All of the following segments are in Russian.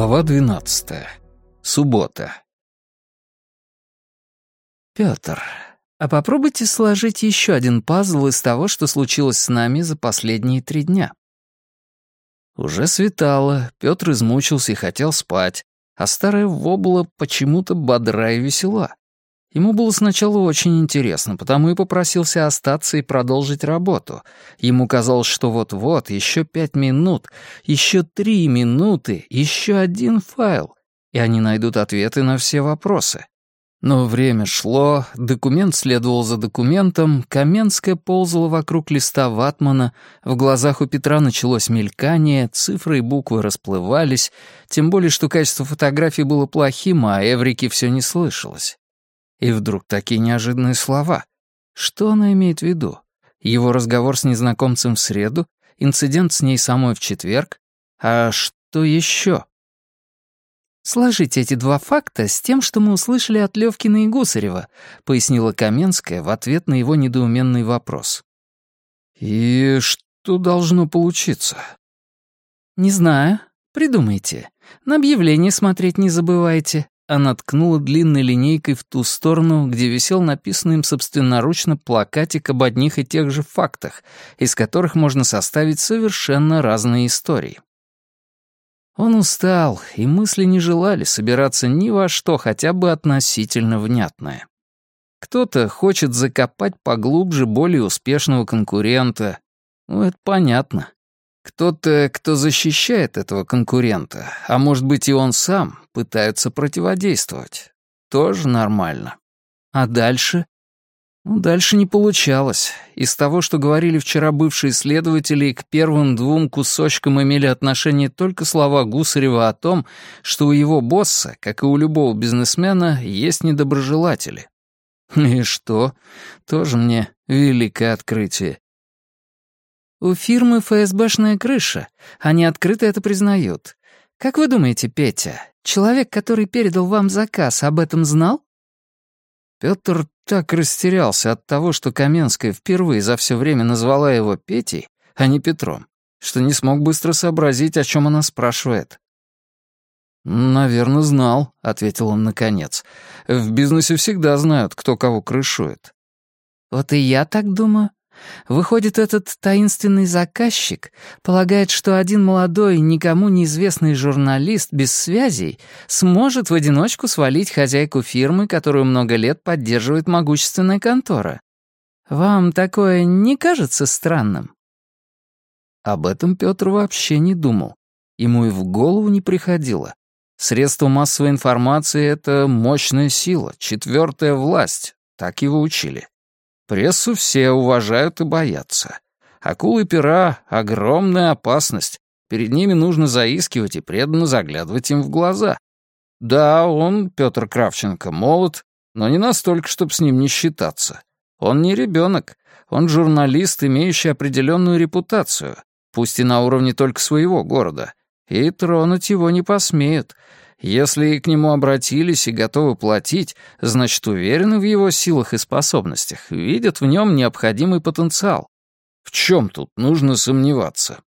Глава 12. Суббота. Пётр, а попробуйте сложить еще один пазл из того, что случилось с нами за последние три дня. Уже светало, Пётр измучился и хотел спать, а старая вобла почему-то бодра и весела. Ему было сначала очень интересно, потому и попросился остаться и продолжить работу. Ему казалось, что вот-вот, еще пять минут, еще три минуты, еще один файл, и они найдут ответы на все вопросы. Но время шло, документ следовал за документом, Каменская ползала вокруг листа ватмана, в глазах у Петра началось мелькание, цифры и буквы расплывались, тем более, что качество фотографий было плохим, а Эврики все не слышалось. И вдруг такие неожиданные слова. Что она имеет в виду? Его разговор с незнакомцем в среду? Инцидент с ней самой в четверг? А что еще? «Сложите эти два факта с тем, что мы услышали от Левкина и Гусарева», пояснила Каменская в ответ на его недоуменный вопрос. «И что должно получиться?» «Не знаю. Придумайте. На объявление смотреть не забывайте. Она ткнула длинной линейкой в ту сторону, где висел написанный им собственноручно плакатик об одних и тех же фактах, из которых можно составить совершенно разные истории. Он устал, и мысли не желали собираться ни во что хотя бы относительно внятное. Кто-то хочет закопать поглубже более успешного конкурента. Ну, это понятно. Кто-то, кто защищает этого конкурента, а может быть и он сам, пытается противодействовать. Тоже нормально. А дальше? Ну, дальше не получалось. Из того, что говорили вчера бывшие следователи, к первым двум кусочкам имели отношение только слова Гусарева о том, что у его босса, как и у любого бизнесмена, есть недоброжелатели. И что? Тоже мне великое открытие. У фирмы ФСБшная крыша. Они открыто это признают. Как вы думаете, Петя, человек, который передал вам заказ, об этом знал? Петр так растерялся от того, что Каменская впервые за все время назвала его Петей, а не Петром, что не смог быстро сообразить, о чем она спрашивает. «Наверное, знал», — ответил он наконец. «В бизнесе всегда знают, кто кого крышует». «Вот и я так думаю. Выходит, этот таинственный заказчик полагает, что один молодой, никому неизвестный журналист без связей сможет в одиночку свалить хозяйку фирмы, которую много лет поддерживает могущественная контора. Вам такое не кажется странным? Об этом Петр вообще не думал. Ему и в голову не приходило. Средство массовой информации — это мощная сила, четвертая власть, так его учили. Прессу все уважают и боятся. Акулы пера — огромная опасность. Перед ними нужно заискивать и преданно заглядывать им в глаза. Да, он, Петр Кравченко, молод, но не настолько, чтобы с ним не считаться. Он не ребенок, он журналист, имеющий определенную репутацию, пусть и на уровне только своего города, и тронуть его не посмеют, если к нему обратились и готовы платить, значит, уверены в его силах и способностях, видят в нем необходимый потенциал. В чем тут нужно сомневаться?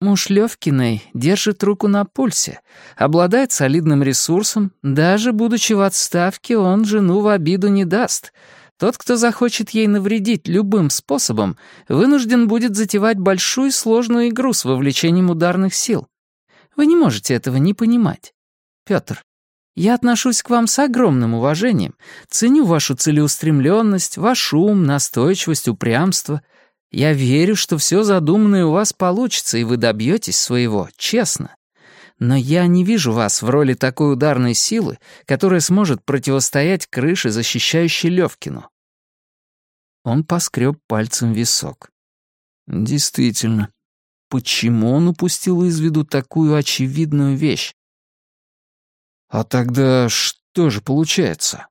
Муж Левкиной держит руку на пульсе, обладает солидным ресурсом, даже будучи в отставке, он жену в обиду не даст. Тот, кто захочет ей навредить любым способом, вынужден будет затевать большую сложную игру с вовлечением ударных сил. Вы не можете этого не понимать. Пётр, я отношусь к вам с огромным уважением, ценю вашу целеустремленность, ваш ум, настойчивость, упрямство. Я верю, что все задуманное у вас получится, и вы добьетесь своего, честно. Но я не вижу вас в роли такой ударной силы, которая сможет противостоять крыше, защищающей Левкину. Он поскреб пальцем висок. Действительно, Почему он упустил из виду такую очевидную вещь? А тогда что же получается?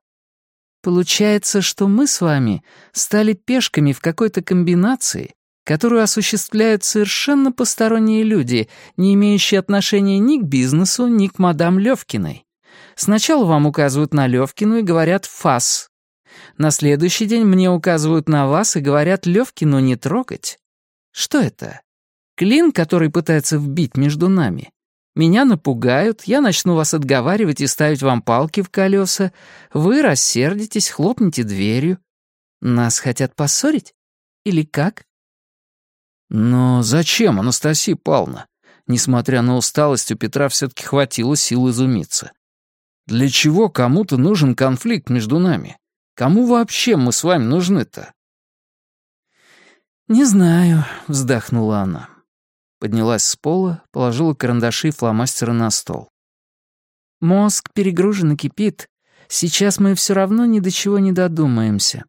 Получается, что мы с вами стали пешками в какой-то комбинации, которую осуществляют совершенно посторонние люди, не имеющие отношения ни к бизнесу, ни к мадам Левкиной. Сначала вам указывают на Левкину и говорят «фас». На следующий день мне указывают на вас и говорят «Левкину не трогать». Что это? Клин, который пытается вбить между нами? Меня напугают, я начну вас отговаривать и ставить вам палки в колеса. Вы рассердитесь, хлопнете дверью. Нас хотят поссорить? Или как?» «Но зачем, Анастасия Павловна?» Несмотря на усталость, у Петра все-таки хватило сил изумиться. «Для чего кому-то нужен конфликт между нами? Кому вообще мы с вами нужны-то?» «Не знаю», — вздохнула она. Поднялась с пола, положила карандаши и фломастеры на стол. «Мозг перегружен и кипит. Сейчас мы все равно ни до чего не додумаемся.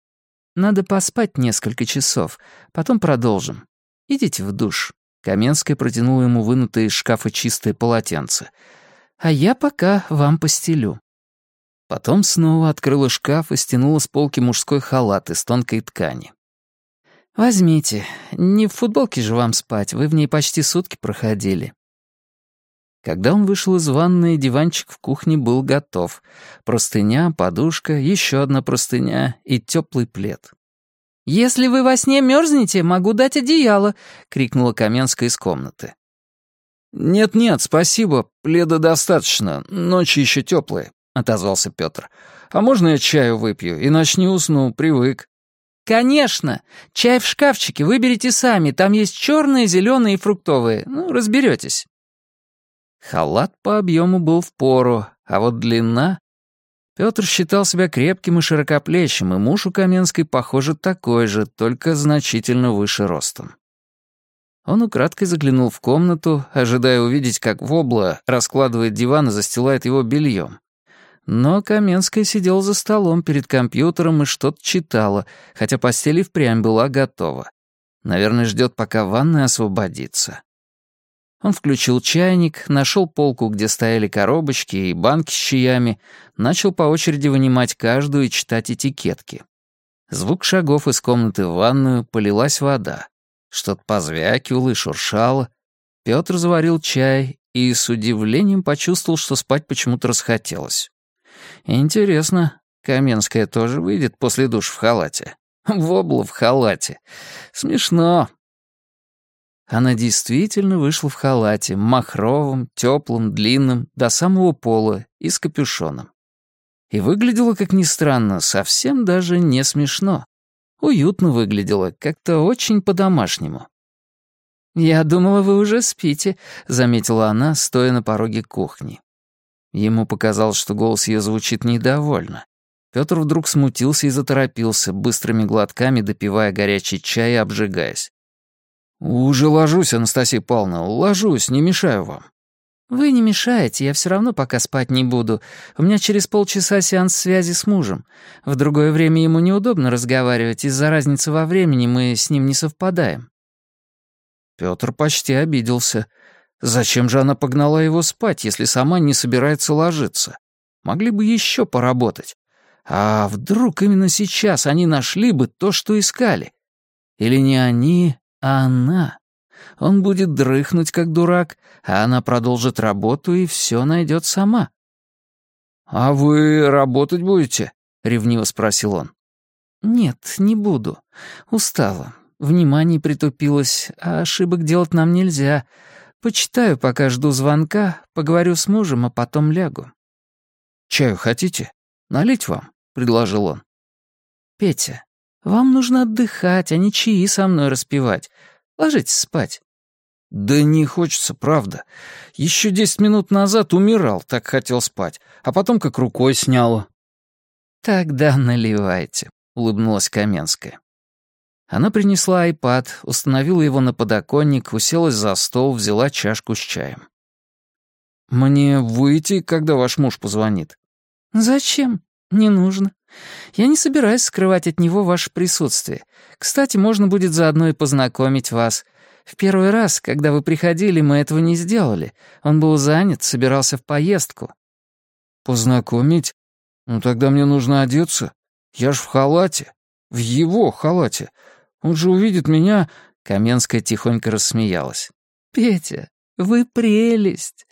Надо поспать несколько часов, потом продолжим. Идите в душ». Каменская протянула ему вынутое из шкафа чистое полотенце. «А я пока вам постелю». Потом снова открыла шкаф и стянула с полки мужской халат из тонкой ткани. «Возьмите. Не в футболке же вам спать, вы в ней почти сутки проходили». Когда он вышел из ванной, диванчик в кухне был готов. Простыня, подушка, еще одна простыня и теплый плед. «Если вы во сне мерзнете, могу дать одеяло», — крикнула Каменская из комнаты. «Нет-нет, спасибо, пледа достаточно, ночи еще теплые», — отозвался Петр. «А можно я чаю выпью, иначе не усну, привык». «Конечно! Чай в шкафчике выберите сами, там есть черные, зеленые и фруктовые, ну, разберетесь». Халат по объему был в пору, а вот длина Петр считал себя крепким и широкоплечим, и муж у Каменской, похоже, такой же, только значительно выше ростом. Он украдкой заглянул в комнату, ожидая увидеть, как Вобла раскладывает диван и застилает его бельем. Но Каменская сидела за столом перед компьютером и что-то читала, хотя постель и впрямь была готова. Наверное, ждет, пока ванная освободится. Он включил чайник, нашел полку, где стояли коробочки и банки с чаями, начал по очереди вынимать каждую и читать этикетки. Звук шагов из комнаты в ванную, полилась вода. Что-то позвякивало и шуршало. Пётр заварил чай и с удивлением почувствовал, что спать почему-то расхотелось. Интересно, Каменская тоже выйдет после душ в халате? Вобла в халате. Смешно. Она действительно вышла в халате, махровом, теплом, длинном, до самого пола и с капюшоном. И выглядела, как ни странно, совсем даже не смешно. Уютно выглядела, как-то очень по-домашнему. «Я думала, вы уже спите», — заметила она, стоя на пороге кухни. Ему показалось, что голос ее звучит недовольно. Петр вдруг смутился и заторопился, быстрыми глотками допивая горячий чай и обжигаясь. «Уже ложусь, Анастасия Павловна, ложусь, не мешаю вам». «Вы не мешаете, я все равно пока спать не буду. У меня через полчаса сеанс связи с мужем. В другое время ему неудобно разговаривать, из-за разницы во времени мы с ним не совпадаем». Петр почти обиделся. Зачем же она погнала его спать, если сама не собирается ложиться? Могли бы еще поработать. А вдруг именно сейчас они нашли бы то, что искали? Или не они, а она? Он будет дрыхнуть, как дурак, а она продолжит работу и все найдет сама. «А вы работать будете?» — ревниво спросил он. «Нет, не буду. Устала. Внимание притупилось, а ошибок делать нам нельзя. Почитаю, пока жду звонка, поговорю с мужем, а потом лягу». «Чаю хотите? Налить вам?» — предложил он. «Петя, вам нужно отдыхать, а не чаи со мной распевать. Ложитесь спать». «Да не хочется, правда. Еще десять минут назад умирал, так хотел спать, а потом как рукой сняло». «Тогда наливайте», — улыбнулась Каменская. Она принесла айпад, установила его на подоконник, уселась за стол, взяла чашку с чаем. «Мне выйти, когда ваш муж позвонит?» «Зачем? Не нужно. Я не собираюсь скрывать от него ваше присутствие. Кстати, можно будет заодно и познакомить вас. В первый раз, когда вы приходили, мы этого не сделали. Он был занят, собирался в поездку». «Познакомить? Ну тогда мне нужно одеться. Я ж в халате. В его халате. Он же увидит меня...» Каменская тихонько рассмеялась. «Петя, вы прелесть.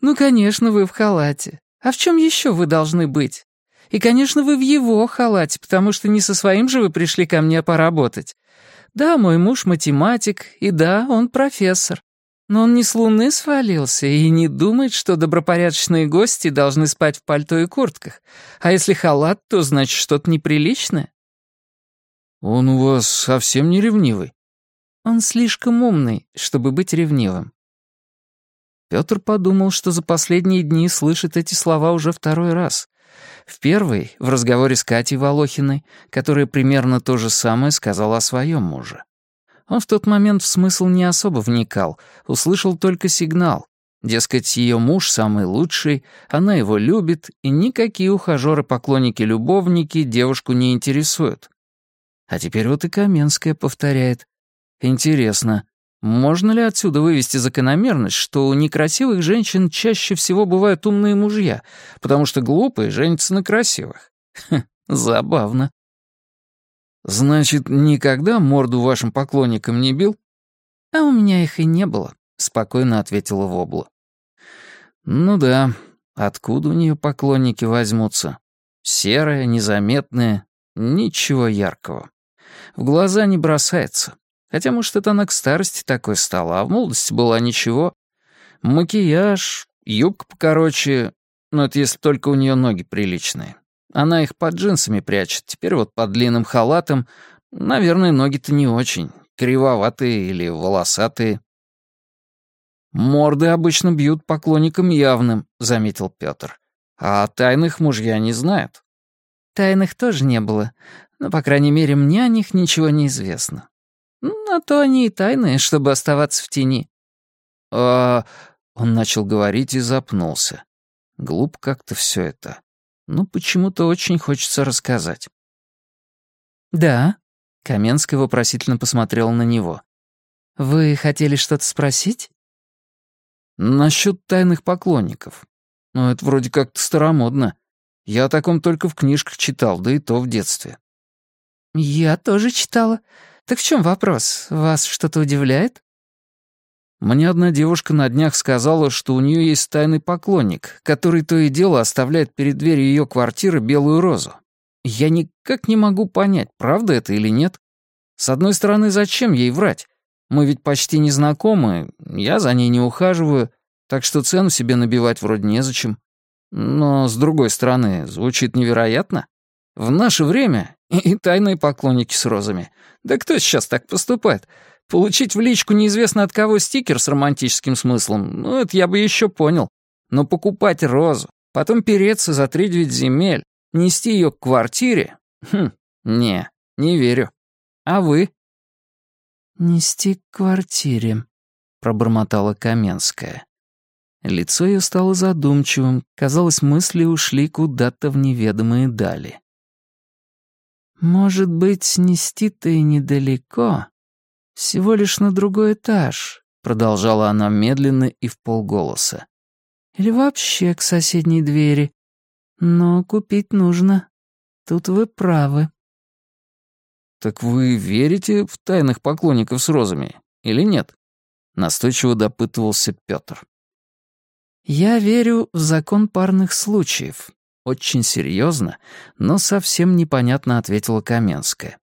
Ну, конечно, вы в халате. А в чем еще вы должны быть? И, конечно, вы в его халате, потому что не со своим же вы пришли ко мне поработать. Да, мой муж математик, и да, он профессор. Но он не с луны свалился и не думает, что добропорядочные гости должны спать в пальто и куртках. А если халат, то значит что-то неприличное. Он у вас совсем не ревнивый. Он слишком умный, чтобы быть ревнивым. Пётр подумал, что за последние дни слышит эти слова уже второй раз. В первый, в разговоре с Катей Волохиной, которая примерно то же самое сказала о своем муже. Он в тот момент в смысл не особо вникал, услышал только сигнал. Дескать, ее муж самый лучший, она его любит, и никакие ухажеры-поклонники-любовники девушку не интересуют. А теперь вот и Каменская повторяет. Интересно, можно ли отсюда вывести закономерность, что у некрасивых женщин чаще всего бывают умные мужья, потому что глупые женятся на красивых? Хм, забавно. «Значит, никогда морду вашим поклонникам не бил?» «А у меня их и не было», — спокойно ответила Вобла. «Ну да, откуда у нее поклонники возьмутся? Серая, незаметная, ничего яркого. В глаза не бросается. Хотя, может, это она к старости такой стала, а в молодости была ничего. Макияж, юбка покороче, но это если только у нее ноги приличные. Она их под джинсами прячет, теперь вот под длинным халатом. Наверное, ноги-то не очень, кривоватые или волосатые. «Морды обычно бьют поклонникам явным», — заметил Пётр. «А тайных мужья не знают». «Тайных тоже не было, но, по крайней мере, мне о них ничего не известно. Ну, а то они и тайные, чтобы оставаться в тени». «А...» — он начал говорить и запнулся. Глуп как-то все это но почему-то очень хочется рассказать. «Да?» — Каменская вопросительно посмотрела на него. «Вы хотели что-то спросить?» «Насчет тайных поклонников. Ну, это вроде как-то старомодно. Я о таком только в книжках читал, да и то в детстве». «Я тоже читала. Так в чем вопрос? Вас что-то удивляет?» Мне одна девушка на днях сказала, что у нее есть тайный поклонник, который то и дело оставляет перед дверью ее квартиры белую розу. Я никак не могу понять, правда это или нет. С одной стороны, зачем ей врать? Мы ведь почти не знакомы, я за ней не ухаживаю, так что цену себе набивать вроде незачем. Но, с другой стороны, звучит невероятно. В наше время и тайные поклонники с розами. Да кто сейчас так поступает? Получить в личку неизвестно от кого стикер с романтическим смыслом, ну, это я бы еще понял. Но покупать розу, потом переться за три девять земель, нести ее к квартире? Хм, не, не верю. А вы? «Нести к квартире», — пробормотала Каменская. Лицо ее стало задумчивым, казалось, мысли ушли куда-то в неведомые дали. «Может быть, нести-то и недалеко, «Всего лишь на другой этаж», — продолжала она медленно и в полголоса. «Или вообще к соседней двери. Но купить нужно. Тут вы правы». «Так вы верите в тайных поклонников с розами или нет?» — настойчиво допытывался Пётр. «Я верю в закон парных случаев», — очень серьезно, но совсем непонятно ответила Каменская.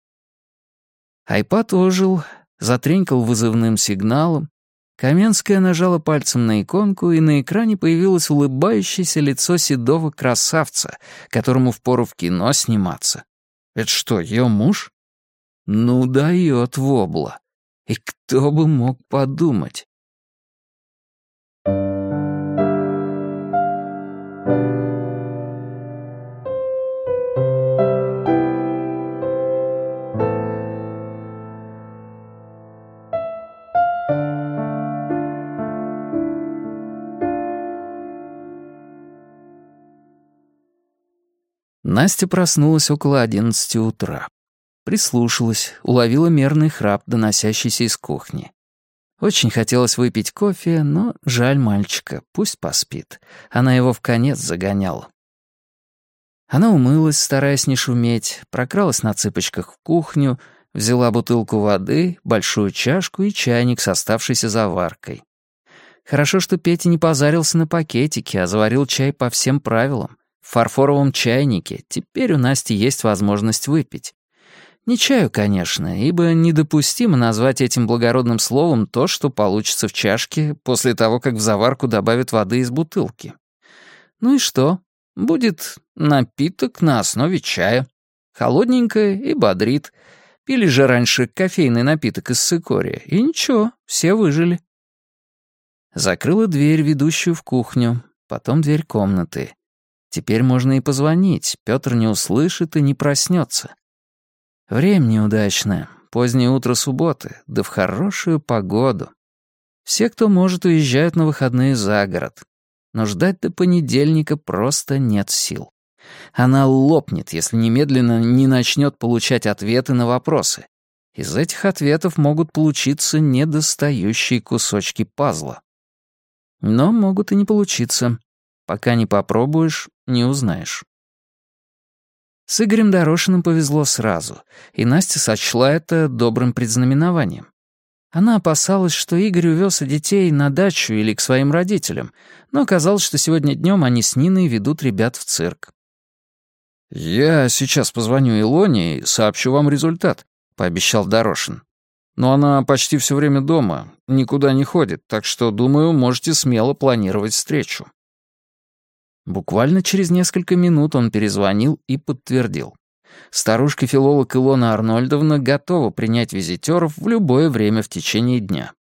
Айпад ожил, затренькал вызывным сигналом. Каменская нажала пальцем на иконку, и на экране появилось улыбающееся лицо седого красавца, которому впору в кино сниматься. Это что, ее муж? Ну, дает вобла. И кто бы мог подумать? Настя проснулась около одиннадцати утра. Прислушалась, уловила мерный храп, доносящийся из кухни. Очень хотелось выпить кофе, но жаль мальчика, пусть поспит. Она его в конец загоняла. Она умылась, стараясь не шуметь, прокралась на цыпочках в кухню, взяла бутылку воды, большую чашку и чайник с оставшейся заваркой. Хорошо, что Петя не позарился на пакетики, а заварил чай по всем правилам — в фарфоровом чайнике, теперь у Насти есть возможность выпить. Не чаю, конечно, ибо недопустимо назвать этим благородным словом то, что получится в чашке после того, как в заварку добавят воды из бутылки. Ну и что? Будет напиток на основе чая. Холодненькое и бодрит. Пили же раньше кофейный напиток из цикория, и ничего, все выжили. Закрыла дверь, ведущую в кухню, потом дверь комнаты. Теперь можно и позвонить, Пётр не услышит и не проснется. Время неудачное, позднее утро субботы, да в хорошую погоду. Все, кто может, уезжают на выходные за город. Но ждать до понедельника просто нет сил. Она лопнет, если немедленно не начнет получать ответы на вопросы. Из этих ответов могут получиться недостающие кусочки пазла. Но могут и не получиться. Пока не попробуешь, не узнаешь. С Игорем Дорошиным повезло сразу, и Настя сочла это добрым предзнаменованием. Она опасалась, что Игорь увез детей на дачу или к своим родителям, но оказалось, что сегодня днем они с Ниной ведут ребят в цирк. «Я сейчас позвоню Илоне и сообщу вам результат», — пообещал Дорошин. «Но она почти все время дома, никуда не ходит, так что, думаю, можете смело планировать встречу». Буквально через несколько минут он перезвонил и подтвердил. Старушка-филолог Илона Арнольдовна готова принять визитеров в любое время в течение дня.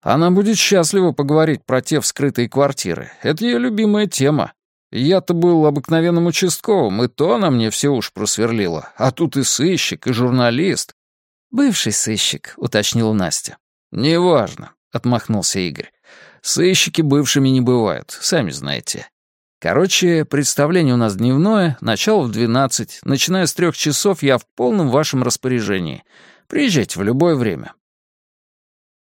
Она будет счастлива поговорить про те вскрытые квартиры. Это ее любимая тема. Я-то был обыкновенным участковым, и то она мне все уж просверлила. А тут и сыщик, и журналист. «Бывший сыщик», — уточнила Настя. «Неважно», — отмахнулся Игорь. «Сыщики бывшими не бывают, сами знаете. Короче, представление у нас дневное, начало в 12. Начиная с трех часов я в полном вашем распоряжении. Приезжайте в любое время.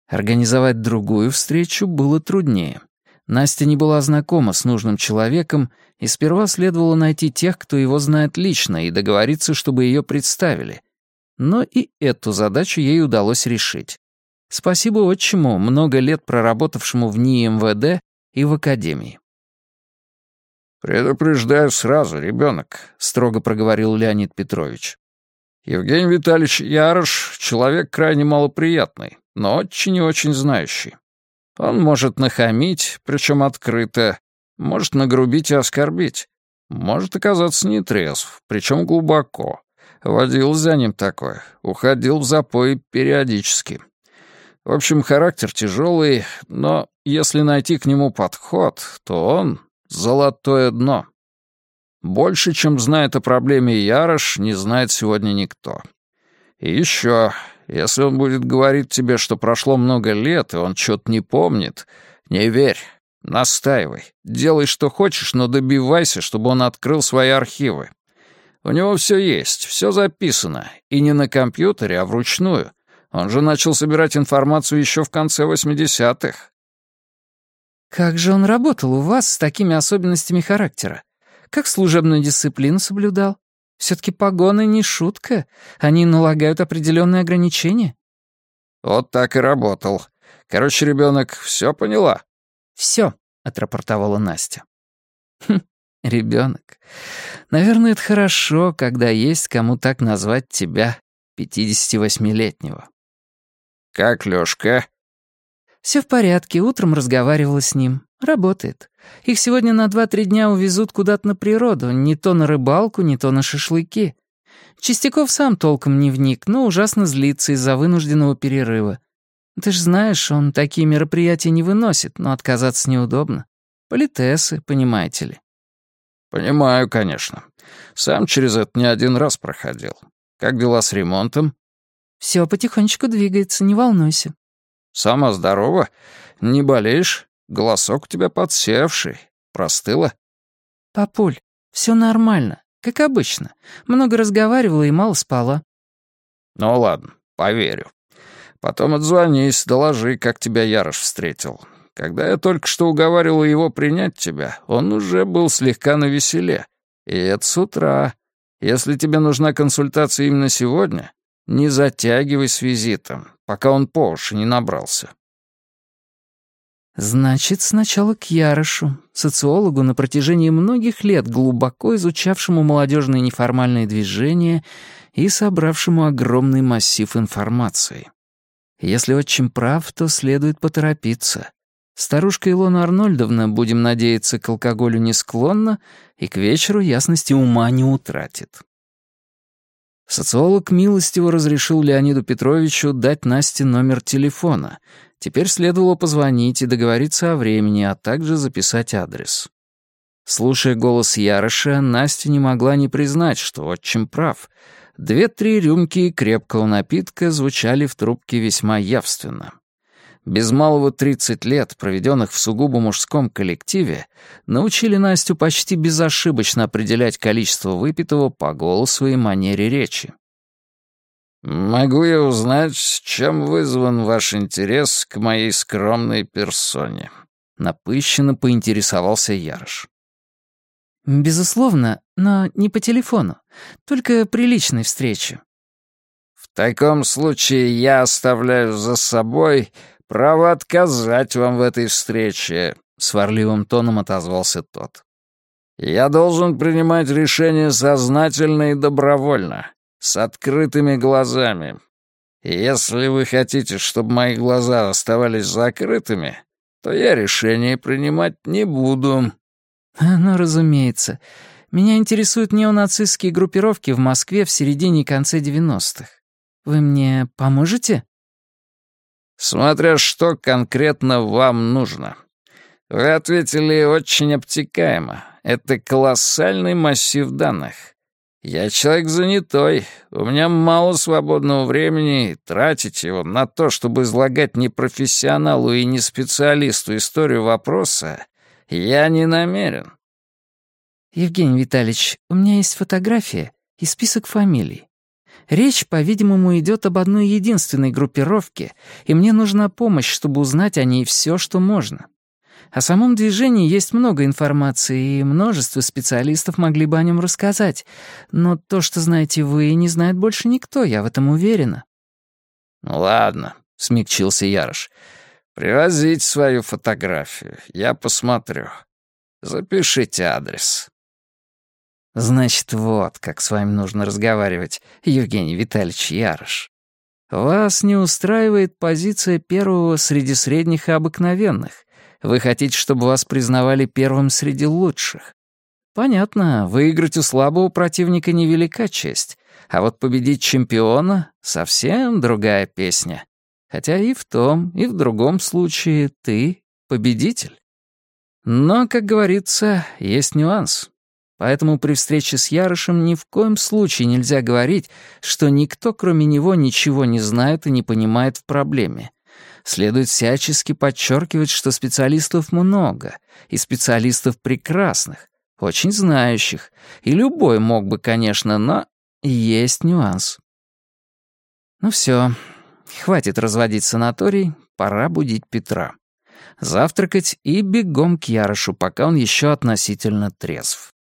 Организовать другую встречу было труднее. Настя не была знакома с нужным человеком, и сперва следовало найти тех, кто его знает лично, и договориться, чтобы ее представили. Но и эту задачу ей удалось решить. Спасибо отчиму, много лет проработавшему в НИИ МВД и в Академии. «Предупреждаю сразу, ребенок», — строго проговорил Леонид Петрович. «Евгений Витальевич Ярош — человек крайне малоприятный, но очень и очень знающий. Он может нахамить, причем открыто, может нагрубить и оскорбить, может оказаться нетрезв, причем глубоко. Водил за ним такое, уходил в запой периодически. В общем, характер тяжелый, но если найти к нему подход, то он Золотое дно. Больше, чем знает о проблеме Ярош, не знает сегодня никто. И еще, если он будет говорить тебе, что прошло много лет, и он что-то не помнит, не верь, настаивай. Делай, что хочешь, но добивайся, чтобы он открыл свои архивы. У него все есть, все записано, и не на компьютере, а вручную. Он же начал собирать информацию еще в конце 80-х. «Как же он работал у вас с такими особенностями характера? Как служебную дисциплину соблюдал? Все-таки погоны не шутка, они налагают определенные ограничения». «Вот так и работал. Короче, ребенок, все поняла?» «Все», — отрапортовала Настя. «Хм, ребенок. Наверное, это хорошо, когда есть кому так назвать тебя, 58-летнего». «Как Лёшка?» Все в порядке, утром разговаривала с ним. Работает. Их сегодня на два-три дня увезут куда-то на природу, не то на рыбалку, не то на шашлыки. Чистяков сам толком не вник, но ужасно злится из-за вынужденного перерыва. Ты ж знаешь, он такие мероприятия не выносит, но отказаться неудобно. Политесы, понимаете ли. Понимаю, конечно. Сам через это не один раз проходил. Как дела с ремонтом? Все потихонечку двигается, не волнуйся. «Сама здорова? Не болеешь? Голосок у тебя подсевший. Простыла?» «Папуль, все нормально, как обычно. Много разговаривала и мало спала». «Ну ладно, поверю. Потом отзвонись, доложи, как тебя Ярош встретил. Когда я только что уговаривал его принять тебя, он уже был слегка навеселе. И это с утра. Если тебе нужна консультация именно сегодня, не затягивай с визитом пока он по уши не набрался. Значит, сначала к Ярошу, социологу на протяжении многих лет, глубоко изучавшему молодежные неформальные движения и собравшему огромный массив информации. Если отчим прав, то следует поторопиться. Старушка Илона Арнольдовна, будем надеяться, к алкоголю не склонна и к вечеру ясности ума не утратит. Социолог милостиво разрешил Леониду Петровичу дать Насте номер телефона. Теперь следовало позвонить и договориться о времени, а также записать адрес. Слушая голос Ярыша, Настя не могла не признать, что отчим прав. Две-три рюмки крепкого напитка звучали в трубке весьма явственно. Без малого 30 лет, проведенных в сугубо мужском коллективе, научили Настю почти безошибочно определять количество выпитого по голосу и манере речи. «Могу я узнать, чем вызван ваш интерес к моей скромной персоне?» Напыщенно поинтересовался Ярош. «Безусловно, но не по телефону, только при личной встрече». «В таком случае я оставляю за собой право отказать вам в этой встрече», — сварливым тоном отозвался тот. «Я должен принимать решения сознательно и добровольно, с открытыми глазами. Если вы хотите, чтобы мои глаза оставались закрытыми, то я решение принимать не буду». «Ну, разумеется. Меня интересуют неонацистские группировки в Москве в середине и конце 90-х. Вы мне поможете?» «Смотря что конкретно вам нужно. Вы ответили очень обтекаемо. Это колоссальный массив данных. Я человек занятой, у меня мало свободного времени, и тратить его на то, чтобы излагать не профессионалу и не специалисту историю вопроса, я не намерен. Евгений Витальевич, у меня есть фотография и список фамилий. Речь, по-видимому, идет об одной единственной группировке, и мне нужна помощь, чтобы узнать о ней все, что можно. О самом движении есть много информации, и множество специалистов могли бы о нем рассказать. Но то, что знаете вы, не знает больше никто, я в этом уверена. «Ладно», — смягчился Ярош. «Привозите свою фотографию, я посмотрю. Запишите адрес». Значит, вот как с вами нужно разговаривать, Евгений Витальевич Ярош. Вас не устраивает позиция первого среди средних и обыкновенных. Вы хотите, чтобы вас признавали первым среди лучших. Понятно, выиграть у слабого противника невелика честь, а вот победить чемпиона — совсем другая песня. Хотя и в том, и в другом случае ты — победитель. Но, как говорится, есть нюанс. Поэтому при встрече с Ярышем ни в коем случае нельзя говорить, что никто, кроме него, ничего не знает и не понимает в проблеме. Следует всячески подчеркивать, что специалистов много, и специалистов прекрасных, очень знающих, и любой мог бы, конечно, но есть нюанс. Ну все, хватит разводить санаторий, пора будить Петра. Завтракать и бегом к Ярошу, пока он еще относительно трезв.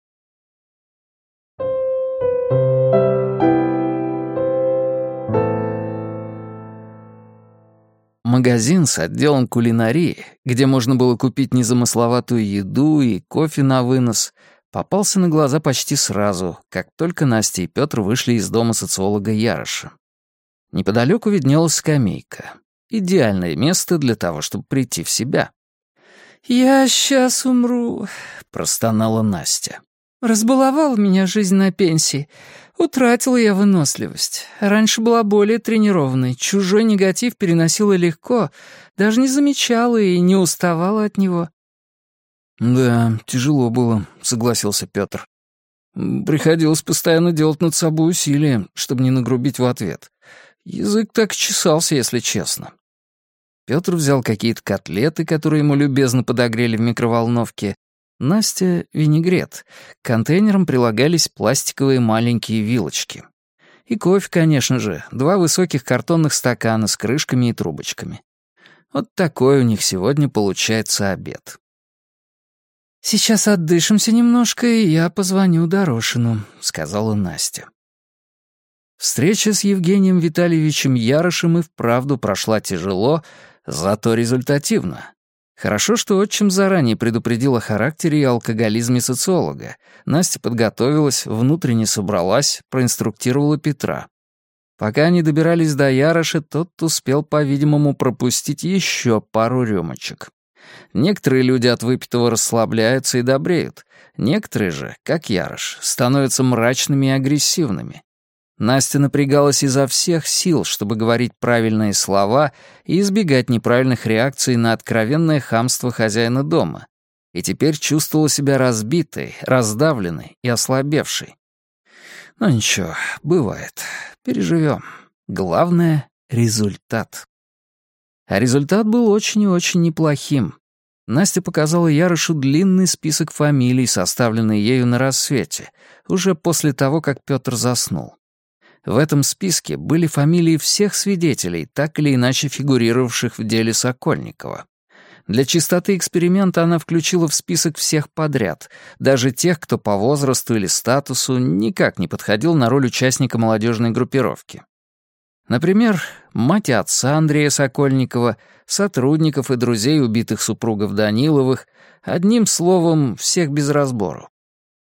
Магазин с отделом кулинарии, где можно было купить незамысловатую еду и кофе на вынос, попался на глаза почти сразу, как только Настя и Петр вышли из дома социолога Яроша. Неподалеку виднелась скамейка. Идеальное место для того, чтобы прийти в себя. «Я сейчас умру», — простонала Настя. «Разбаловала меня жизнь на пенсии. Утратила я выносливость. Раньше была более тренированной, чужой негатив переносила легко, даже не замечала и не уставала от него. «Да, тяжело было», — согласился Петр. «Приходилось постоянно делать над собой усилия, чтобы не нагрубить в ответ. Язык так чесался, если честно». Петр взял какие-то котлеты, которые ему любезно подогрели в микроволновке, Настя — винегрет. К контейнерам прилагались пластиковые маленькие вилочки. И кофе, конечно же, два высоких картонных стакана с крышками и трубочками. Вот такой у них сегодня получается обед. «Сейчас отдышимся немножко, и я позвоню Дорошину», — сказала Настя. Встреча с Евгением Витальевичем Ярошем и вправду прошла тяжело, зато результативно. Хорошо, что отчим заранее предупредил о характере и алкоголизме социолога. Настя подготовилась, внутренне собралась, проинструктировала Петра. Пока они добирались до Яроша, тот успел, по-видимому, пропустить еще пару рюмочек. Некоторые люди от выпитого расслабляются и добреют. Некоторые же, как Ярош, становятся мрачными и агрессивными. Настя напрягалась изо всех сил, чтобы говорить правильные слова и избегать неправильных реакций на откровенное хамство хозяина дома, и теперь чувствовала себя разбитой, раздавленной и ослабевшей. Но ничего, бывает. Переживем. Главное — результат. А результат был очень и очень неплохим. Настя показала Ярышу длинный список фамилий, составленный ею на рассвете, уже после того, как Петр заснул. В этом списке были фамилии всех свидетелей, так или иначе фигурировавших в деле Сокольникова. Для чистоты эксперимента она включила в список всех подряд, даже тех, кто по возрасту или статусу никак не подходил на роль участника молодежной группировки. Например, мать и отца Андрея Сокольникова, сотрудников и друзей убитых супругов Даниловых, одним словом, всех без разбору.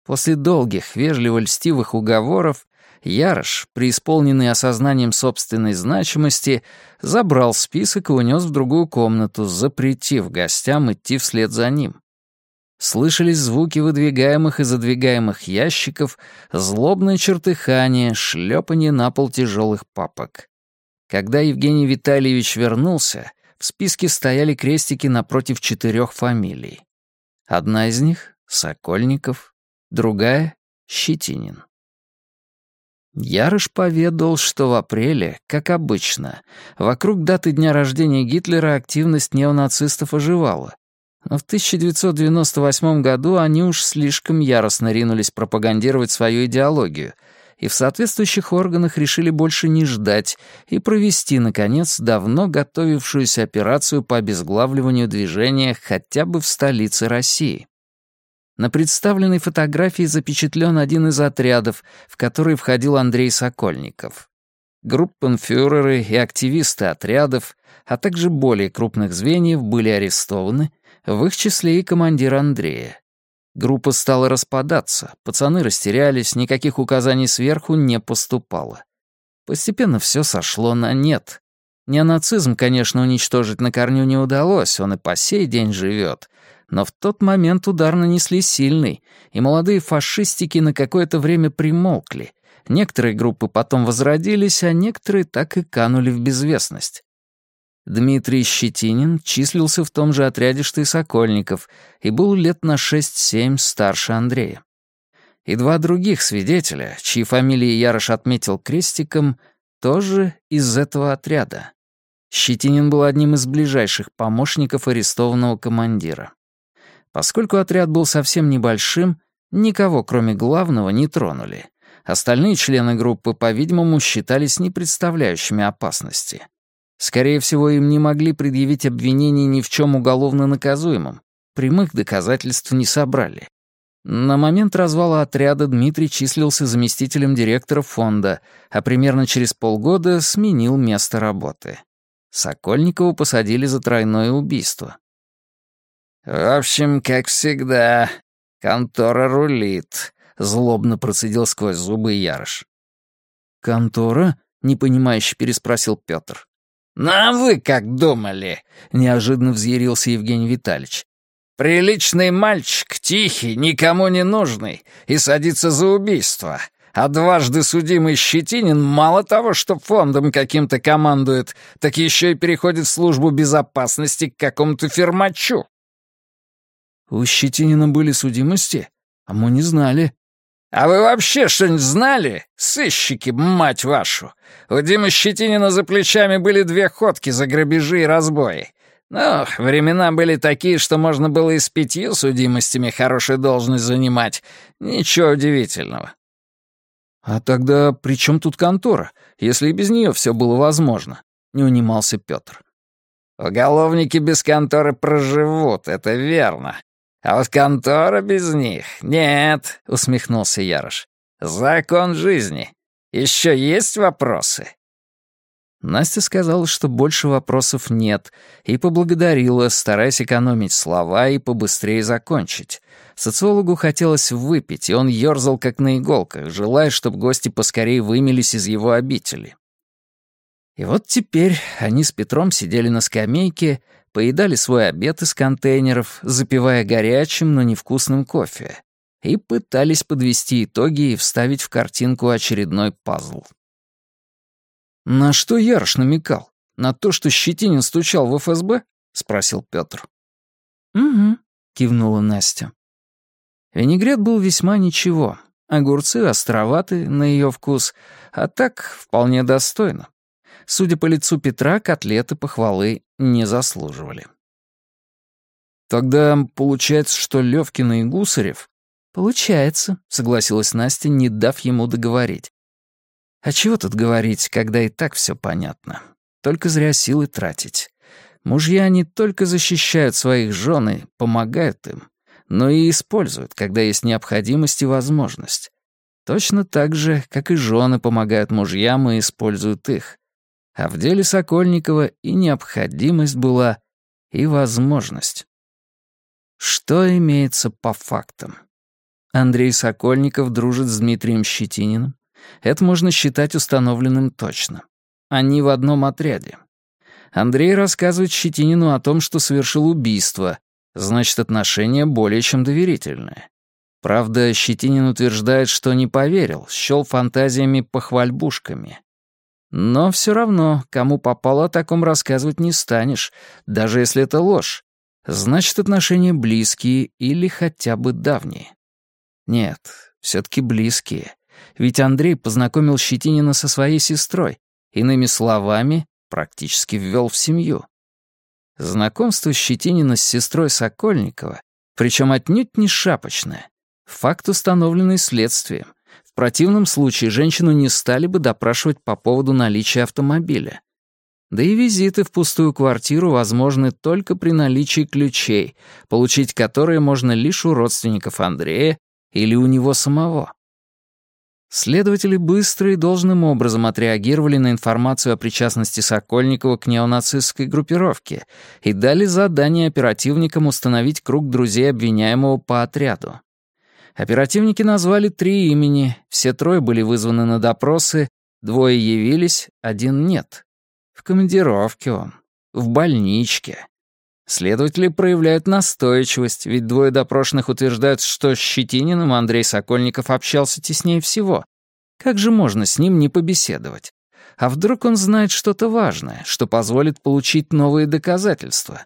После долгих, вежливо-льстивых уговоров Ярош, преисполненный осознанием собственной значимости, забрал список и унес в другую комнату, запретив гостям идти вслед за ним. Слышались звуки выдвигаемых и задвигаемых ящиков, злобное чертыхание, шлепанье на пол тяжелых папок. Когда Евгений Витальевич вернулся, в списке стояли крестики напротив четырех фамилий. Одна из них — Сокольников, другая — Щетинин. Ярыш поведал, что в апреле, как обычно, вокруг даты дня рождения Гитлера активность неонацистов оживала. Но в 1998 году они уж слишком яростно ринулись пропагандировать свою идеологию, и в соответствующих органах решили больше не ждать и провести, наконец, давно готовившуюся операцию по обезглавливанию движения хотя бы в столице России. На представленной фотографии запечатлен один из отрядов, в который входил Андрей Сокольников. Группенфюреры и активисты отрядов, а также более крупных звеньев были арестованы, в их числе и командир Андрея. Группа стала распадаться, пацаны растерялись, никаких указаний сверху не поступало. Постепенно все сошло на нет. Неонацизм, конечно, уничтожить на корню не удалось, он и по сей день живет, но в тот момент удар нанесли сильный, и молодые фашистики на какое-то время примолкли. Некоторые группы потом возродились, а некоторые так и канули в безвестность. Дмитрий Щетинин числился в том же отряде, что и Сокольников, и был лет на 6-7 старше Андрея. И два других свидетеля, чьи фамилии Ярош отметил крестиком, тоже из этого отряда. Щетинин был одним из ближайших помощников арестованного командира. Поскольку отряд был совсем небольшим, никого, кроме главного, не тронули. Остальные члены группы, по-видимому, считались не представляющими опасности. Скорее всего, им не могли предъявить обвинений ни в чем уголовно наказуемом. Прямых доказательств не собрали. На момент развала отряда Дмитрий числился заместителем директора фонда, а примерно через полгода сменил место работы. Сокольникову посадили за тройное убийство. «В общем, как всегда, контора рулит», — злобно процедил сквозь зубы Ярош. «Контора?» — непонимающе переспросил Пётр. «Ну а вы как думали?» — неожиданно взъярился Евгений Витальевич. «Приличный мальчик, тихий, никому не нужный, и садится за убийство. А дважды судимый Щетинин мало того, что фондом каким-то командует, так еще и переходит в службу безопасности к какому-то фермачу. У Щетинина были судимости, а мы не знали. «А вы вообще что-нибудь знали? Сыщики, мать вашу! У Димы Щетинина за плечами были две ходки за грабежи и разбои. Ну, времена были такие, что можно было и с пятью судимостями хорошую должность занимать. Ничего удивительного». «А тогда при чем тут контора, если и без нее все было возможно?» — не унимался Петр. «Уголовники без конторы проживут, это верно. А вот контора без них — нет», — усмехнулся Ярош. «Закон жизни. Еще есть вопросы?» Настя сказала, что больше вопросов нет, и поблагодарила, стараясь экономить слова и побыстрее закончить. Социологу хотелось выпить, и он ёрзал как на иголках, желая, чтобы гости поскорее вымелись из его обители. И вот теперь они с Петром сидели на скамейке, поедали свой обед из контейнеров, запивая горячим, но невкусным кофе, и пытались подвести итоги и вставить в картинку очередной пазл. «На что Ярош намекал? На то, что Щетинин стучал в ФСБ?» — спросил Петр. «Угу», — кивнула Настя. Винегрет был весьма ничего. Огурцы островаты на ее вкус, а так вполне достойно. Судя по лицу Петра, котлеты похвалы не заслуживали. «Тогда получается, что Левкин и Гусарев...» «Получается», — согласилась Настя, не дав ему договорить. А чего тут говорить, когда и так все понятно? Только зря силы тратить. Мужья не только защищают своих жен и помогают им, но и используют, когда есть необходимость и возможность. Точно так же, как и жены помогают мужьям и используют их. А в деле Сокольникова и необходимость была, и возможность. Что имеется по фактам? Андрей Сокольников дружит с Дмитрием Щетининым, это можно считать установленным точно. Они в одном отряде. Андрей рассказывает Щетинину о том, что совершил убийство, значит, отношения более чем доверительные. Правда, Щетинин утверждает, что не поверил, счел фантазиями-похвальбушками. Но все равно, кому попало о таком рассказывать не станешь, даже если это ложь. Значит, отношения близкие или хотя бы давние. Нет, все-таки близкие. Ведь Андрей познакомил Щетинина со своей сестрой, иными словами, практически ввел в семью. Знакомство Щетинина с сестрой Сокольникова, причем отнюдь не шапочное, факт, установленный следствием. В противном случае женщину не стали бы допрашивать по поводу наличия автомобиля. Да и визиты в пустую квартиру возможны только при наличии ключей, получить которые можно лишь у родственников Андрея или у него самого. Следователи быстро и должным образом отреагировали на информацию о причастности Сокольникова к неонацистской группировке и дали задание оперативникам установить круг друзей обвиняемого по отряду. Оперативники назвали три имени, все трое были вызваны на допросы, двое явились, один нет. В командировке он, в больничке. Следователи проявляют настойчивость, ведь двое допрошенных утверждают, что с Щетининым Андрей Сокольников общался теснее всего. Как же можно с ним не побеседовать? А вдруг он знает что-то важное, что позволит получить новые доказательства?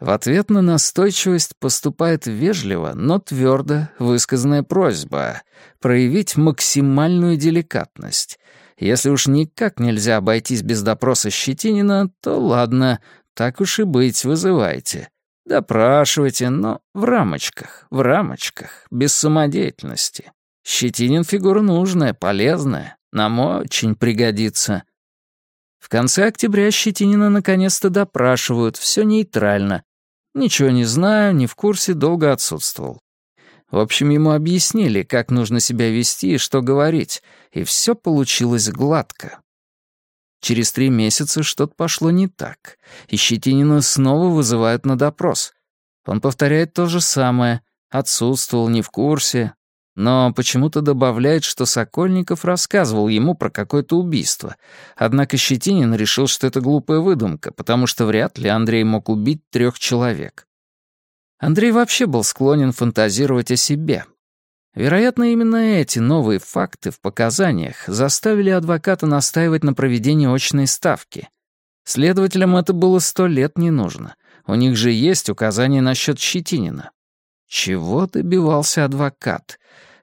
В ответ на настойчивость поступает вежливо, но твердо высказанная просьба проявить максимальную деликатность. Если уж никак нельзя обойтись без допроса Щетинина, то ладно, так уж и быть, вызывайте. Допрашивайте, но в рамочках, в рамочках, без самодеятельности. Щетинин фигура нужная, полезная, нам очень пригодится. В конце октября Щетинина наконец-то допрашивают, все нейтрально. Ничего не знаю, не в курсе, долго отсутствовал. В общем, ему объяснили, как нужно себя вести и что говорить, и все получилось гладко. Через три месяца что-то пошло не так, и Щетинина снова вызывают на допрос. Он повторяет то же самое, отсутствовал, не в курсе, но почему-то добавляет, что Сокольников рассказывал ему про какое-то убийство. Однако Щетинин решил, что это глупая выдумка, потому что вряд ли Андрей мог убить трех человек. Андрей вообще был склонен фантазировать о себе, Вероятно, именно эти новые факты в показаниях заставили адвоката настаивать на проведении очной ставки. Следователям это было сто лет не нужно. У них же есть указания насчет Щетинина. Чего добивался адвокат?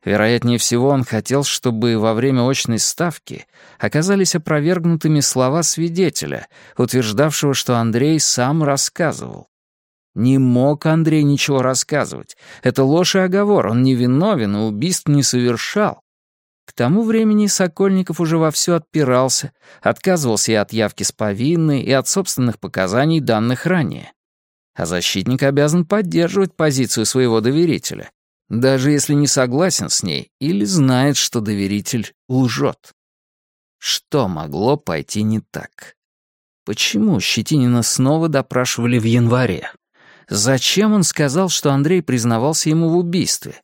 Вероятнее всего, он хотел, чтобы во время очной ставки оказались опровергнутыми слова свидетеля, утверждавшего, что Андрей сам рассказывал. Не мог Андрей ничего рассказывать. Это ложь и оговор, он не виновен и убийств не совершал. К тому времени Сокольников уже вовсю отпирался, отказывался и от явки с повинной, и от собственных показаний, данных ранее. А защитник обязан поддерживать позицию своего доверителя, даже если не согласен с ней или знает, что доверитель лжет. Что могло пойти не так? Почему Щетинина снова допрашивали в январе? Зачем он сказал, что Андрей признавался ему в убийстве?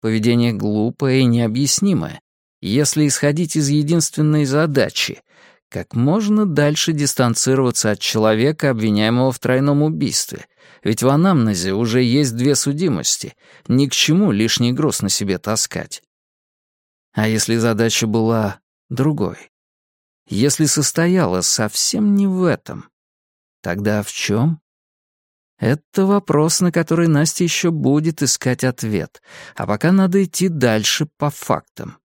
Поведение глупое и необъяснимое. Если исходить из единственной задачи — как можно дальше дистанцироваться от человека, обвиняемого в тройном убийстве. Ведь в анамнезе уже есть две судимости. Ни к чему лишний груз на себе таскать. А если задача была другой? Если состояла совсем не в этом? Тогда в чем? Это вопрос, на который Настя еще будет искать ответ. А пока надо идти дальше по фактам.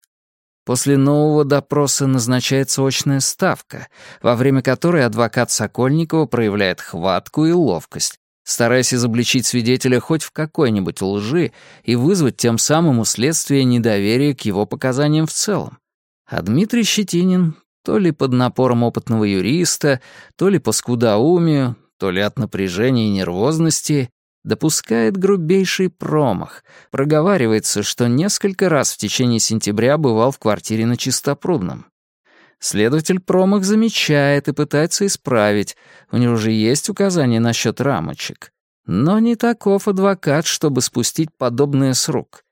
После нового допроса назначается очная ставка, во время которой адвокат Сокольникова проявляет хватку и ловкость, стараясь изобличить свидетеля хоть в какой-нибудь лжи и вызвать тем самым у следствия недоверие к его показаниям в целом. А Дмитрий Щетинин, то ли под напором опытного юриста, то ли по скудоумию, то ли от напряжения и нервозности, допускает грубейший промах. Проговаривается, что несколько раз в течение сентября бывал в квартире на Чистопрудном. Следователь промах замечает и пытается исправить. У него же есть указания насчет рамочек. Но не таков адвокат, чтобы спустить подобное с рук.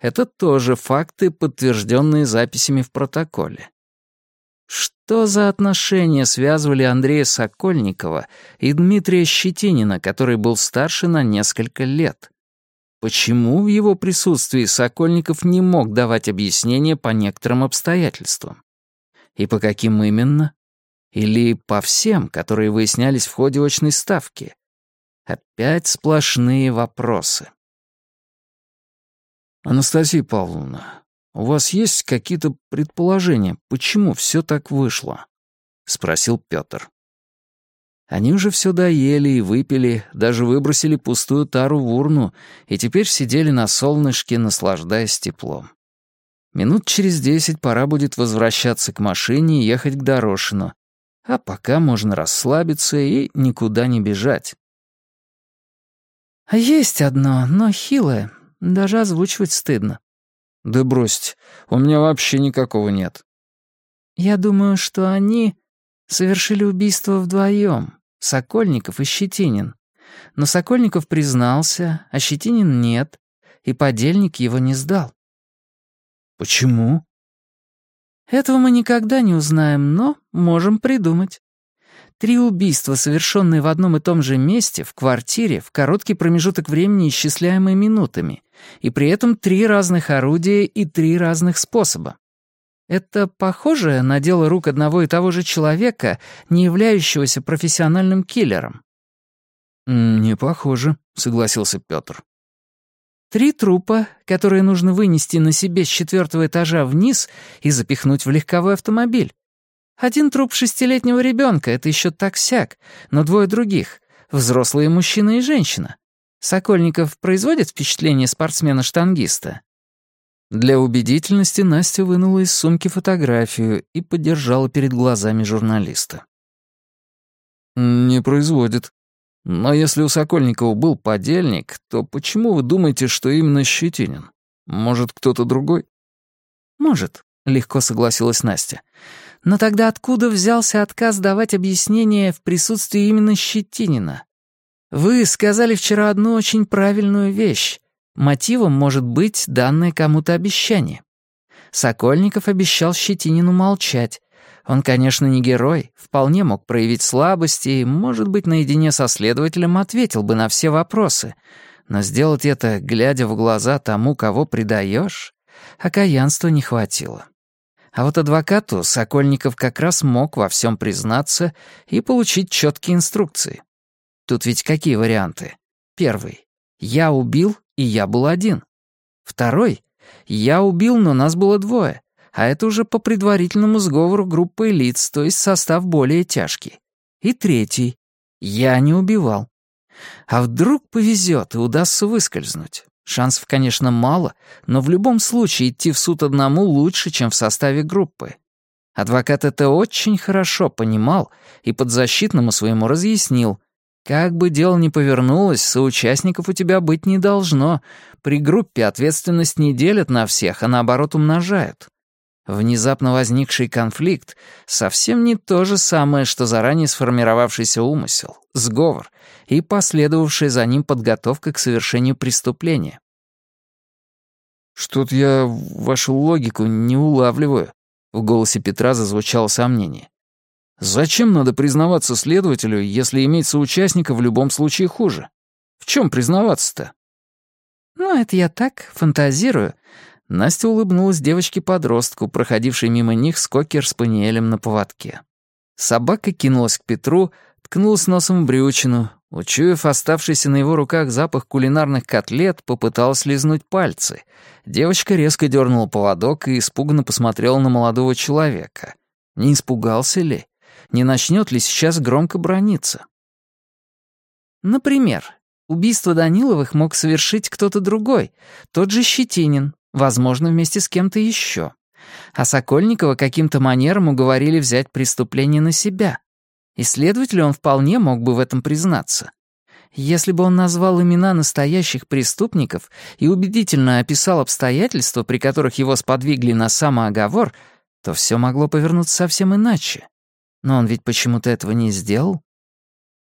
Это тоже факты, подтвержденные записями в протоколе. Что за отношения связывали Андрея Сокольникова и Дмитрия Щетинина, который был старше на несколько лет? Почему в его присутствии Сокольников не мог давать объяснения по некоторым обстоятельствам? И по каким именно? Или по всем, которые выяснялись в ходе очной ставки? Опять сплошные вопросы. «Анастасия Павловна, «У вас есть какие-то предположения, почему все так вышло?» — спросил Петр. Они уже все доели и выпили, даже выбросили пустую тару в урну и теперь сидели на солнышке, наслаждаясь теплом. Минут через десять пора будет возвращаться к машине и ехать к Дорошину, а пока можно расслабиться и никуда не бежать. «А есть одно, но хилое, даже озвучивать стыдно», «Да бросьте, у меня вообще никакого нет». «Я думаю, что они совершили убийство вдвоем, Сокольников и Щетинин. Но Сокольников признался, а Щетинин нет, и подельник его не сдал». «Почему?» «Этого мы никогда не узнаем, но можем придумать». Три убийства, совершенные в одном и том же месте, в квартире, в короткий промежуток времени, исчисляемый минутами, и при этом три разных орудия и три разных способа. Это похоже на дело рук одного и того же человека, не являющегося профессиональным киллером? «Не похоже», — согласился Пётр. Три трупа, которые нужно вынести на себе с четвертого этажа вниз и запихнуть в легковой автомобиль. Один труп шестилетнего ребенка — это еще так-сяк, но двое других — взрослые мужчина и женщина. Сокольников производит впечатление спортсмена-штангиста?» Для убедительности Настя вынула из сумки фотографию и подержала перед глазами журналиста. «Не производит. Но если у Сокольникова был подельник, то почему вы думаете, что именно Щетинин? Может, кто-то другой?» «Может», — легко согласилась Настя. Но тогда откуда взялся отказ давать объяснение в присутствии именно Щетинина? Вы сказали вчера одну очень правильную вещь. Мотивом может быть данное кому-то обещание. Сокольников обещал Щетинину молчать. Он, конечно, не герой, вполне мог проявить слабости и, может быть, наедине со следователем ответил бы на все вопросы. Но сделать это, глядя в глаза тому, кого предаешь, окаянства не хватило. А вот адвокату Сокольников как раз мог во всем признаться и получить четкие инструкции. Тут ведь какие варианты? Первый. Я убил, и я был один. Второй. Я убил, но нас было двое. А это уже по предварительному сговору группы лиц, то есть состав более тяжкий. И третий. Я не убивал. А вдруг повезет и удастся выскользнуть? Шансов, конечно, мало, но в любом случае идти в суд одному лучше, чем в составе группы. Адвокат это очень хорошо понимал и подзащитному своему разъяснил. Как бы дело ни повернулось, соучастников у тебя быть не должно. При группе ответственность не делят на всех, а наоборот умножают. Внезапно возникший конфликт совсем не то же самое, что заранее сформировавшийся умысел, сговор и последовавшая за ним подготовка к совершению преступления. «Что-то я вашу логику не улавливаю», — в голосе Петра зазвучало сомнение. «Зачем надо признаваться следователю, если иметь соучастника в любом случае хуже? В чем признаваться-то?» «Ну, это я так, фантазирую». Настя улыбнулась девочке-подростку, проходившей мимо них с кокер-спаниелем на поводке. Собака кинулась к Петру, ткнулась носом в брючину, Учуяв оставшийся на его руках запах кулинарных котлет, попыталась лизнуть пальцы. Девочка резко дернула поводок и испуганно посмотрела на молодого человека. Не испугался ли? Не начнет ли сейчас громко брониться? Например, убийство Даниловых мог совершить кто-то другой, тот же Щетинин, возможно, вместе с кем-то еще. А Сокольникова каким-то манером уговорили взять преступление на себя. И следователю он вполне мог бы в этом признаться. Если бы он назвал имена настоящих преступников и убедительно описал обстоятельства, при которых его сподвигли на самооговор, то все могло повернуться совсем иначе. Но он ведь почему-то этого не сделал.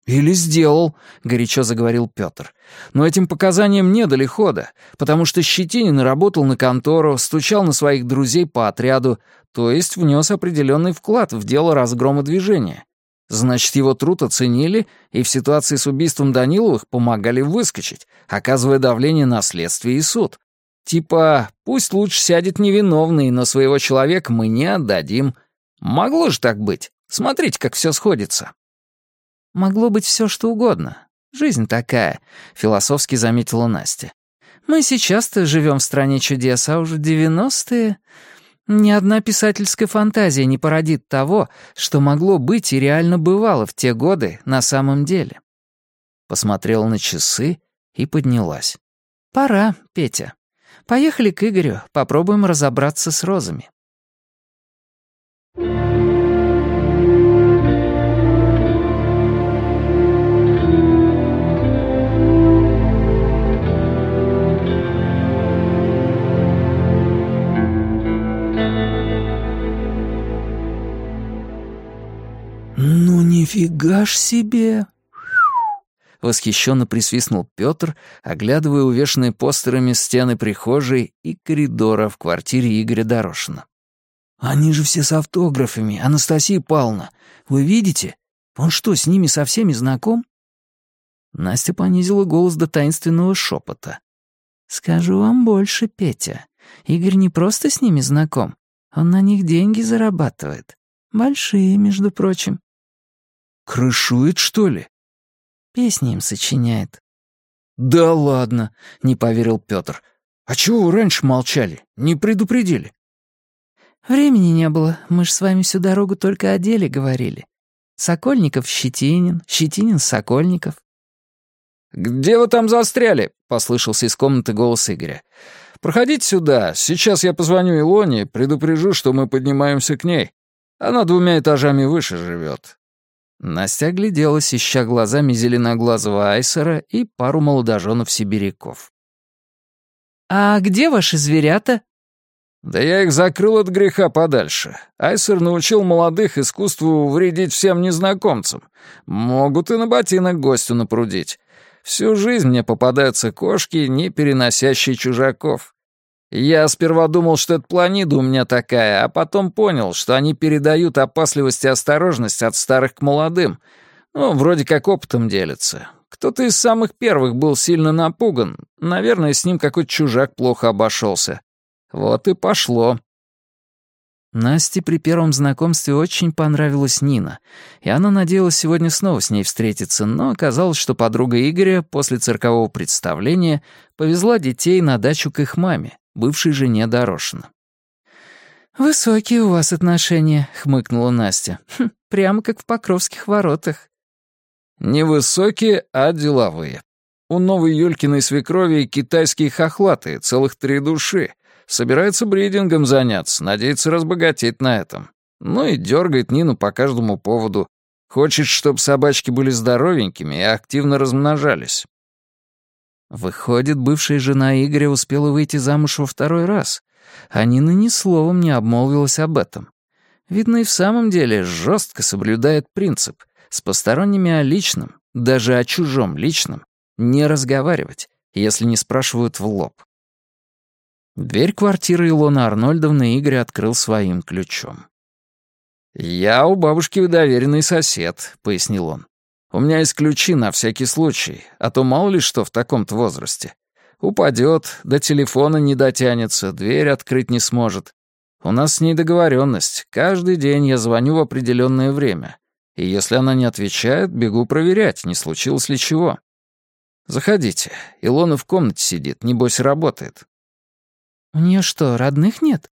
«Или сделал», — горячо заговорил Пётр. «Но этим показаниям не дали хода, потому что Щетинин работал на контору, стучал на своих друзей по отряду, то есть внес определенный вклад в дело разгрома движения. Значит, его труд оценили и в ситуации с убийством Даниловых помогали выскочить, оказывая давление на следствие и суд. Типа, пусть лучше сядет невиновный, но своего человека мы не отдадим. Могло же так быть. Смотрите, как все сходится. Могло быть все что угодно. Жизнь такая, философски заметила Настя. Мы сейчас-то живем в стране чудес, а уже девяностые... Ни одна писательская фантазия не породит того, что могло быть и реально бывало в те годы на самом деле. Посмотрела на часы и поднялась. «Пора, Петя. Поехали к Игорю, попробуем разобраться с розами». «Нифига ж себе!» Восхищенно присвистнул Петр, оглядывая увешанные постерами стены прихожей и коридора в квартире Игоря Дорошина. «Они же все с автографами, Анастасия Павловна. Вы видите? Он что, с ними со всеми знаком?» Настя понизила голос до таинственного шепота. «Скажу вам больше, Петя. Игорь не просто с ними знаком, он на них деньги зарабатывает. Большие, между прочим. Крышует, что ли? Песни им сочиняет. Да ладно, не поверил Петр. А чего вы раньше молчали? Не предупредили? Времени не было. Мы ж с вами всю дорогу только о деле говорили. Сокольников — Щетинин, Щетинин — Сокольников. «Где вы там застряли?» — послышался из комнаты голос Игоря. «Проходите сюда. Сейчас я позвоню Илоне, предупрежу, что мы поднимаемся к ней. Она двумя этажами выше живет. Настя огляделась, ища глазами зеленоглазого айсера и пару молодоженов-сибиряков. «А где ваши зверята?» «Да я их закрыл от греха подальше. Айсер научил молодых искусству вредить всем незнакомцам. Могут и на ботинок гостю напрудить. Всю жизнь мне попадаются кошки, не переносящие чужаков. Я сперва думал, что это планида у меня такая, а потом понял, что они передают опасливость и осторожность от старых к молодым. Ну, вроде как опытом делятся. Кто-то из самых первых был сильно напуган. Наверное, с ним какой-то чужак плохо обошелся. Вот и пошло. Насте при первом знакомстве очень понравилась Нина, и она надеялась сегодня снова с ней встретиться, но оказалось, что подруга Игоря после циркового представления повезла детей на дачу к их маме, бывшей жене Дорошина. «Высокие у вас отношения», — хмыкнула Настя. Хм, «Прямо как в Покровских воротах». «Невысокие, а деловые. У новой Юлькиной свекрови китайские хохлатые, целых три души. Собирается бридингом заняться, надеется разбогатеть на этом. Ну и дергает Нину по каждому поводу. Хочет, чтобы собачки были здоровенькими и активно размножались. Выходит, бывшая жена Игоря успела выйти замуж во второй раз. а Нина ни словом не обмолвилась об этом. Видно, и в самом деле жестко соблюдает принцип с посторонними о личном, даже о чужом личном, не разговаривать, если не спрашивают в лоб. Дверь квартиры Илоны Арнольдовны Игорь открыл своим ключом. «Я у бабушки доверенный сосед», — пояснил он. «У меня есть ключи на всякий случай, а то мало ли что в таком-то возрасте. Упадет, до телефона не дотянется, дверь открыть не сможет. У нас с ней договоренность. Каждый день я звоню в определенное время. И если она не отвечает, бегу проверять, не случилось ли чего. Заходите. Илона в комнате сидит, небось работает. «У нее что, родных нет?»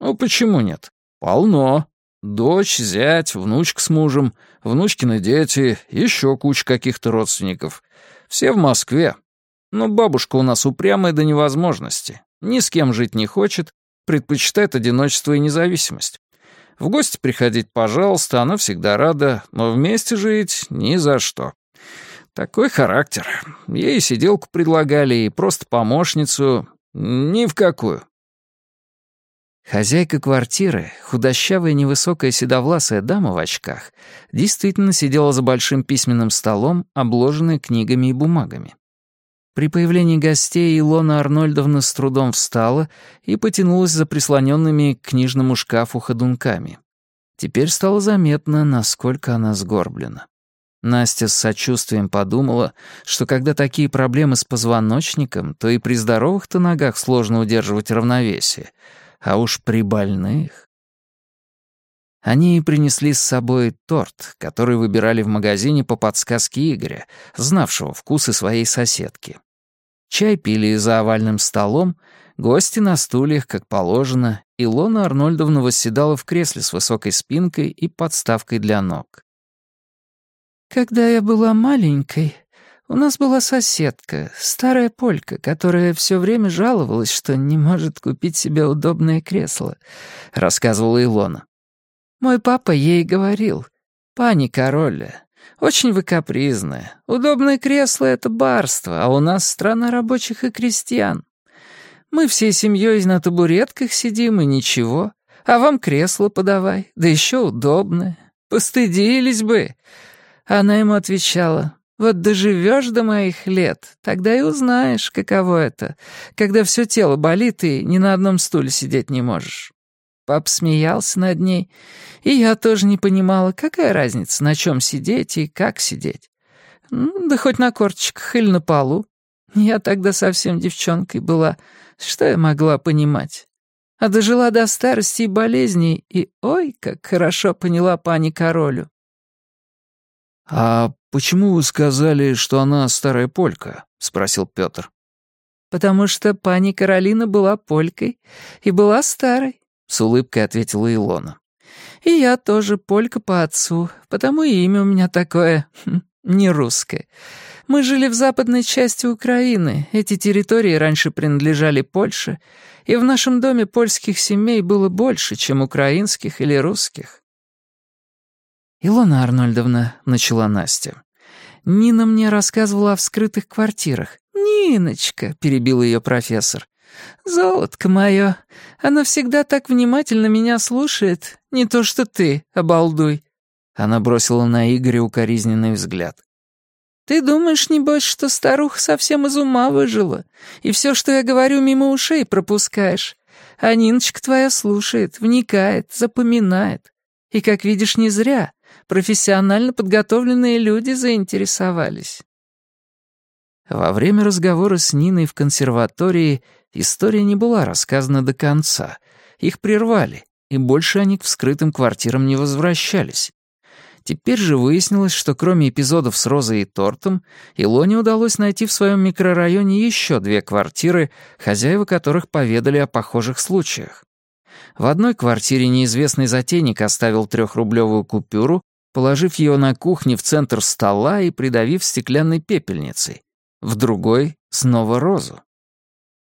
«Ну, почему нет? Полно. Дочь, зять, внучка с мужем, внучкины дети, еще куча каких-то родственников. Все в Москве. Но бабушка у нас упрямая до невозможности. Ни с кем жить не хочет, предпочитает одиночество и независимость. В гости приходить, пожалуйста, она всегда рада, но вместе жить ни за что. Такой характер. Ей сиделку предлагали и просто помощницу, «Ни в какую». Хозяйка квартиры, худощавая невысокая седовласая дама в очках, действительно сидела за большим письменным столом, обложенной книгами и бумагами. При появлении гостей Илона Арнольдовна с трудом встала и потянулась за прислоненными к книжному шкафу ходунками. Теперь стало заметно, насколько она сгорблена. Настя с сочувствием подумала, что когда такие проблемы с позвоночником, то и при здоровых-то ногах сложно удерживать равновесие, а уж при больных... Они принесли с собой торт, который выбирали в магазине по подсказке Игоря, знавшего вкусы своей соседки. Чай пили за овальным столом, гости на стульях, как положено, и Лона Арнольдовна восседала в кресле с высокой спинкой и подставкой для ног. Когда я была маленькой, у нас была соседка, старая полька, которая все время жаловалась, что не может купить себе удобное кресло, рассказывала Илона. Мой папа ей говорил, «Пани Короля, очень вы капризная. Удобное кресло — это барство, а у нас страна рабочих и крестьян. Мы всей семьей на табуретках сидим и ничего, а вам кресло подавай, да еще удобное. Постыдились бы. Она ему отвечала, «Вот доживешь до моих лет, тогда и узнаешь, каково это, когда все тело болит и ни на одном стуле сидеть не можешь». Пап смеялся над ней, и я тоже не понимала, какая разница, на чем сидеть и как сидеть. Ну, да хоть на корточках или на полу. Я тогда совсем девчонкой была, что я могла понимать? А дожила до старости и болезней, и ой, как хорошо поняла пани Королю. «А почему вы сказали, что она старая полька?» — спросил Пётр. «Потому что пани Каролина была полькой и была старой», — с улыбкой ответила Илона. «И я тоже полька по отцу, потому и имя у меня такое, хм, не русское. Мы жили в западной части Украины, эти территории раньше принадлежали Польше, и в нашем доме польских семей было больше, чем украинских или русских. «Илона Арнольдовна», — начала Настя, — «Нина мне рассказывала о вскрытых квартирах». «Ниночка», — перебил ее профессор, — «золотко мое, она всегда так внимательно меня слушает, не то что ты, обалдуй». Она бросила на Игоря укоризненный взгляд. «Ты думаешь, небось, что старуха совсем из ума выжила, и все, что я говорю, мимо ушей пропускаешь. А Ниночка твоя слушает, вникает, запоминает. И, как видишь, не зря профессионально подготовленные люди заинтересовались. Во время разговора с Ниной в консерватории история не была рассказана до конца. Их прервали, и больше они к вскрытым квартирам не возвращались. Теперь же выяснилось, что кроме эпизодов с Розой и тортом, Илоне удалось найти в своем микрорайоне еще две квартиры, хозяева которых поведали о похожих случаях. В одной квартире неизвестный затейник оставил трехрублевую купюру, положив ее на кухне в центр стола и придавив стеклянной пепельницей. В другой — снова розу.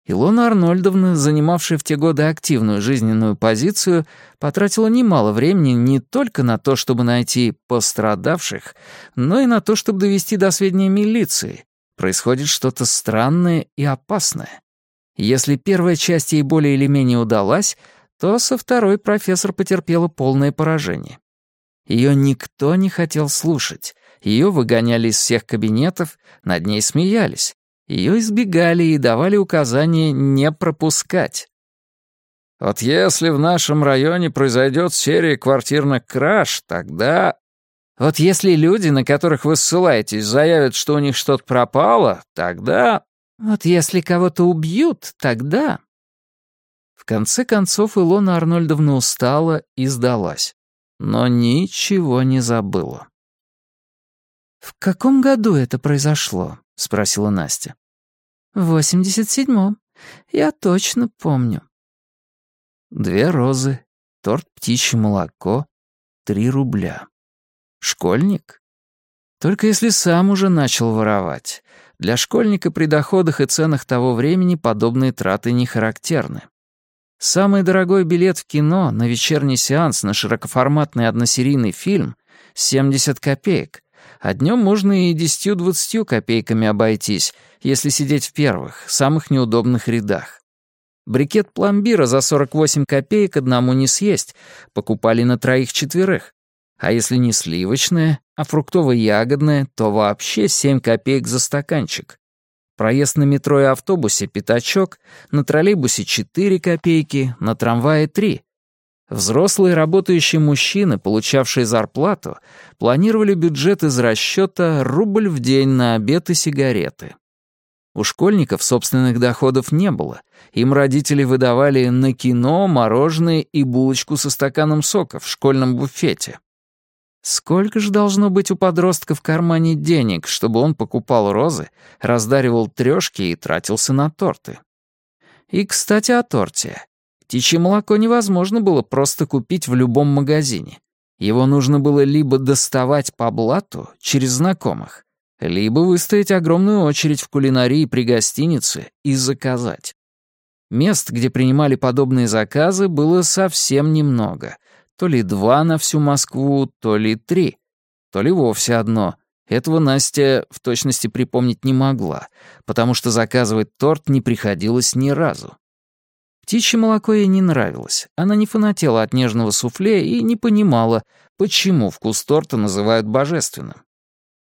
Илона Арнольдовна, занимавшая в те годы активную жизненную позицию, потратила немало времени не только на то, чтобы найти пострадавших, но и на то, чтобы довести до сведения милиции. Происходит что-то странное и опасное. Если первая часть ей более или менее удалась, то со второй профессор потерпела полное поражение. Ее никто не хотел слушать, ее выгоняли из всех кабинетов, над ней смеялись, ее избегали и давали указания не пропускать. Вот если в нашем районе произойдет серия квартирных краж, тогда... Вот если люди, на которых вы ссылаетесь, заявят, что у них что-то пропало, тогда... Вот если кого-то убьют, тогда... В конце концов Илона Арнольдовна устала и сдалась. Но ничего не забыла. «В каком году это произошло?» — спросила Настя. «В восемьдесят седьмом. Я точно помню». Две розы, торт птичье молоко, три рубля. Школьник? Только если сам уже начал воровать. Для школьника при доходах и ценах того времени подобные траты не характерны. Самый дорогой билет в кино на вечерний сеанс на широкоформатный односерийный фильм — 70 копеек, а днем можно и 10-20 копейками обойтись, если сидеть в первых, самых неудобных рядах. Брикет пломбира за 48 копеек одному не съесть, покупали на троих-четверых. А если не сливочное, а фруктово-ягодное, то вообще 7 копеек за стаканчик. Проезд на метро и автобусе — пятачок, на троллейбусе — 4 копейки, на трамвае — 3. Взрослые работающие мужчины, получавшие зарплату, планировали бюджет из расчета рубль в день на обед и сигареты. У школьников собственных доходов не было. Им родители выдавали на кино, мороженое и булочку со стаканом сока в школьном буфете. Сколько же должно быть у подростка в кармане денег, чтобы он покупал розы, раздаривал трёшки и тратился на торты? И, кстати, о торте. Птичье молоко невозможно было просто купить в любом магазине. Его нужно было либо доставать по блату через знакомых, либо выстоять огромную очередь в кулинарии при гостинице и заказать. Мест, где принимали подобные заказы, было совсем немного. То ли два на всю Москву, то ли три, то ли вовсе одно. Этого Настя в точности припомнить не могла, потому что заказывать торт не приходилось ни разу. Птичье молоко ей не нравилось. Она не фанатела от нежного суфле и не понимала, почему вкус торта называют божественным.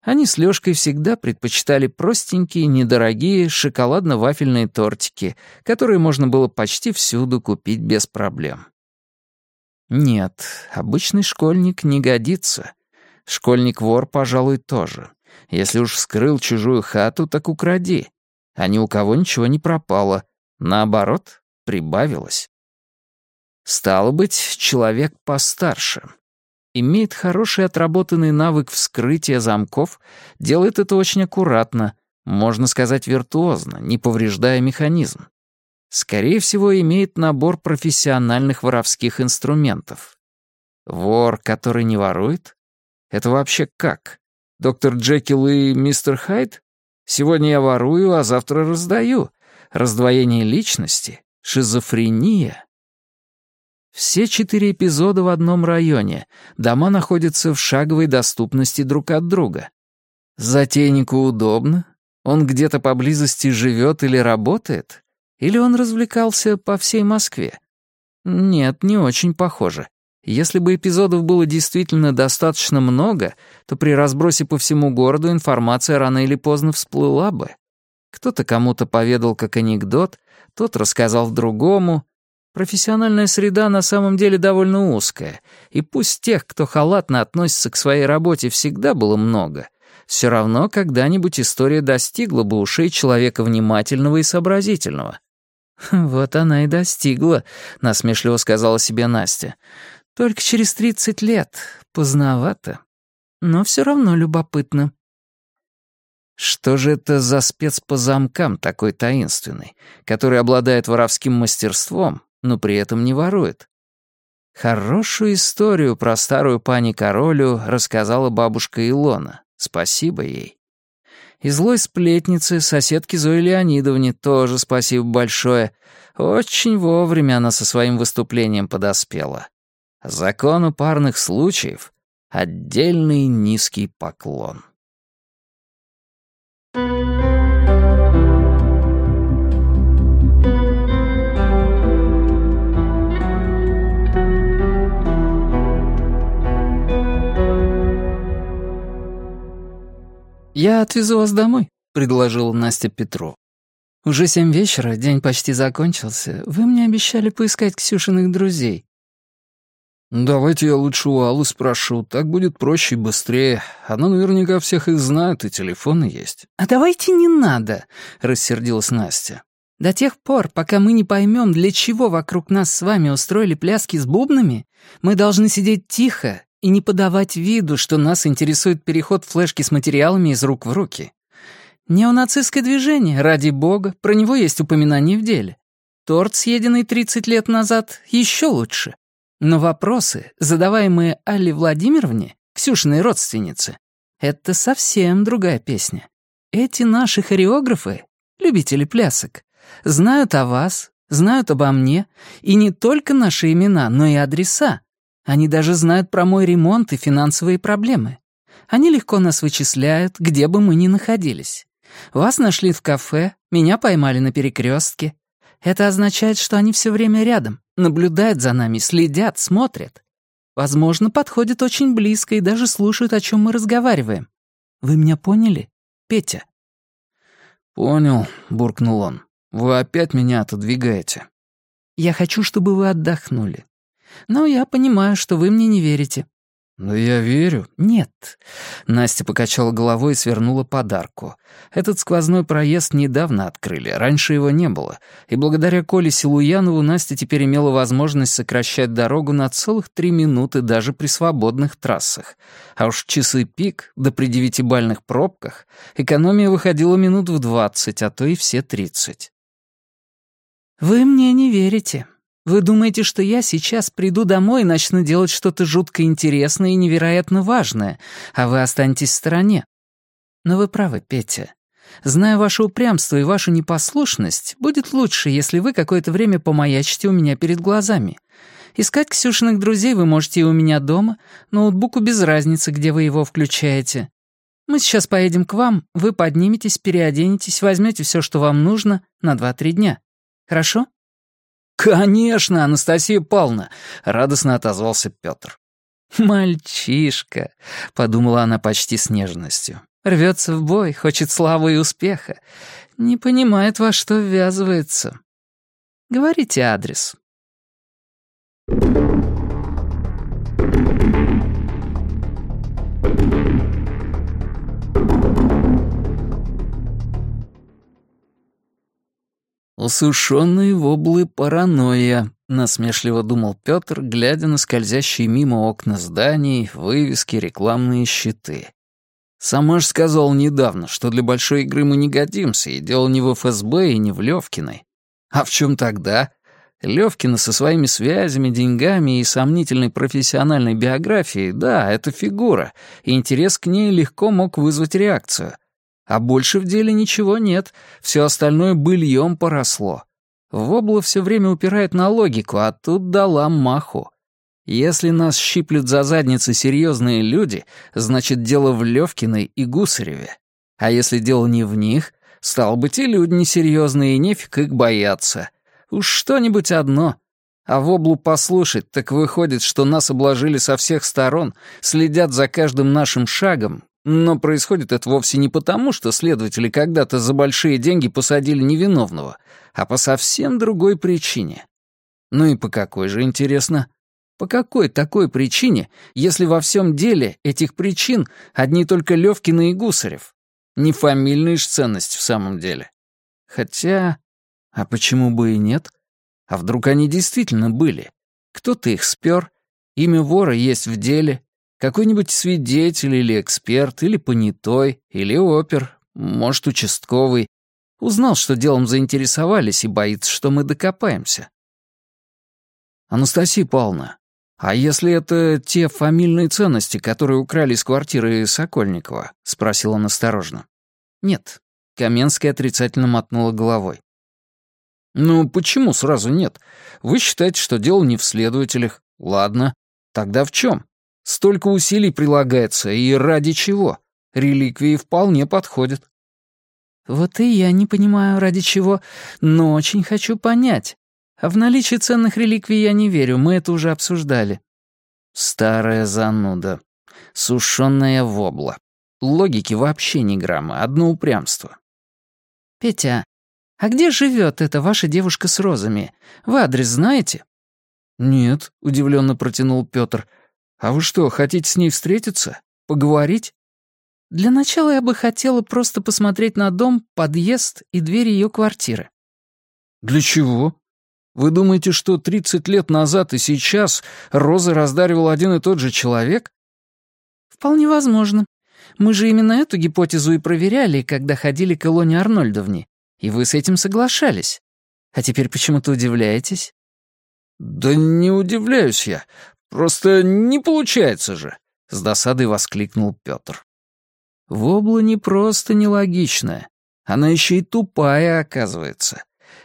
Они с Лёшкой всегда предпочитали простенькие, недорогие шоколадно-вафельные тортики, которые можно было почти всюду купить без проблем. Нет, обычный школьник не годится. Школьник-вор, пожалуй, тоже. Если уж вскрыл чужую хату, так укради. А ни у кого ничего не пропало. Наоборот, прибавилось. Стало быть, человек постарше имеет хороший отработанный навык вскрытия замков, делает это очень аккуратно, можно сказать виртуозно, не повреждая механизм. Скорее всего, имеет набор профессиональных воровских инструментов. Вор, который не ворует? Это вообще как? Доктор Джекил и мистер Хайд? Сегодня я ворую, а завтра раздаю. Раздвоение личности? Шизофрения? Все четыре эпизода в одном районе. Дома находятся в шаговой доступности друг от друга. Затейнику удобно? Он где-то поблизости живет или работает? Или он развлекался по всей Москве? Нет, не очень похоже. Если бы эпизодов было действительно достаточно много, то при разбросе по всему городу информация рано или поздно всплыла бы. Кто-то кому-то поведал как анекдот, тот рассказал другому, Профессиональная среда на самом деле довольно узкая, и пусть тех, кто халатно относится к своей работе, всегда было много, все равно когда-нибудь история достигла бы ушей человека внимательного и сообразительного. «Вот она и достигла», — насмешливо сказала себе Настя. «Только через тридцать лет. Поздновато. Но все равно любопытно». Что же это за спец по замкам такой таинственный, который обладает воровским мастерством, но при этом не ворует. Хорошую историю про старую пани Королю рассказала бабушка Илона. Спасибо ей. И злой сплетнице, соседке Зои Леонидовне, тоже спасибо большое. Очень вовремя она со своим выступлением подоспела. Закону парных случаев — отдельный низкий поклон. «Я отвезу вас домой», — предложила Настя Петру. «Уже семь вечера, день почти закончился. Вы мне обещали поискать Ксюшиных друзей». «Давайте я лучше у Аллы спрошу, так будет проще и быстрее. Она наверняка всех их знает, и телефоны есть». «А давайте не надо», — рассердилась Настя. «До тех пор, пока мы не поймем, для чего вокруг нас с вами устроили пляски с бубнами, мы должны сидеть тихо и не подавать виду, что нас интересует переход флешки с материалами из рук в руки. Неонацистское движение, ради бога, про него есть упоминание в деле. Торт, съеденный 30 лет назад, еще лучше. Но вопросы, задаваемые Алле Владимировне, Ксюшиной родственнице, это совсем другая песня. Эти наши хореографы, любители плясок, знают о вас, знают обо мне, и не только наши имена, но и адреса. Они даже знают про мой ремонт и финансовые проблемы. Они легко нас вычисляют, где бы мы ни находились. Вас нашли в кафе, меня поймали на перекрестке. Это означает, что они все время рядом, наблюдают за нами, следят, смотрят. Возможно, подходят очень близко и даже слушают, о чем мы разговариваем. Вы меня поняли, Петя?» «Понял», — буркнул он. «Вы опять меня отодвигаете». «Я хочу, чтобы вы отдохнули. Но я понимаю, что вы мне не верите. «Но я верю». «Нет». Настя покачала головой и свернула подарку. Этот сквозной проезд недавно открыли, раньше его не было. И благодаря Коле Силуянову Настя теперь имела возможность сокращать дорогу на целых три минуты даже при свободных трассах. А уж часы пик, да при девятибальных пробках, экономия выходила минут в двадцать, а то и все тридцать. «Вы мне не верите», вы думаете, что я сейчас приду домой и начну делать что-то жутко интересное и невероятно важное, а вы останетесь в стороне? Но вы правы, Петя. Зная ваше упрямство и вашу непослушность, будет лучше, если вы какое-то время помаячите у меня перед глазами. Искать Ксюшиных друзей вы можете и у меня дома, ноутбуку без разницы, где вы его включаете. Мы сейчас поедем к вам, вы подниметесь, переоденетесь, возьмете все, что вам нужно, на 2-3 дня. Хорошо? «Конечно, Анастасия Павловна!» — радостно отозвался Петр. «Мальчишка», — подумала она почти с нежностью. «Рвется в бой, хочет славы и успеха. Не понимает, во что ввязывается. Говорите адрес». «Усушенные воблы паранойя», — насмешливо думал Пётр, глядя на скользящие мимо окна зданий, вывески, рекламные щиты. «Сама ж сказал недавно, что для большой игры мы не годимся, и дело не в ФСБ и не в Левкиной. А в чем тогда? Левкина со своими связями, деньгами и сомнительной профессиональной биографией, да, это фигура, и интерес к ней легко мог вызвать реакцию». А больше в деле ничего нет, все остальное быльем поросло. Вобла все время упирает на логику, а тут дала маху. Если нас щиплют за задницы серьезные люди, значит, дело в Левкиной и Гусареве. А если дело не в них, стал быть, и люди несерьезные, и нефиг их бояться. Уж что-нибудь одно. А в облу послушать, так выходит, что нас обложили со всех сторон, следят за каждым нашим шагом, но происходит это вовсе не потому, что следователи когда-то за большие деньги посадили невиновного, а по совсем другой причине. Ну и по какой же, интересно? По какой такой причине, если во всем деле этих причин одни только Левкин и Гусарев? Не фамильная ж ценность в самом деле. Хотя... А почему бы и нет? А вдруг они действительно были? Кто-то их спер, имя вора есть в деле, какой-нибудь свидетель или эксперт, или понятой, или опер, может, участковый. Узнал, что делом заинтересовались и боится, что мы докопаемся. «Анастасия Павловна, а если это те фамильные ценности, которые украли из квартиры Сокольникова?» — спросил он осторожно. «Нет». Каменская отрицательно мотнула головой. «Ну, почему сразу нет? Вы считаете, что дело не в следователях. Ладно. Тогда в чем? Столько усилий прилагается, и ради чего? Реликвии вполне подходят. Вот и я не понимаю, ради чего, но очень хочу понять. А в наличие ценных реликвий я не верю, мы это уже обсуждали. Старая зануда. Сушёная вобла. Логики вообще ни грамма, одно упрямство. «Петя, а где живет эта ваша девушка с розами? Вы адрес знаете?» «Нет», — удивленно протянул Петр. «А вы что, хотите с ней встретиться? Поговорить?» «Для начала я бы хотела просто посмотреть на дом, подъезд и дверь ее квартиры». «Для чего? Вы думаете, что 30 лет назад и сейчас розы раздаривал один и тот же человек?» «Вполне возможно. Мы же именно эту гипотезу и проверяли, когда ходили к Илоне Арнольдовне, и вы с этим соглашались. А теперь почему-то удивляетесь?» «Да не удивляюсь я. Просто не получается же», — с досадой воскликнул Петр. Вобла не просто нелогичная, она еще и тупая, оказывается.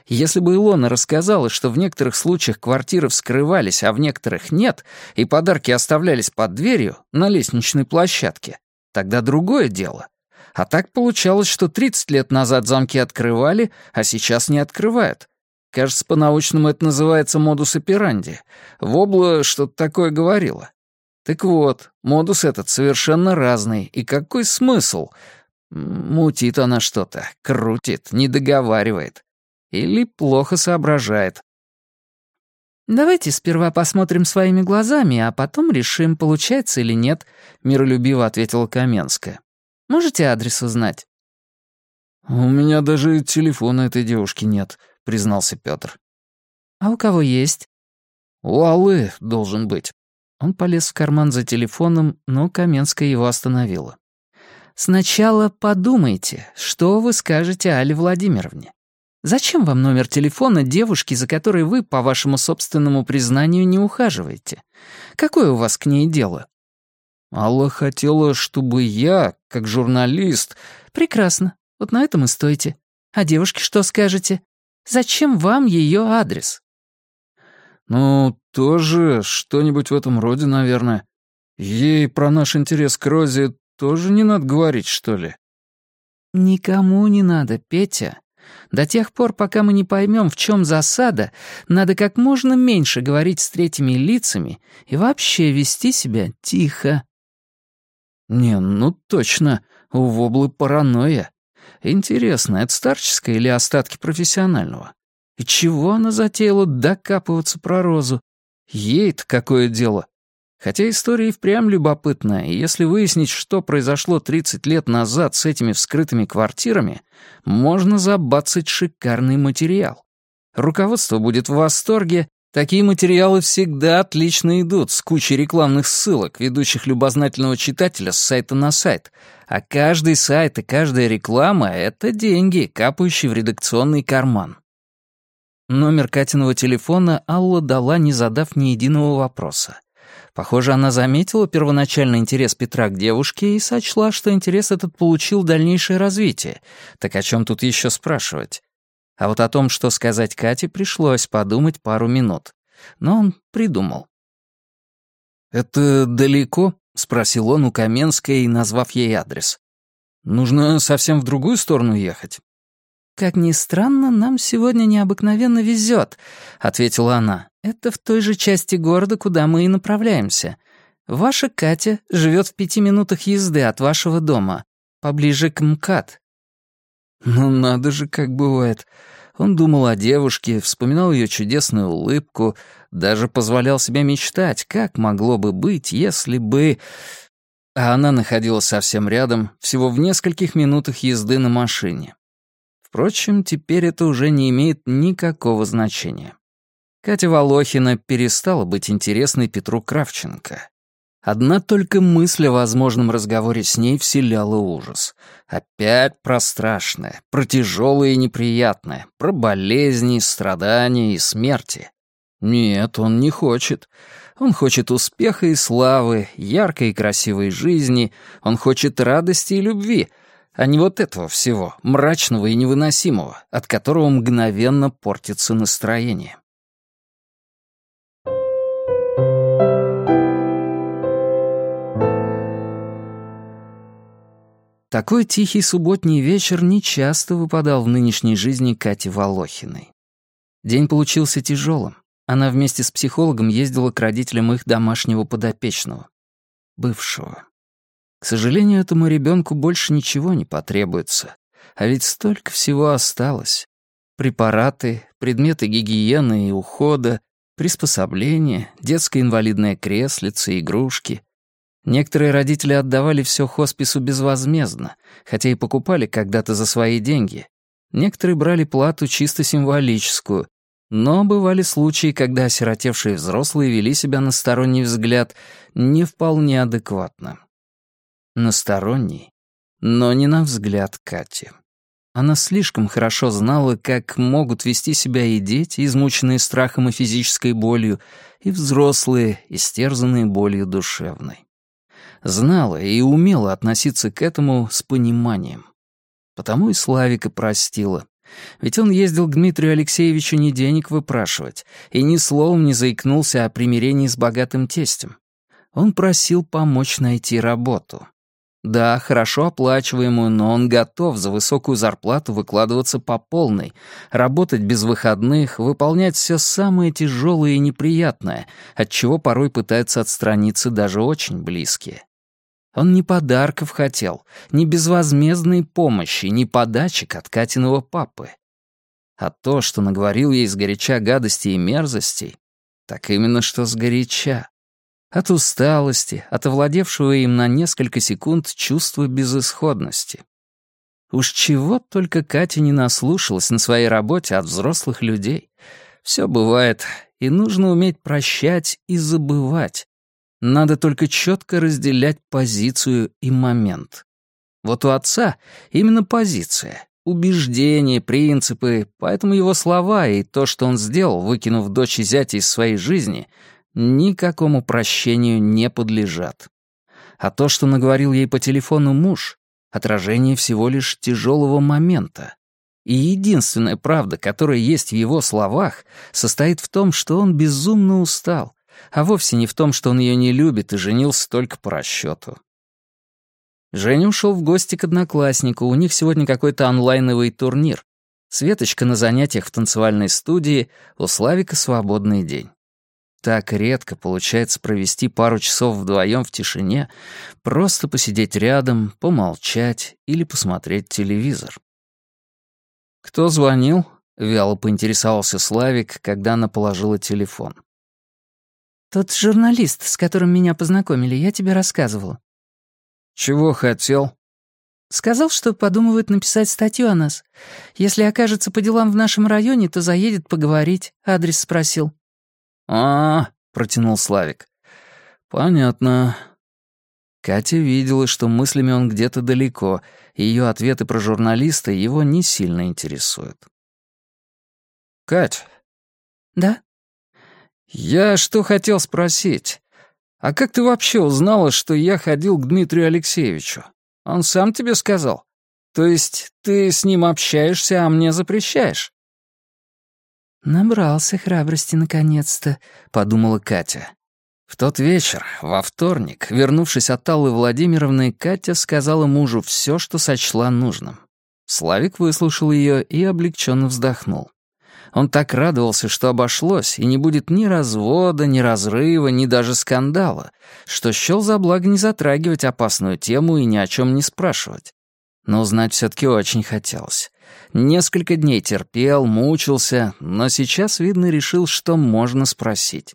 Если бы Илона рассказала, что в некоторых случаях квартиры вскрывались, а в некоторых нет, и подарки оставлялись под дверью на лестничной площадке, тогда другое дело. А так получалось, что 30 лет назад замки открывали, а сейчас не открывают. Кажется, по-научному это называется модус операнди. Вобла что-то такое говорила. Так вот, модус этот совершенно разный, и какой смысл? Мутит она что-то, крутит, не договаривает. Или плохо соображает. «Давайте сперва посмотрим своими глазами, а потом решим, получается или нет», — миролюбиво ответила Каменская. «Можете адрес узнать?» «У меня даже телефона этой девушки нет», — признался Петр. «А у кого есть?» «У Аллы должен быть». Он полез в карман за телефоном, но Каменская его остановила. «Сначала подумайте, что вы скажете Али Владимировне. Зачем вам номер телефона девушки, за которой вы, по вашему собственному признанию, не ухаживаете? Какое у вас к ней дело?» «Алла хотела, чтобы я, как журналист...» «Прекрасно. Вот на этом и стойте. А девушке что скажете? Зачем вам ее адрес?» «Ну, тоже что-нибудь в этом роде, наверное. Ей про наш интерес к Розе тоже не надо говорить, что ли?» «Никому не надо, Петя. До тех пор, пока мы не поймем, в чем засада, надо как можно меньше говорить с третьими лицами и вообще вести себя тихо». «Не, ну точно, у Воблы паранойя. Интересно, это старческое или остатки профессионального? И чего она затеяла докапываться про Розу? Ей-то какое дело? Хотя история и впрямь любопытная, и если выяснить, что произошло 30 лет назад с этими вскрытыми квартирами, можно забацать шикарный материал. Руководство будет в восторге, такие материалы всегда отлично идут, с кучей рекламных ссылок, ведущих любознательного читателя с сайта на сайт, а каждый сайт и каждая реклама — это деньги, капающие в редакционный карман. Номер Катиного телефона Алла дала, не задав ни единого вопроса. Похоже, она заметила первоначальный интерес Петра к девушке и сочла, что интерес этот получил дальнейшее развитие. Так о чем тут еще спрашивать? А вот о том, что сказать Кате, пришлось подумать пару минут. Но он придумал. «Это далеко?» — спросил он у Каменской, назвав ей адрес. «Нужно совсем в другую сторону ехать». «Как ни странно, нам сегодня необыкновенно везет», — ответила она. «Это в той же части города, куда мы и направляемся. Ваша Катя живет в пяти минутах езды от вашего дома, поближе к МКАД». «Ну надо же, как бывает». Он думал о девушке, вспоминал ее чудесную улыбку, даже позволял себе мечтать, как могло бы быть, если бы... А она находилась совсем рядом, всего в нескольких минутах езды на машине. Впрочем, теперь это уже не имеет никакого значения. Катя Волохина перестала быть интересной Петру Кравченко. Одна только мысль о возможном разговоре с ней вселяла ужас. Опять про страшное, про тяжелое и неприятное, про болезни, страдания и смерти. Нет, он не хочет. Он хочет успеха и славы, яркой и красивой жизни, он хочет радости и любви — а не вот этого всего, мрачного и невыносимого, от которого мгновенно портится настроение. Такой тихий субботний вечер нечасто выпадал в нынешней жизни Кати Волохиной. День получился тяжелым. Она вместе с психологом ездила к родителям их домашнего подопечного. Бывшего. К сожалению, этому ребенку больше ничего не потребуется. А ведь столько всего осталось. Препараты, предметы гигиены и ухода, приспособления, детское инвалидное креслице, игрушки. Некоторые родители отдавали все хоспису безвозмездно, хотя и покупали когда-то за свои деньги. Некоторые брали плату чисто символическую, но бывали случаи, когда осиротевшие взрослые вели себя на сторонний взгляд не вполне адекватно. Насторонний, но не на взгляд Кати. Она слишком хорошо знала, как могут вести себя и дети, измученные страхом и физической болью, и взрослые, истерзанные болью душевной. Знала и умела относиться к этому с пониманием. Потому и Славика простила. Ведь он ездил к Дмитрию Алексеевичу не денег выпрашивать и ни словом не заикнулся о примирении с богатым тестем. Он просил помочь найти работу. Да, хорошо оплачиваемую, но он готов за высокую зарплату выкладываться по полной, работать без выходных, выполнять все самое тяжелое и неприятное, от чего порой пытаются отстраниться даже очень близкие. Он не подарков хотел, ни безвозмездной помощи, ни подачек от Катиного папы. А то, что наговорил ей сгоряча гадости и мерзостей, так именно что сгоряча. От усталости, от овладевшего им на несколько секунд чувства безысходности. Уж чего только Катя не наслушалась на своей работе от взрослых людей. Все бывает, и нужно уметь прощать и забывать. Надо только четко разделять позицию и момент. Вот у отца именно позиция, убеждения, принципы, поэтому его слова и то, что он сделал, выкинув дочь и зятя из своей жизни — никакому прощению не подлежат. А то, что наговорил ей по телефону муж, отражение всего лишь тяжелого момента. И единственная правда, которая есть в его словах, состоит в том, что он безумно устал, а вовсе не в том, что он ее не любит и женился только по расчету. Женя ушел в гости к однокласснику, у них сегодня какой-то онлайновый турнир. Светочка на занятиях в танцевальной студии, у Славика свободный день. Так редко получается провести пару часов вдвоем в тишине, просто посидеть рядом, помолчать или посмотреть телевизор. «Кто звонил?» — вяло поинтересовался Славик, когда она положила телефон. «Тот журналист, с которым меня познакомили, я тебе рассказывал». «Чего хотел?» «Сказал, что подумывает написать статью о нас. Если окажется по делам в нашем районе, то заедет поговорить. Адрес спросил». А, протянул Славик. Понятно. Катя видела, что мыслями он где-то далеко, и ее ответы про журналиста его не сильно интересуют. «Кать». «Да?» «Я что хотел спросить. А как ты вообще узнала, что я ходил к Дмитрию Алексеевичу? Он сам тебе сказал? То есть ты с ним общаешься, а мне запрещаешь?» «Набрался храбрости наконец-то», — подумала Катя. В тот вечер, во вторник, вернувшись от Аллы Владимировны, Катя сказала мужу все, что сочла нужным. Славик выслушал ее и облегченно вздохнул. Он так радовался, что обошлось, и не будет ни развода, ни разрыва, ни даже скандала, что счел за благо не затрагивать опасную тему и ни о чем не спрашивать. Но узнать все-таки очень хотелось. Несколько дней терпел, мучился, но сейчас, видно, решил, что можно спросить.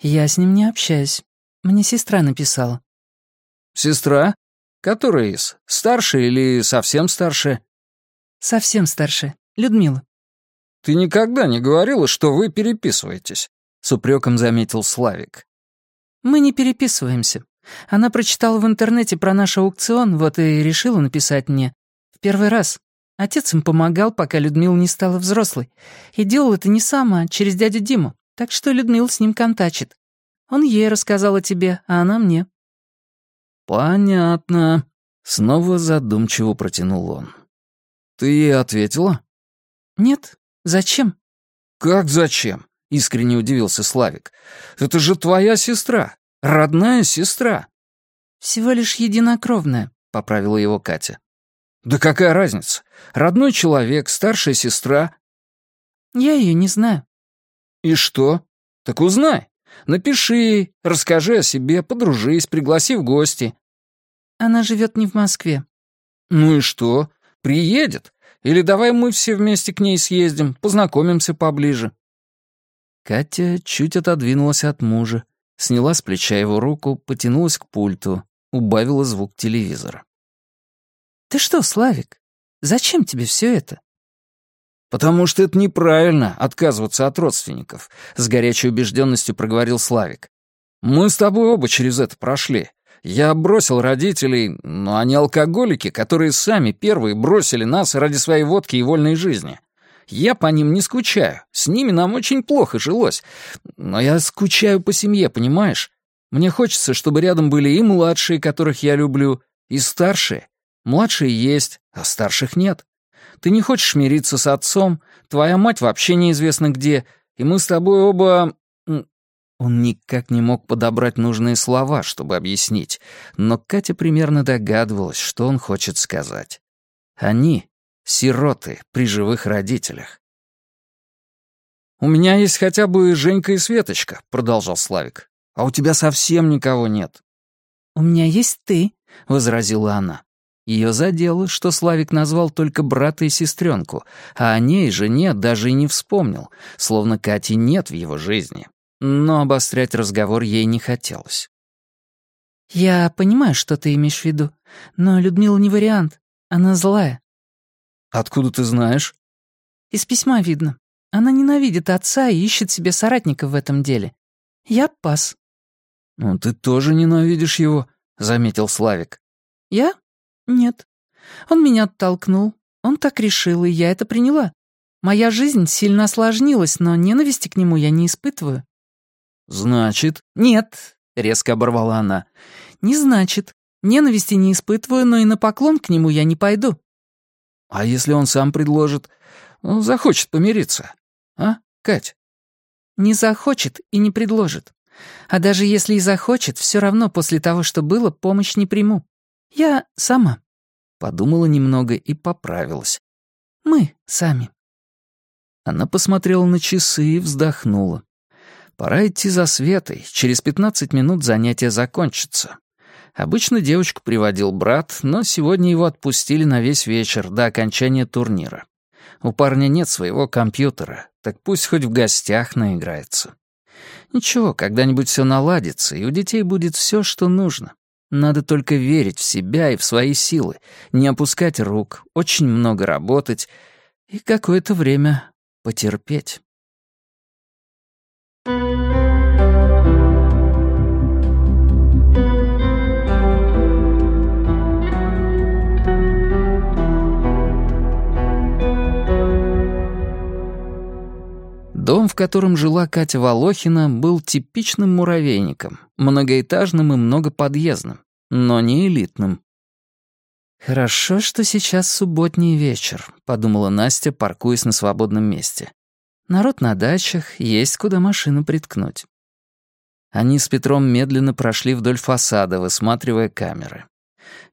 «Я с ним не общаюсь. Мне сестра написала». «Сестра? Которая из? Старшая или совсем старшая?» «Совсем старшая. Людмила». «Ты никогда не говорила, что вы переписываетесь», — с упреком заметил Славик. «Мы не переписываемся. Она прочитала в интернете про наш аукцион, вот и решила написать мне. В первый раз. Отец им помогал, пока Людмила не стала взрослой. И делал это не сам, а через дядю Диму. Так что Людмила с ним контачит. Он ей рассказал о тебе, а она мне». «Понятно», — снова задумчиво протянул он. «Ты ей ответила?» «Нет. Зачем?» «Как зачем?» — искренне удивился Славик. «Это же твоя сестра, родная сестра». «Всего лишь единокровная», — поправила его Катя. «Да какая разница? Родной человек, старшая сестра». «Я ее не знаю». «И что? Так узнай. Напиши ей, расскажи о себе, подружись, пригласи в гости. Она живет не в Москве». «Ну и что? Приедет? Или давай мы все вместе к ней съездим, познакомимся поближе». Катя чуть отодвинулась от мужа, сняла с плеча его руку, потянулась к пульту, убавила звук телевизора. «Ты что, Славик, зачем тебе все это?» «Потому что это неправильно — отказываться от родственников», — с горячей убежденностью проговорил Славик. «Мы с тобой оба через это прошли. Я бросил родителей, но они алкоголики, которые сами первые бросили нас ради своей водки и вольной жизни. Я по ним не скучаю, с ними нам очень плохо жилось. Но я скучаю по семье, понимаешь? Мне хочется, чтобы рядом были и младшие, которых я люблю, и старшие. Младшие есть, а старших нет. Ты не хочешь мириться с отцом, твоя мать вообще неизвестно где, и мы с тобой оба...» Он никак не мог подобрать нужные слова, чтобы объяснить, но Катя примерно догадывалась, что он хочет сказать. Они — сироты при живых родителях. «У меня есть хотя бы Женька и Светочка», — продолжал Славик. «А у тебя совсем никого нет». «У меня есть ты», — возразила она. Ее задело, что Славик назвал только брата и сестренку, а о ней, жене, даже и не вспомнил, словно Кати нет в его жизни. Но обострять разговор ей не хотелось. «Я понимаю, что ты имеешь в виду, но Людмила не вариант. Она злая». «Откуда ты знаешь?» «Из письма видно. Она ненавидит отца и ищет себе соратников в этом деле. Я пас». «Ну, ты тоже ненавидишь его», — заметил Славик. «Я? Нет. Он меня оттолкнул. Он так решил, и я это приняла. Моя жизнь сильно осложнилась, но ненависти к нему я не испытываю». «Значит?» «Нет», — резко оборвала она. «Не значит. Ненависти не испытываю, но и на поклон к нему я не пойду». «А если он сам предложит? Он захочет помириться? А, Кать?» «Не захочет и не предложит. А даже если и захочет, все равно после того, что было, помощь не приму. Я сама». Подумала немного и поправилась. «Мы сами». Она посмотрела на часы и вздохнула. Пора идти за Светой, через пятнадцать минут занятие закончится. Обычно девочку приводил брат, но сегодня его отпустили на весь вечер до окончания турнира. У парня нет своего компьютера, так пусть хоть в гостях наиграется. Ничего, когда-нибудь все наладится, и у детей будет все, что нужно. Надо только верить в себя и в свои силы, не опускать рук, очень много работать и какое-то время потерпеть. Дом, в котором жила Катя Волохина, был типичным муравейником, многоэтажным и многоподъездным, но не элитным. «Хорошо, что сейчас субботний вечер», — подумала Настя, паркуясь на свободном месте. «Народ на дачах, есть куда машину приткнуть». Они с Петром медленно прошли вдоль фасада, высматривая камеры.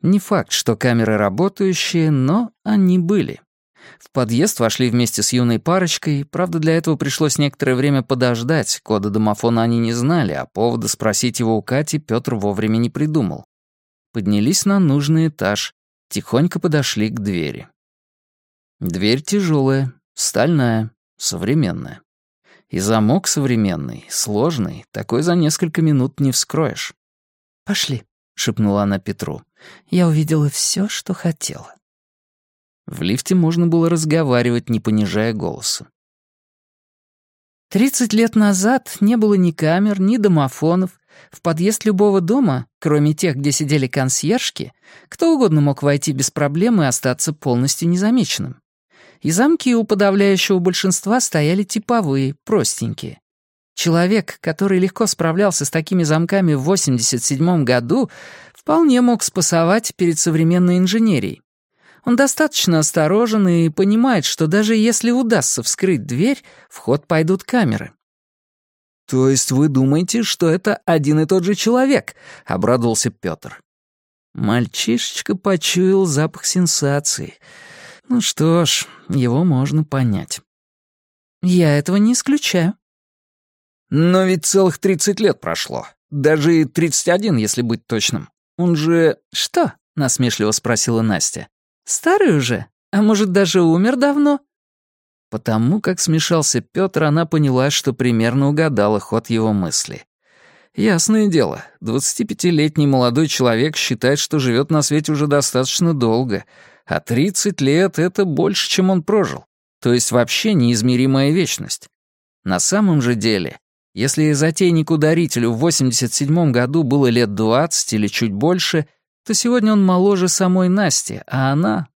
Не факт, что камеры работающие, но они были. В подъезд вошли вместе с юной парочкой, правда, для этого пришлось некоторое время подождать, кода домофона они не знали, а повода спросить его у Кати Пётр вовремя не придумал. Поднялись на нужный этаж, тихонько подошли к двери. Дверь тяжелая, стальная, современная. И замок современный, сложный, такой за несколько минут не вскроешь. «Пошли», — шепнула она Петру. «Я увидела все, что хотела». В лифте можно было разговаривать, не понижая голоса. Тридцать лет назад не было ни камер, ни домофонов. В подъезд любого дома, кроме тех, где сидели консьержки, кто угодно мог войти без проблем и остаться полностью незамеченным. И замки у подавляющего большинства стояли типовые, простенькие. Человек, который легко справлялся с такими замками в 87 году, вполне мог спасовать перед современной инженерией. Он достаточно осторожен и понимает, что даже если удастся вскрыть дверь, в ход пойдут камеры. «То есть вы думаете, что это один и тот же человек?» — обрадовался Пётр. Мальчишечка почуял запах сенсации. Ну что ж, его можно понять. «Я этого не исключаю». «Но ведь целых тридцать лет прошло. Даже тридцать один, если быть точным. Он же...» «Что?» — насмешливо спросила Настя. «Старый уже? А может, даже умер давно?» Потому как смешался Пётр, она поняла, что примерно угадала ход его мысли. Ясное дело, 25-летний молодой человек считает, что живет на свете уже достаточно долго, а 30 лет — это больше, чем он прожил, то есть вообще неизмеримая вечность. На самом же деле, если затейнику-дарителю в 87 году было лет 20 или чуть больше, то сегодня он моложе самой Насти, а она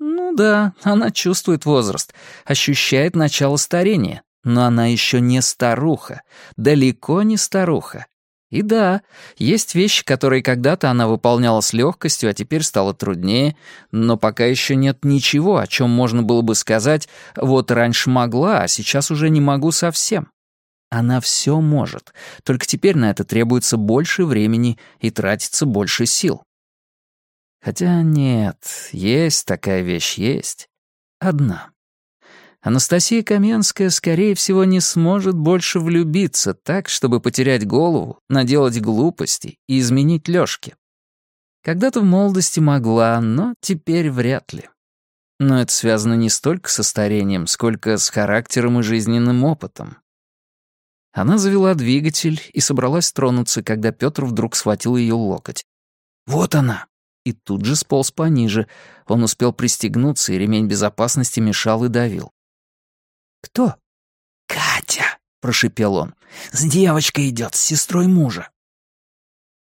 ну да, она чувствует возраст, ощущает начало старения, но она еще не старуха, далеко не старуха. И да, есть вещи, которые когда-то она выполняла с легкостью, а теперь стало труднее, но пока еще нет ничего, о чем можно было бы сказать «вот раньше могла, а сейчас уже не могу совсем». Она все может, только теперь на это требуется больше времени и тратится больше сил. Хотя нет, есть такая вещь, есть. Одна. Анастасия Каменская, скорее всего, не сможет больше влюбиться так, чтобы потерять голову, наделать глупостей и изменить Лёшке. Когда-то в молодости могла, но теперь вряд ли. Но это связано не столько со старением, сколько с характером и жизненным опытом. Она завела двигатель и собралась тронуться, когда Пётр вдруг схватил её локоть. «Вот она!» И тут же сполз пониже. Он успел пристегнуться, и ремень безопасности мешал и давил. «Кто?» «Катя!» — прошипел он. «С девочкой идет, с сестрой мужа».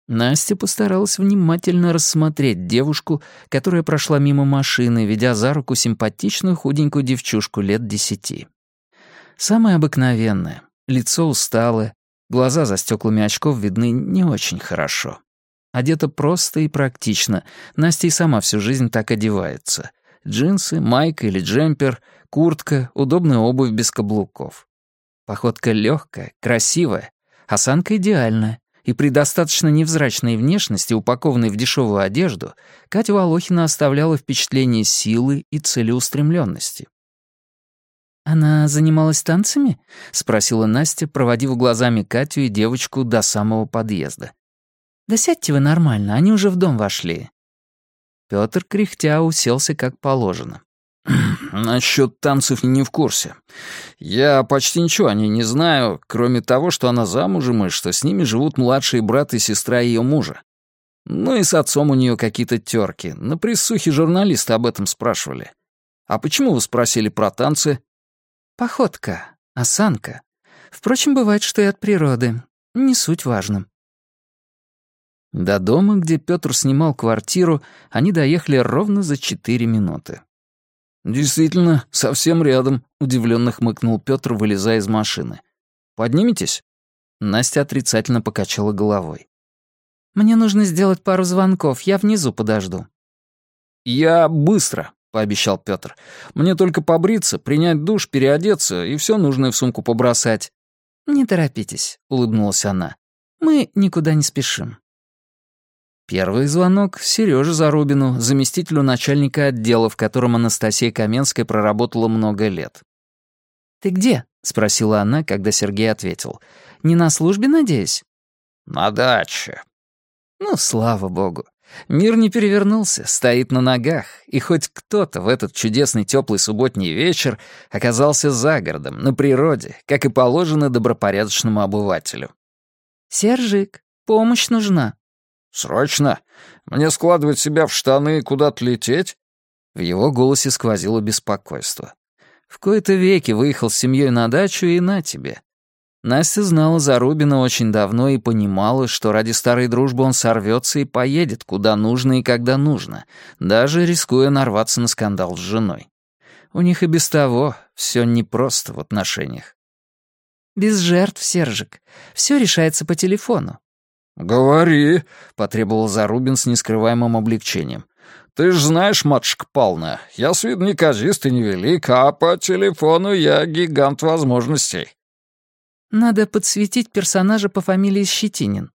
Настя постаралась внимательно рассмотреть девушку, которая прошла мимо машины, ведя за руку симпатичную худенькую девчушку лет десяти. Самая обыкновенная, лицо усталое, глаза за стеклами очков видны не очень хорошо. Одета просто и практично. Настя и сама всю жизнь так одевается. Джинсы, майка или джемпер, куртка, удобная обувь без каблуков. Походка легкая, красивая, осанка идеальная. И при достаточно невзрачной внешности, упакованной в дешевую одежду, Катя Волохина оставляла впечатление силы и целеустремленности. «Она занималась танцами?» — спросила Настя, проводив глазами Катю и девочку до самого подъезда. «Да сядьте вы нормально, они уже в дом вошли». Пётр, кряхтя, уселся как положено. «Насчёт танцев не в курсе. Я почти ничего о ней не знаю, кроме того, что она замужем и что с ними живут младший брат и сестра её мужа. Ну и с отцом у неё какие-то тёрки. На присухе журналисты об этом спрашивали. А почему вы спросили про танцы?» «Походка, осанка. Впрочем, бывает, что и от природы. Не суть важно. До дома, где Пётр снимал квартиру, они доехали ровно за четыре минуты. «Действительно, совсем рядом», — удивленно хмыкнул Пётр, вылезая из машины. «Подниметесь?» Настя отрицательно покачала головой. «Мне нужно сделать пару звонков, я внизу подожду». «Я быстро», — пообещал Пётр. «Мне только побриться, принять душ, переодеться и все нужное в сумку побросать». «Не торопитесь», — улыбнулась она. «Мы никуда не спешим». Первый звонок Сереже Зарубину, заместителю начальника отдела, в котором Анастасия Каменская проработала много лет. «Ты где?» — спросила она, когда Сергей ответил. «Не на службе, надеюсь?» «На даче». «Ну, слава богу. Мир не перевернулся, стоит на ногах, и хоть кто-то в этот чудесный теплый субботний вечер оказался за городом, на природе, как и положено добропорядочному обывателю». «Сержик, помощь нужна», «Срочно? Мне складывать себя в штаны и куда-то лететь?» В его голосе сквозило беспокойство. В кои-то веки выехал с семьей на дачу и на тебе. Настя знала Зарубина очень давно и понимала, что ради старой дружбы он сорвется и поедет куда нужно и когда нужно, даже рискуя нарваться на скандал с женой. У них и без того все непросто в отношениях. «Без жертв, Сержик. Все решается по телефону. «Говори», — потребовал Зарубин с нескрываемым облегчением. «Ты ж знаешь, матушка Павловна, я с виду неказист и невелик, а по телефону я гигант возможностей». «Надо подсветить персонажа по фамилии Щетинин».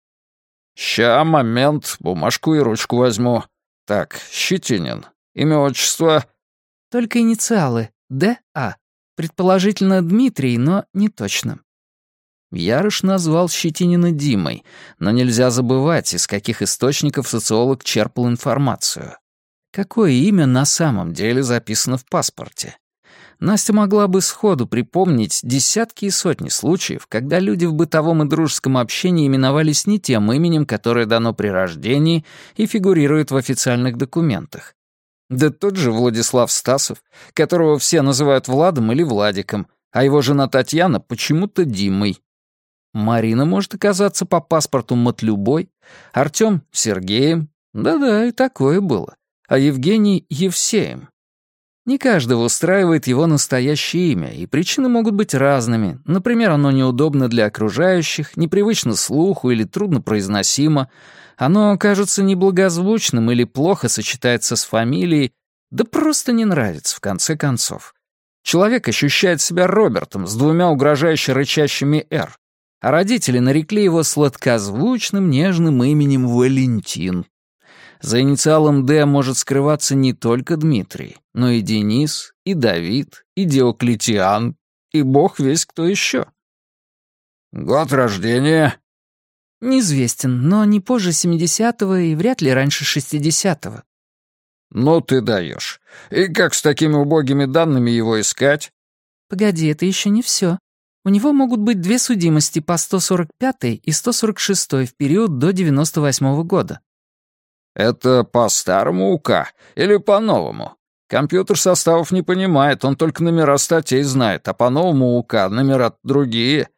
«Ща, момент, бумажку и ручку возьму. Так, Щетинин. Имя, отчество?» «Только инициалы. Д.А. Предположительно, Дмитрий, но не точно». Ярыш назвал Щетинина Димой, но нельзя забывать, из каких источников социолог черпал информацию. Какое имя на самом деле записано в паспорте? Настя могла бы сходу припомнить десятки и сотни случаев, когда люди в бытовом и дружеском общении именовались не тем именем, которое дано при рождении и фигурирует в официальных документах. Да тот же Владислав Стасов, которого все называют Владом или Владиком, а его жена Татьяна почему-то Димой. Марина может оказаться по паспорту Матлюбой, Артём — Сергеем. Да-да, и такое было. А Евгений — Евсеем. Не каждого устраивает его настоящее имя, и причины могут быть разными. Например, оно неудобно для окружающих, непривычно слуху или труднопроизносимо. Оно кажется неблагозвучным или плохо сочетается с фамилией, да просто не нравится, в конце концов. Человек ощущает себя Робертом с двумя угрожающе рычащими «Р», а родители нарекли его сладкозвучным нежным именем Валентин. За инициалом «Д» может скрываться не только Дмитрий, но и Денис, и Давид, и Диоклетиан, и бог весь кто еще. «Год рождения?» «Неизвестен, но не позже 70-го и вряд ли раньше 60-го». «Ну ты даешь. И как с такими убогими данными его искать?» «Погоди, это еще не все. У него могут быть две судимости по 145 и 146 в период до 98 -го года. Это по старому УК или по новому? Компьютер составов не понимает, он только номера статей знает, а по новому УК номера другие.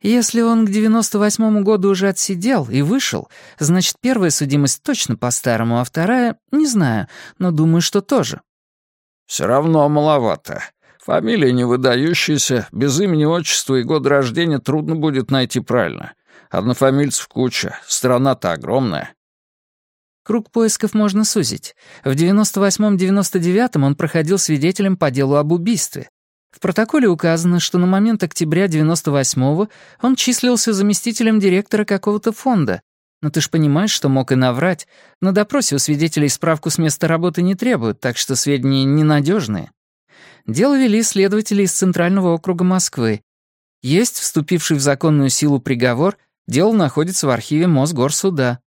Если он к 98 году уже отсидел и вышел, значит, первая судимость точно по старому, а вторая — не знаю, но думаю, что тоже. Все равно маловато. Фамилия не выдающаяся, без имени, отчества и года рождения трудно будет найти правильно. Однофамильцев куча, страна-то огромная. Круг поисков можно сузить. В 98-99 он проходил свидетелем по делу об убийстве. В протоколе указано, что на момент октября 98-го он числился заместителем директора какого-то фонда. Но ты ж понимаешь, что мог и наврать. На допросе у свидетелей справку с места работы не требуют, так что сведения ненадежные. Дело вели следователи из Центрального округа Москвы. Есть вступивший в законную силу приговор, дело находится в архиве Мосгорсуда.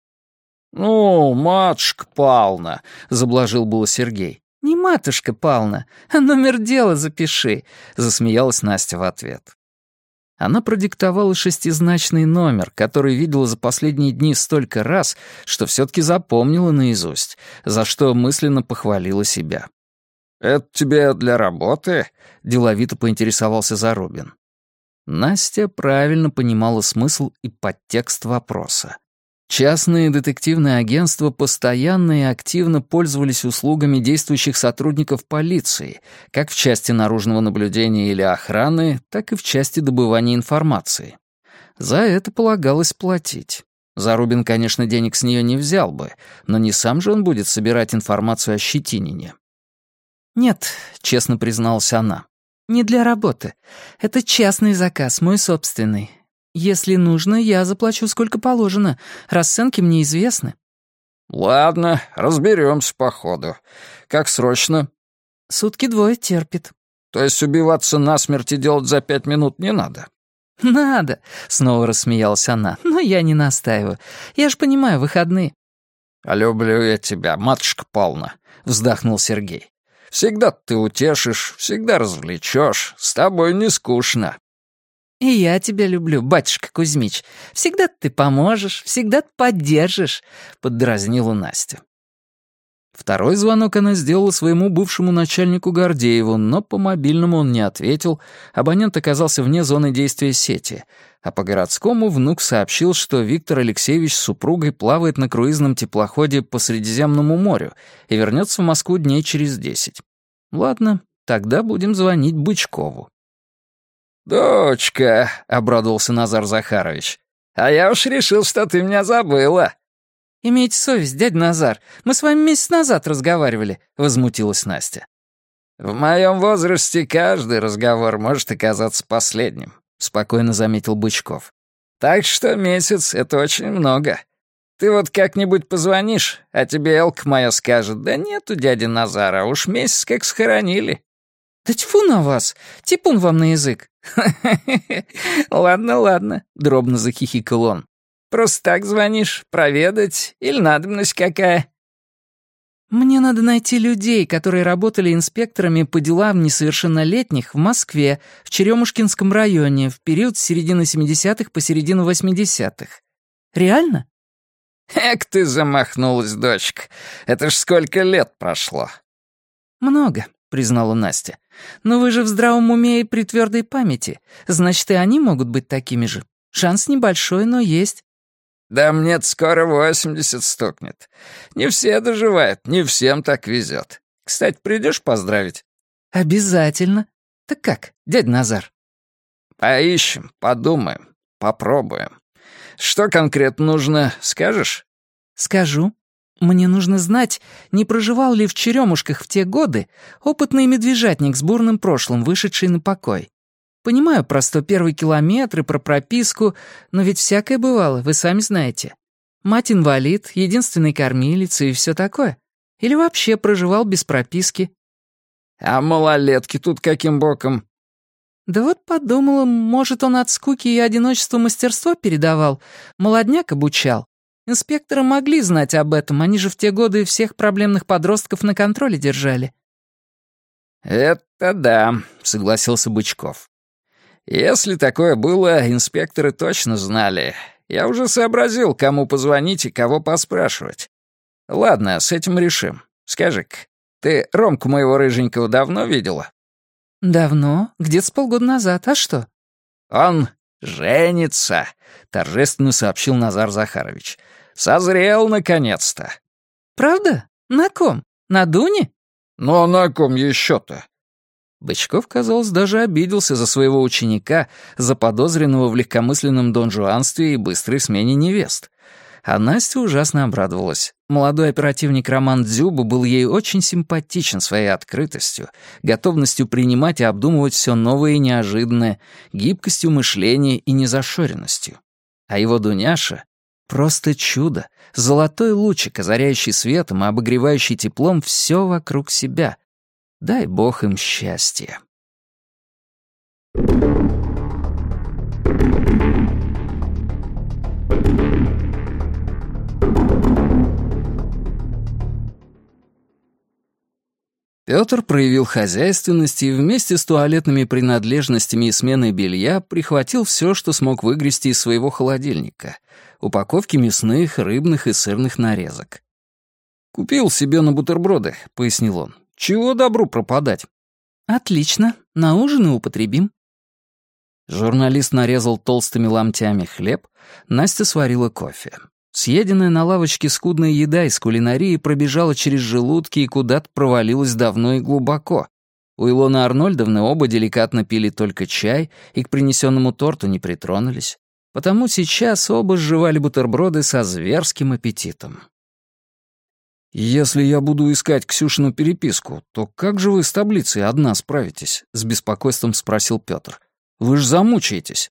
«Ну, матушка Павловна», — заблажил было Сергей. «Не матушка Павловна, а номер дела запиши», — засмеялась Настя в ответ. Она продиктовала шестизначный номер, который видела за последние дни столько раз, что все-таки запомнила наизусть, за что мысленно похвалила себя. «Это тебе для работы?» — деловито поинтересовался Зарубин. Настя правильно понимала смысл и подтекст вопроса. Частные детективные агентства постоянно и активно пользовались услугами действующих сотрудников полиции, как в части наружного наблюдения или охраны, так и в части добывания информации. За это полагалось платить. Зарубин, конечно, денег с нее не взял бы, но не сам же он будет собирать информацию о Щетинине. «Нет», — честно призналась она, — «не для работы. Это частный заказ, мой собственный. Если нужно, я заплачу сколько положено. Расценки мне известны». «Ладно, разберемся по ходу. Как срочно?» «Сутки двое терпит». «То есть убиваться насмерть и делать за пять минут не надо?» «Надо», — снова рассмеялась она, — «но я не настаиваю. Я ж понимаю, выходные». «Люблю я тебя, матушка Павловна», — вздохнул Сергей. Всегда ты утешишь, всегда развлечешь. С тобой не скучно». «И я тебя люблю, батюшка Кузьмич. Всегда ты поможешь, всегда поддержишь», — поддразнила Настя. Второй звонок она сделала своему бывшему начальнику Гордееву, но по мобильному он не ответил, абонент оказался вне зоны действия сети, а по городскому внук сообщил, что Виктор Алексеевич с супругой плавает на круизном теплоходе по Средиземному морю и вернется в Москву дней через десять. Ладно, тогда будем звонить Бычкову. «Дочка», — обрадовался Назар Захарович, — «а я уж решил, что ты меня забыла». «Имейте совесть, дядя Назар, мы с вами месяц назад разговаривали», — возмутилась Настя. «В моем возрасте каждый разговор может оказаться последним», — спокойно заметил Бычков. «Так что месяц — это очень много. Ты вот как-нибудь позвонишь, а тебе Элка моя скажет, да нету дяди Назара, уж месяц как схоронили». «Да тьфу на вас! Типун вам на язык!» «Ладно, ладно», — дробно захихикал он. «Просто так звонишь, проведать или надобность какая?» «Мне надо найти людей, которые работали инспекторами по делам несовершеннолетних в Москве, в Черемушкинском районе, в период с середины 70-х по середину 80-х. Реально?» «Эк ты замахнулась, дочка. Это ж сколько лет прошло?» «Много», — признала Настя. «Но вы же в здравом уме и при твердой памяти. Значит, и они могут быть такими же. Шанс небольшой, но есть». «Да мне скоро восемьдесят стукнет. Не все доживают, не всем так везет. Кстати, придешь поздравить?» «Обязательно. Так как, дядь Назар?» «Поищем, подумаем, попробуем. Что конкретно нужно, скажешь?» «Скажу. Мне нужно знать, не проживал ли в Черемушках в те годы опытный медвежатник с бурным прошлым, вышедший на покой. Понимаю про 101 километр и про прописку, но ведь всякое бывало, вы сами знаете. Мать инвалид, единственный кормилец и все такое. Или вообще проживал без прописки. А малолетки тут каким боком? Да вот подумала, может, он от скуки и одиночества мастерство передавал, молодняк обучал. Инспекторы могли знать об этом, они же в те годы всех проблемных подростков на контроле держали». «Это да», — согласился Бычков. «Если такое было, инспекторы точно знали. Я уже сообразил, кому позвонить и кого поспрашивать. Ладно, с этим решим. Скажи-ка, ты Ромку моего рыженького давно видела?» «Давно, где-то с полгода назад. А что?» «Он женится», — торжественно сообщил Назар Захарович. Созрел, наконец-то. Правда? На ком? На Дуне? Ну, а на ком еще-то? Бычков, казалось, даже обиделся за своего ученика, заподозренного в легкомысленном донжуанстве и быстрой смене невест. А Настя ужасно обрадовалась. Молодой оперативник Роман Дзюба был ей очень симпатичен своей открытостью, готовностью принимать и обдумывать все новое и неожиданное, гибкостью мышления и незашоренностью. А его Дуняша Просто чудо. Золотой лучик, озаряющий светом и обогревающий теплом все вокруг себя. Дай бог им счастья. Пётр проявил хозяйственность и вместе с туалетными принадлежностями и сменой белья прихватил все, что смог выгрести из своего холодильника — упаковки мясных, рыбных и сырных нарезок. «Купил себе на бутерброды», — пояснил он. «Чего добру пропадать?» «Отлично. На ужин и употребим». Журналист нарезал толстыми ломтями хлеб, Настя сварила кофе. Съеденная на лавочке скудная еда из кулинарии пробежала через желудки и куда-то провалилась давно и глубоко. У Илоны Арнольдовны оба деликатно пили только чай и к принесенному торту не притронулись. Потому сейчас оба сживали бутерброды со зверским аппетитом. «Если я буду искать Ксюшину переписку, то как же вы с таблицей одна справитесь?» — с беспокойством спросил Пётр. «Вы ж замучаетесь».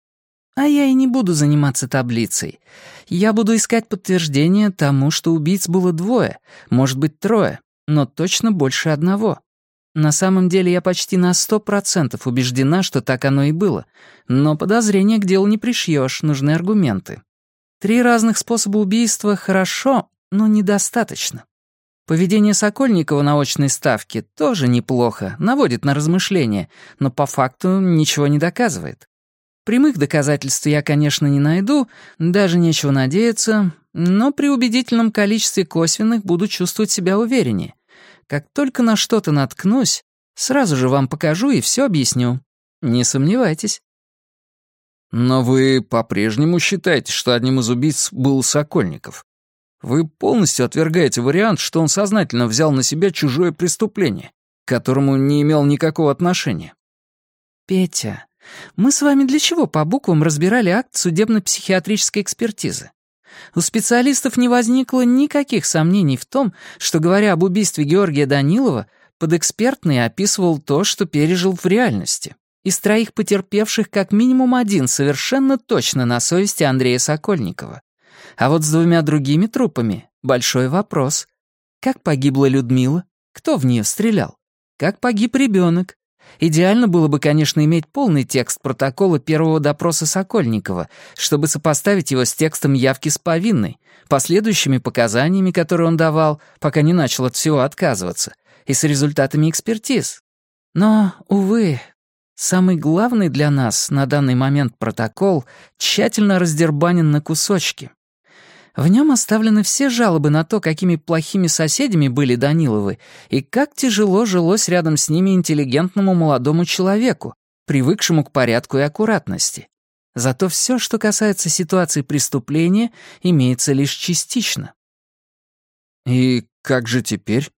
«А я и не буду заниматься таблицей. Я буду искать подтверждение тому, что убийц было двое, может быть, трое, но точно больше одного. На самом деле я почти на сто процентов убеждена, что так оно и было. Но подозрения к делу не пришьешь, нужны аргументы. Три разных способа убийства хорошо, но недостаточно. Поведение Сокольникова на очной ставке тоже неплохо, наводит на размышления, но по факту ничего не доказывает. Прямых доказательств я, конечно, не найду, даже нечего надеяться, но при убедительном количестве косвенных буду чувствовать себя увереннее. Как только на что-то наткнусь, сразу же вам покажу и все объясню. Не сомневайтесь. Но вы по-прежнему считаете, что одним из убийц был Сокольников. Вы полностью отвергаете вариант, что он сознательно взял на себя чужое преступление, к которому не имел никакого отношения. Петя, мы с вами для чего по буквам разбирали акт судебно-психиатрической экспертизы? У специалистов не возникло никаких сомнений в том, что, говоря об убийстве Георгия Данилова, подэкспертный описывал то, что пережил в реальности. Из троих потерпевших как минимум один совершенно точно на совести Андрея Сокольникова. А вот с двумя другими трупами большой вопрос. Как погибла Людмила? Кто в нее стрелял? Как погиб ребенок? Идеально было бы, конечно, иметь полный текст протокола первого допроса Сокольникова, чтобы сопоставить его с текстом явки с повинной, последующими показаниями, которые он давал, пока не начал от всего отказываться, и с результатами экспертиз. Но, увы, самый главный для нас на данный момент протокол тщательно раздербанен на кусочки. В нем оставлены все жалобы на то, какими плохими соседями были Даниловы, и как тяжело жилось рядом с ними интеллигентному молодому человеку, привыкшему к порядку и аккуратности. Зато все, что касается ситуации преступления, имеется лишь частично. «И как же теперь?»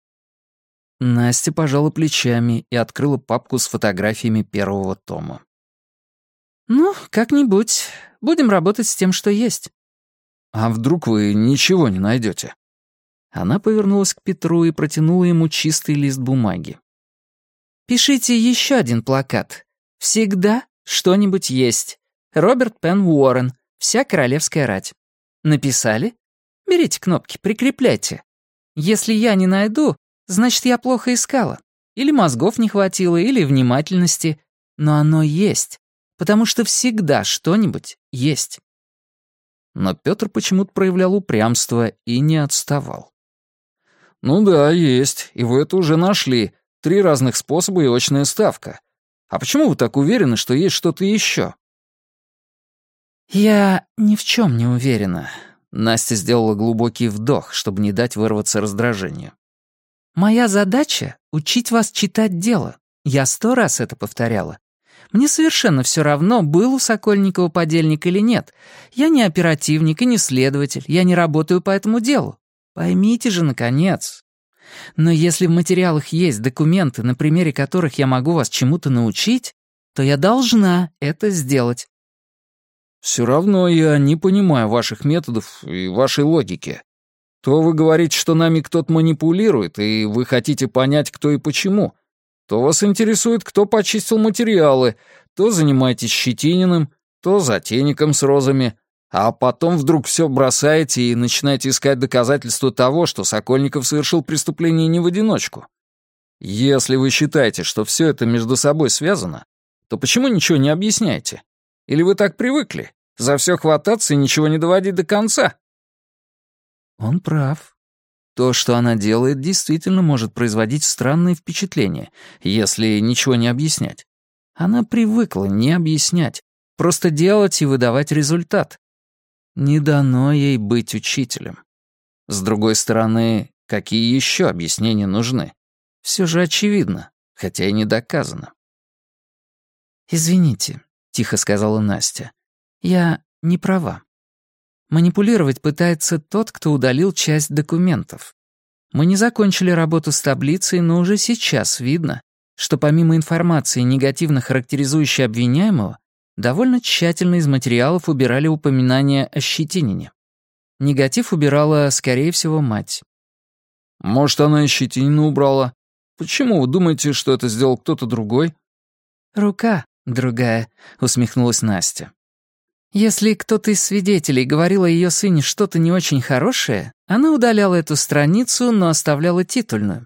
Настя пожала плечами и открыла папку с фотографиями первого тома. «Ну, как-нибудь. Будем работать с тем, что есть». «А вдруг вы ничего не найдете? Она повернулась к Петру и протянула ему чистый лист бумаги. «Пишите еще один плакат. Всегда что-нибудь есть. Роберт Пен Уоррен. Вся королевская рать. Написали? Берите кнопки, прикрепляйте. Если я не найду, значит, я плохо искала. Или мозгов не хватило, или внимательности. Но оно есть, потому что всегда что-нибудь есть. Но Петр почему-то проявлял упрямство и не отставал. «Ну да, есть, и вы это уже нашли. Три разных способа и очная ставка. А почему вы так уверены, что есть что-то еще?» «Я ни в чем не уверена». Настя сделала глубокий вдох, чтобы не дать вырваться раздражению. «Моя задача — учить вас читать дело. Я сто раз это повторяла. Мне совершенно все равно, был у Сокольникова подельник или нет. Я не оперативник и не следователь, я не работаю по этому делу. Поймите же, наконец. Но если в материалах есть документы, на примере которых я могу вас чему-то научить, то я должна это сделать. Все равно я не понимаю ваших методов и вашей логики. То вы говорите, что нами кто-то манипулирует, и вы хотите понять, кто и почему. То вас интересует, кто почистил материалы, то занимаетесь Щетининым, то затейником с розами, а потом вдруг все бросаете и начинаете искать доказательства того, что Сокольников совершил преступление не в одиночку. Если вы считаете, что все это между собой связано, то почему ничего не объясняете? Или вы так привыкли? За все хвататься и ничего не доводить до конца? Он прав. То, что она делает, действительно может производить странные впечатления, если ничего не объяснять. Она привыкла не объяснять, просто делать и выдавать результат. Не дано ей быть учителем. С другой стороны, какие еще объяснения нужны? Все же очевидно, хотя и не доказано. «Извините», — тихо сказала Настя, — «я не права. Манипулировать пытается тот, кто удалил часть документов. Мы не закончили работу с таблицей, но уже сейчас видно, что помимо информации, негативно характеризующей обвиняемого, довольно тщательно из материалов убирали упоминания о щетинине. Негатив убирала, скорее всего, мать. «Может, она и щетинину убрала? Почему вы думаете, что это сделал кто-то другой?» «Рука другая», — усмехнулась Настя. Если кто-то из свидетелей говорил о ее сыне что-то не очень хорошее, она удаляла эту страницу, но оставляла титульную.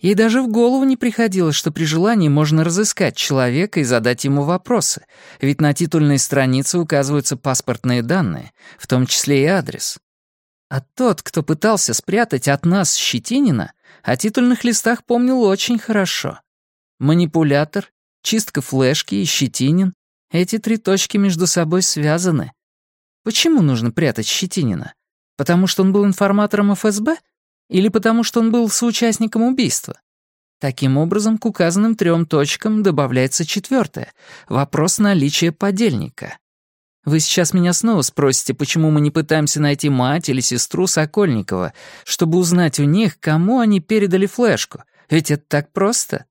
Ей даже в голову не приходило, что при желании можно разыскать человека и задать ему вопросы, ведь на титульной странице указываются паспортные данные, в том числе и адрес. А тот, кто пытался спрятать от нас Щетинина, о титульных листах помнил очень хорошо. Манипулятор, чистка флешки и Щетинин эти три точки между собой связаны. Почему нужно прятать Щетинина? Потому что он был информатором ФСБ? Или потому что он был соучастником убийства? Таким образом, к указанным трем точкам добавляется четвертое — вопрос наличия подельника. Вы сейчас меня снова спросите, почему мы не пытаемся найти мать или сестру Сокольникова, чтобы узнать у них, кому они передали флешку. Ведь это так просто.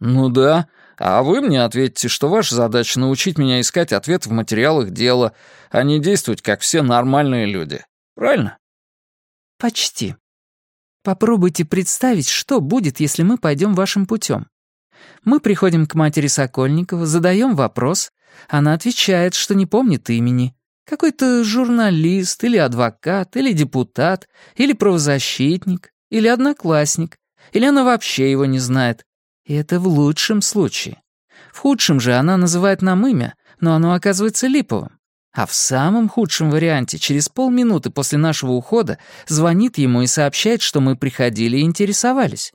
«Ну да, а вы мне ответите, что ваша задача научить меня искать ответ в материалах дела, а не действовать, как все нормальные люди. Правильно?» «Почти. Попробуйте представить, что будет, если мы пойдем вашим путем. Мы приходим к матери Сокольникова, задаем вопрос, она отвечает, что не помнит имени. Какой-то журналист, или адвокат, или депутат, или правозащитник, или одноклассник, или она вообще его не знает. И это в лучшем случае. В худшем же она называет нам имя, но оно оказывается липовым. А в самом худшем варианте, через полминуты после нашего ухода, звонит ему и сообщает, что мы приходили и интересовались.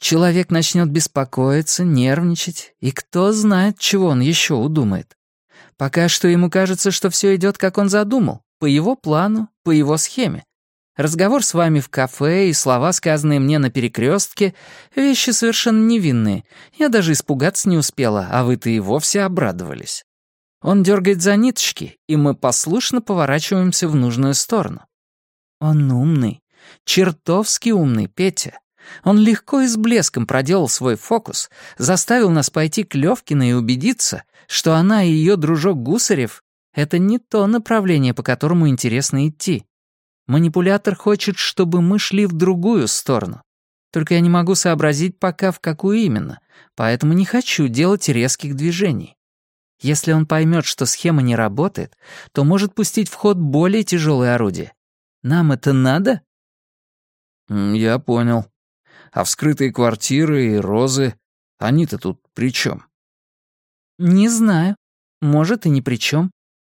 Человек начнет беспокоиться, нервничать, и кто знает, чего он еще удумает. Пока что ему кажется, что все идет, как он задумал, по его плану, по его схеме. Разговор с вами в кафе и слова, сказанные мне на перекрестке, вещи совершенно невинные. Я даже испугаться не успела, а вы-то и вовсе обрадовались. Он дергает за ниточки, и мы послушно поворачиваемся в нужную сторону. Он умный, чертовски умный, Петя. Он легко и с блеском проделал свой фокус, заставил нас пойти к Левкиной и убедиться, что она и ее дружок Гусарев — это не то направление, по которому интересно идти. Манипулятор хочет, чтобы мы шли в другую сторону. Только я не могу сообразить пока, в какую именно, поэтому не хочу делать резких движений. Если он поймет, что схема не работает, то может пустить в ход более тяжелые орудия. Нам это надо? Я понял. А вскрытые квартиры и розы, они-то тут при чем? Не знаю. Может, и ни при чем.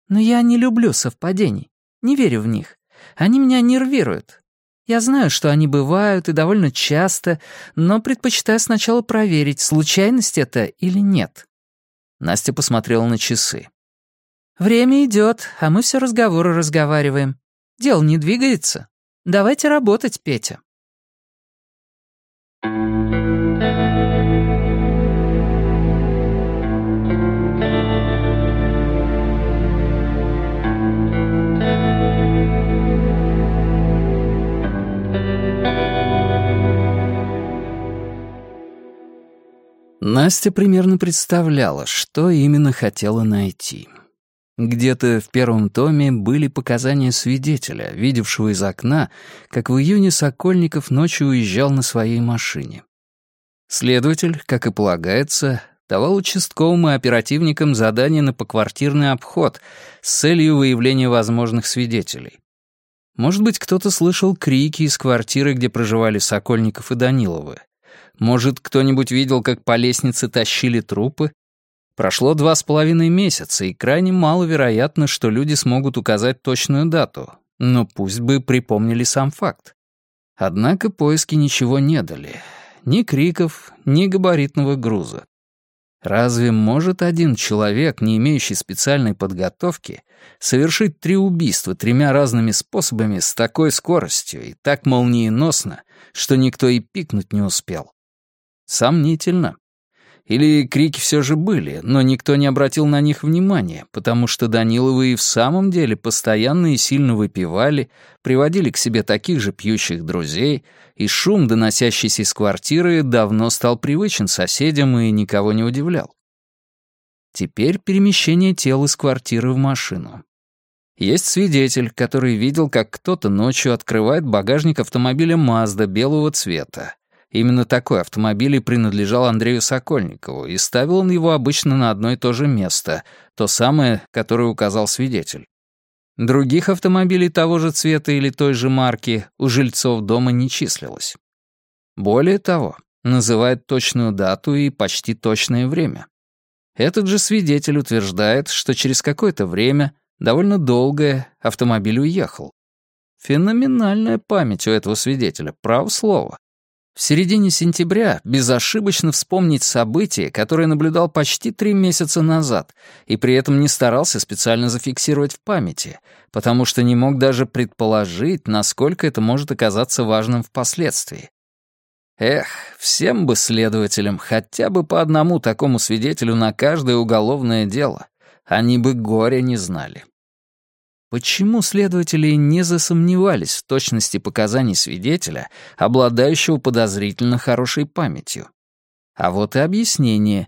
Но я не люблю совпадений. Не верю в них. Они меня нервируют. Я знаю, что они бывают и довольно часто, но предпочитаю сначала проверить, случайность это или нет. Настя посмотрела на часы. «Время идет, а мы все разговоры разговариваем. Дело не двигается. Давайте работать, Петя». Настя примерно представляла, что именно хотела найти. Где-то в первом томе были показания свидетеля, видевшего из окна, как в июне Сокольников ночью уезжал на своей машине. Следователь, как и полагается, давал участковым и оперативникам задание на поквартирный обход с целью выявления возможных свидетелей. Может быть, кто-то слышал крики из квартиры, где проживали Сокольников и Даниловы. Может, кто-нибудь видел, как по лестнице тащили трупы? Прошло два с половиной месяца, и крайне маловероятно, что люди смогут указать точную дату, но пусть бы припомнили сам факт. Однако поиски ничего не дали. Ни криков, ни габаритного груза. Разве может один человек, не имеющий специальной подготовки, совершить три убийства тремя разными способами с такой скоростью и так молниеносно, что никто и пикнуть не успел? Сомнительно. Или крики все же были, но никто не обратил на них внимания, потому что Даниловы и в самом деле постоянно и сильно выпивали, приводили к себе таких же пьющих друзей, и шум, доносящийся из квартиры, давно стал привычен соседям и никого не удивлял. Теперь перемещение тел из квартиры в машину. Есть свидетель, который видел, как кто-то ночью открывает багажник автомобиля Mazda белого цвета, Именно такой автомобиль и принадлежал Андрею Сокольникову, и ставил он его обычно на одно и то же место, то самое, которое указал свидетель. Других автомобилей того же цвета или той же марки у жильцов дома не числилось. Более того, называет точную дату и почти точное время. Этот же свидетель утверждает, что через какое-то время, довольно долгое, автомобиль уехал. Феноменальная память у этого свидетеля, право слово. В середине сентября безошибочно вспомнить событие, которое наблюдал почти три месяца назад, и при этом не старался специально зафиксировать в памяти, потому что не мог даже предположить, насколько это может оказаться важным впоследствии. Эх, всем бы следователям хотя бы по одному такому свидетелю на каждое уголовное дело. Они бы горя не знали. Почему следователи не засомневались в точности показаний свидетеля, обладающего подозрительно хорошей памятью? А вот и объяснение.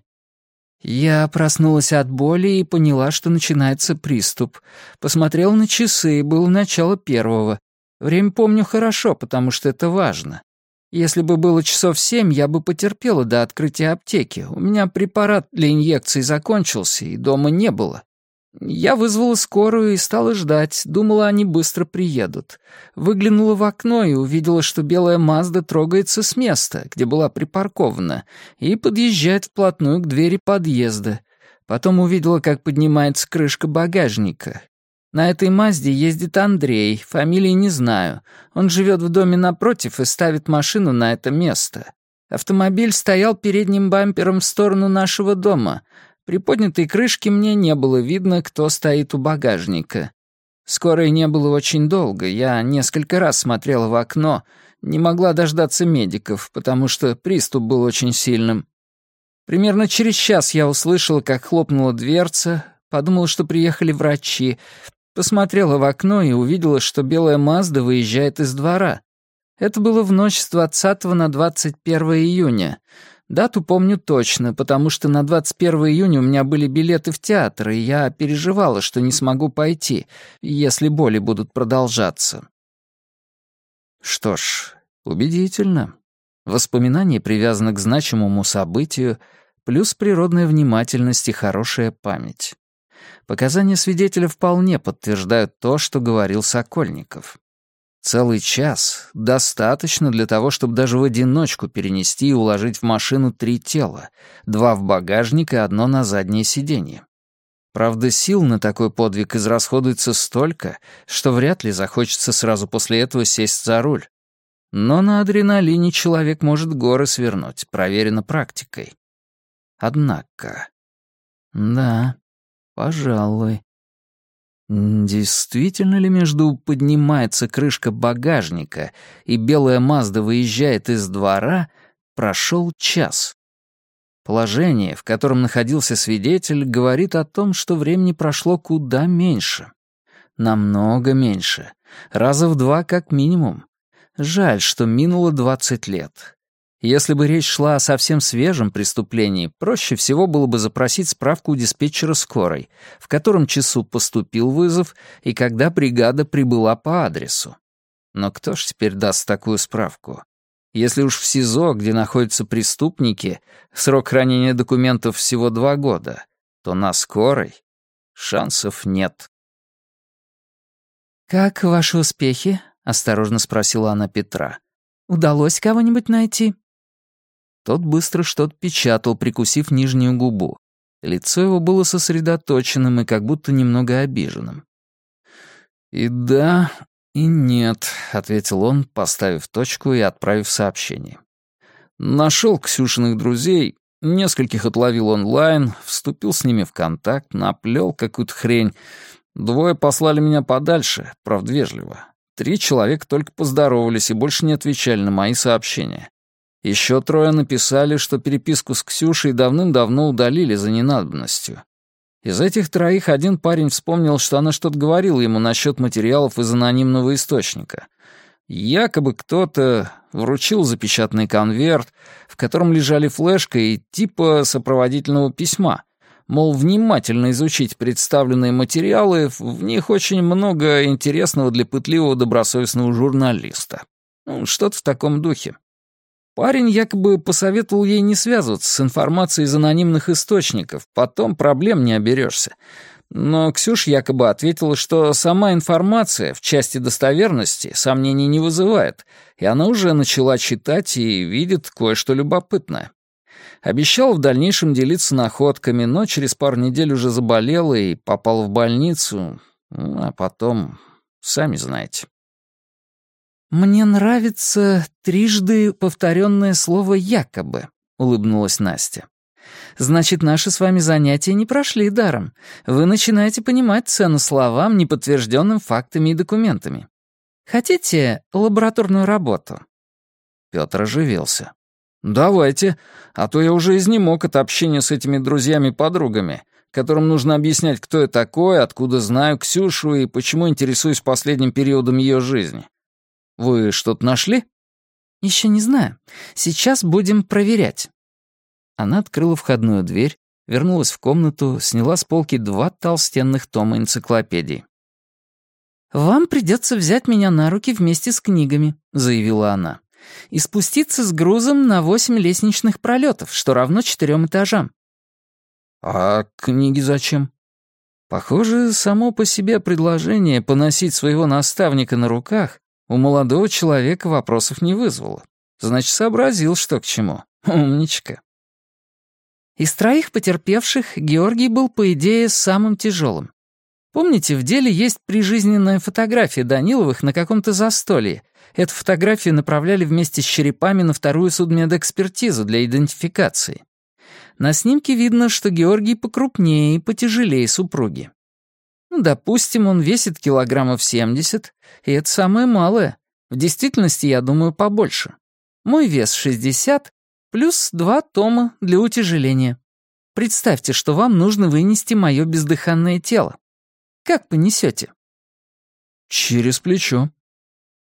Я проснулась от боли и поняла, что начинается приступ. Посмотрел на часы, было начало первого. Время помню хорошо, потому что это важно. Если бы было часов семь, я бы потерпела до открытия аптеки. У меня препарат для инъекций закончился, и дома не было. Я вызвала скорую и стала ждать, думала, они быстро приедут. Выглянула в окно и увидела, что белая Мазда трогается с места, где была припаркована, и подъезжает вплотную к двери подъезда. Потом увидела, как поднимается крышка багажника. На этой Мазде ездит Андрей, фамилии не знаю. Он живет в доме напротив и ставит машину на это место. Автомобиль стоял передним бампером в сторону нашего дома — при поднятой крышке мне не было видно, кто стоит у багажника. Скорой не было очень долго, я несколько раз смотрела в окно, не могла дождаться медиков, потому что приступ был очень сильным. Примерно через час я услышала, как хлопнула дверца, подумала, что приехали врачи, посмотрела в окно и увидела, что белая Мазда выезжает из двора. Это было в ночь с 20 на 21 июня. Дату помню точно, потому что на 21 июня у меня были билеты в театр, и я переживала, что не смогу пойти, если боли будут продолжаться. Что ж, убедительно. Воспоминания привязаны к значимому событию, плюс природная внимательность и хорошая память. Показания свидетеля вполне подтверждают то, что говорил Сокольников. Целый час достаточно для того, чтобы даже в одиночку перенести и уложить в машину три тела, два в багажник и одно на заднее сиденье. Правда, сил на такой подвиг израсходуется столько, что вряд ли захочется сразу после этого сесть за руль. Но на адреналине человек может горы свернуть, проверено практикой. Однако... Да, пожалуй. Действительно ли между поднимается крышка багажника и белая Мазда выезжает из двора, прошел час? Положение, в котором находился свидетель, говорит о том, что времени прошло куда меньше. Намного меньше. Раза в два как минимум. Жаль, что минуло 20 лет. Если бы речь шла о совсем свежем преступлении, проще всего было бы запросить справку у диспетчера скорой, в котором часу поступил вызов и когда бригада прибыла по адресу. Но кто ж теперь даст такую справку? Если уж в СИЗО, где находятся преступники, срок хранения документов всего два года, то на скорой шансов нет. «Как ваши успехи?» — осторожно спросила она Петра. «Удалось кого-нибудь найти?» Тот быстро что-то печатал, прикусив нижнюю губу. Лицо его было сосредоточенным и как будто немного обиженным. «И да, и нет», — ответил он, поставив точку и отправив сообщение. Нашел Ксюшиных друзей, нескольких отловил онлайн, вступил с ними в контакт, наплел какую-то хрень. Двое послали меня подальше, правда вежливо. Три человека только поздоровались и больше не отвечали на мои сообщения. Еще трое написали, что переписку с Ксюшей давным-давно удалили за ненадобностью. Из этих троих один парень вспомнил, что она что-то говорила ему насчет материалов из анонимного источника. Якобы кто-то вручил запечатанный конверт, в котором лежали флешка и типа сопроводительного письма. Мол, внимательно изучить представленные материалы, в них очень много интересного для пытливого добросовестного журналиста. Ну, что-то в таком духе. Парень якобы посоветовал ей не связываться с информацией из анонимных источников, потом проблем не оберешься. Но Ксюш якобы ответила, что сама информация в части достоверности сомнений не вызывает, и она уже начала читать и видит кое-что любопытное. Обещал в дальнейшем делиться находками, но через пару недель уже заболела и попала в больницу, а потом, сами знаете. «Мне нравится трижды повторенное слово «якобы», — улыбнулась Настя. «Значит, наши с вами занятия не прошли даром. Вы начинаете понимать цену словам, не подтвержденным фактами и документами. Хотите лабораторную работу?» Петр оживился. «Давайте, а то я уже изнемог от общения с этими друзьями-подругами, которым нужно объяснять, кто я такой, откуда знаю Ксюшу и почему интересуюсь последним периодом ее жизни. Вы что-то нашли?» «Еще не знаю. Сейчас будем проверять». Она открыла входную дверь, вернулась в комнату, сняла с полки два толстенных тома энциклопедии. «Вам придется взять меня на руки вместе с книгами», — заявила она, «и спуститься с грузом на восемь лестничных пролетов, что равно четырем этажам». «А книги зачем?» Похоже, само по себе предложение поносить своего наставника на руках у молодого человека вопросов не вызвало. Значит, сообразил, что к чему. Умничка. Из троих потерпевших Георгий был, по идее, самым тяжелым. Помните, в деле есть прижизненная фотография Даниловых на каком-то застолье. Эту фотографию направляли вместе с черепами на вторую судмедэкспертизу для идентификации. На снимке видно, что Георгий покрупнее и потяжелее супруги. Ну, допустим, он весит килограммов 70, и это самое малое. В действительности, я думаю, побольше. Мой вес 60, плюс два тома для утяжеления. Представьте, что вам нужно вынести мое бездыханное тело. Как понесете? Через плечо.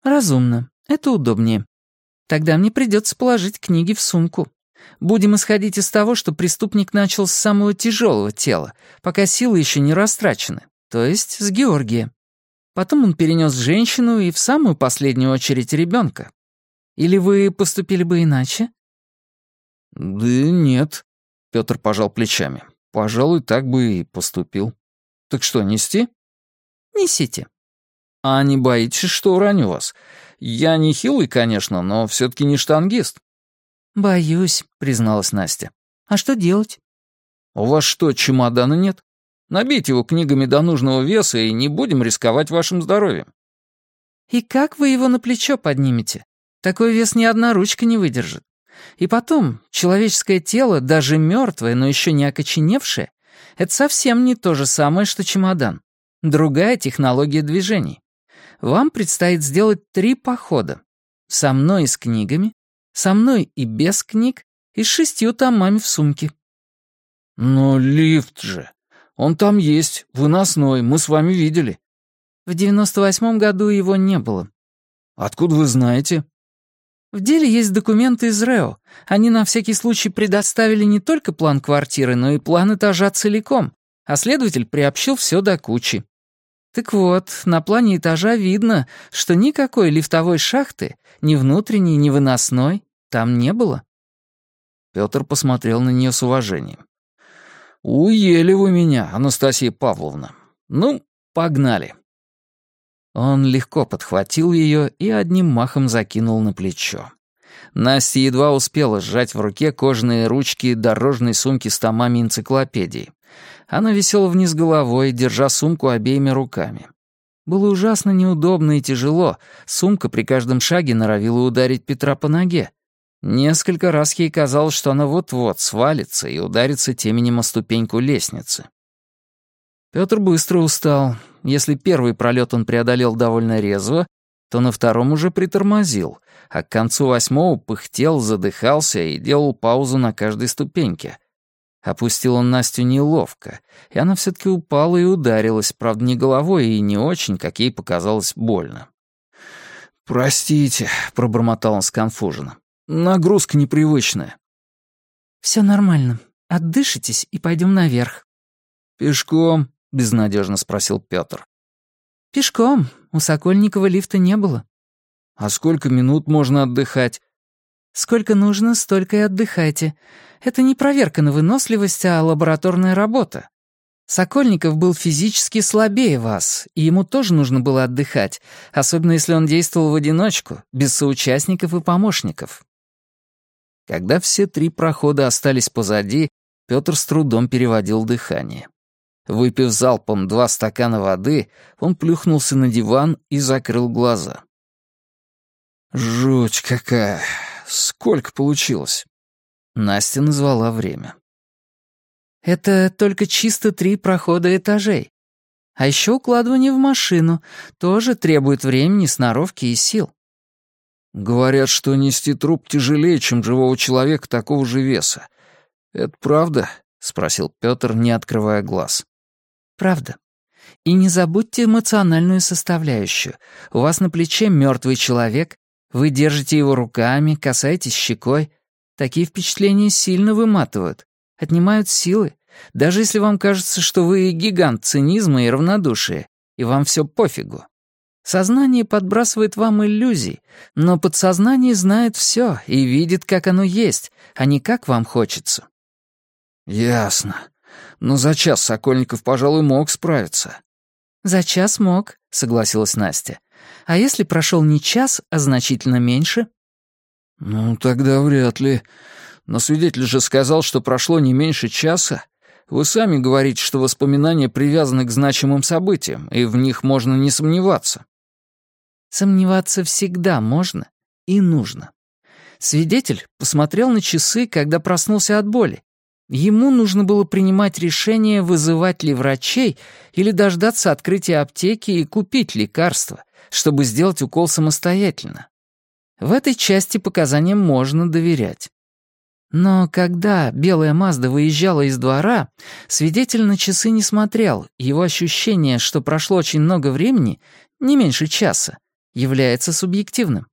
Разумно. Это удобнее. Тогда мне придется положить книги в сумку. Будем исходить из того, что преступник начал с самого тяжелого тела, пока силы еще не растрачены, то есть с Георгия. Потом он перенес женщину и в самую последнюю очередь ребенка. Или вы поступили бы иначе? Да нет, Петр пожал плечами. Пожалуй, так бы и поступил. Так что, нести? Несите. А не боитесь, что уроню вас? Я не хилый, конечно, но все таки не штангист. Боюсь, призналась Настя. А что делать? У вас что, чемодана нет? Набейте его книгами до нужного веса и не будем рисковать вашим здоровьем. И как вы его на плечо поднимете? Такой вес ни одна ручка не выдержит. И потом, человеческое тело, даже мертвое, но еще не окоченевшее, это совсем не то же самое, что чемодан. Другая технология движений. Вам предстоит сделать три похода. Со мной и с книгами, со мной и без книг, и с шестью томами в сумке. Но лифт же. Он там есть, выносной, мы с вами видели. В девяносто восьмом году его не было. Откуда вы знаете? В деле есть документы из РЭО. Они на всякий случай предоставили не только план квартиры, но и план этажа целиком, а следователь приобщил все до кучи. Так вот, на плане этажа видно, что никакой лифтовой шахты, ни внутренней, ни выносной, там не было. Петр посмотрел на нее с уважением. «Уели вы меня, Анастасия Павловна. Ну, погнали». Он легко подхватил ее и одним махом закинул на плечо. Настя едва успела сжать в руке кожаные ручки дорожной сумки с томами энциклопедии. Она висела вниз головой, держа сумку обеими руками. Было ужасно неудобно и тяжело. Сумка при каждом шаге норовила ударить Петра по ноге. Несколько раз ей казалось, что она вот-вот свалится и ударится теменем о ступеньку лестницы. Петр быстро устал. Если первый пролет он преодолел довольно резво, то на втором уже притормозил, а к концу восьмого пыхтел, задыхался и делал паузу на каждой ступеньке. Опустил он Настю неловко, и она все-таки упала и ударилась, правда, не головой и не очень, как ей показалось, больно. «Простите», — пробормотал он сконфуженно. «Нагрузка непривычная». «Все нормально. Отдышитесь и пойдем наверх». «Пешком», — безнадежно спросил Петр. «Пешком. У Сокольникова лифта не было». «А сколько минут можно отдыхать?» «Сколько нужно, столько и отдыхайте. Это не проверка на выносливость, а лабораторная работа. Сокольников был физически слабее вас, и ему тоже нужно было отдыхать, особенно если он действовал в одиночку, без соучастников и помощников». Когда все три прохода остались позади, Петр с трудом переводил дыхание. Выпив залпом два стакана воды, он плюхнулся на диван и закрыл глаза. «Жуть какая! Сколько получилось?» Настя назвала время. «Это только чисто три прохода этажей. А еще укладывание в машину тоже требует времени, сноровки и сил». «Говорят, что нести труп тяжелее, чем живого человека такого же веса. Это правда?» — спросил Петр, не открывая глаз. Правда. И не забудьте эмоциональную составляющую. У вас на плече мертвый человек, вы держите его руками, касаетесь щекой. Такие впечатления сильно выматывают, отнимают силы. Даже если вам кажется, что вы гигант цинизма и равнодушия, и вам все пофигу. Сознание подбрасывает вам иллюзий, но подсознание знает все и видит, как оно есть, а не как вам хочется. «Ясно. Но за час Сокольников, пожалуй, мог справиться». «За час мог», — согласилась Настя. «А если прошел не час, а значительно меньше?» «Ну, тогда вряд ли. Но свидетель же сказал, что прошло не меньше часа. Вы сами говорите, что воспоминания привязаны к значимым событиям, и в них можно не сомневаться». «Сомневаться всегда можно и нужно. Свидетель посмотрел на часы, когда проснулся от боли. Ему нужно было принимать решение, вызывать ли врачей или дождаться открытия аптеки и купить лекарство, чтобы сделать укол самостоятельно. В этой части показаниям можно доверять. Но когда белая Мазда выезжала из двора, свидетель на часы не смотрел, его ощущение, что прошло очень много времени, не меньше часа, является субъективным.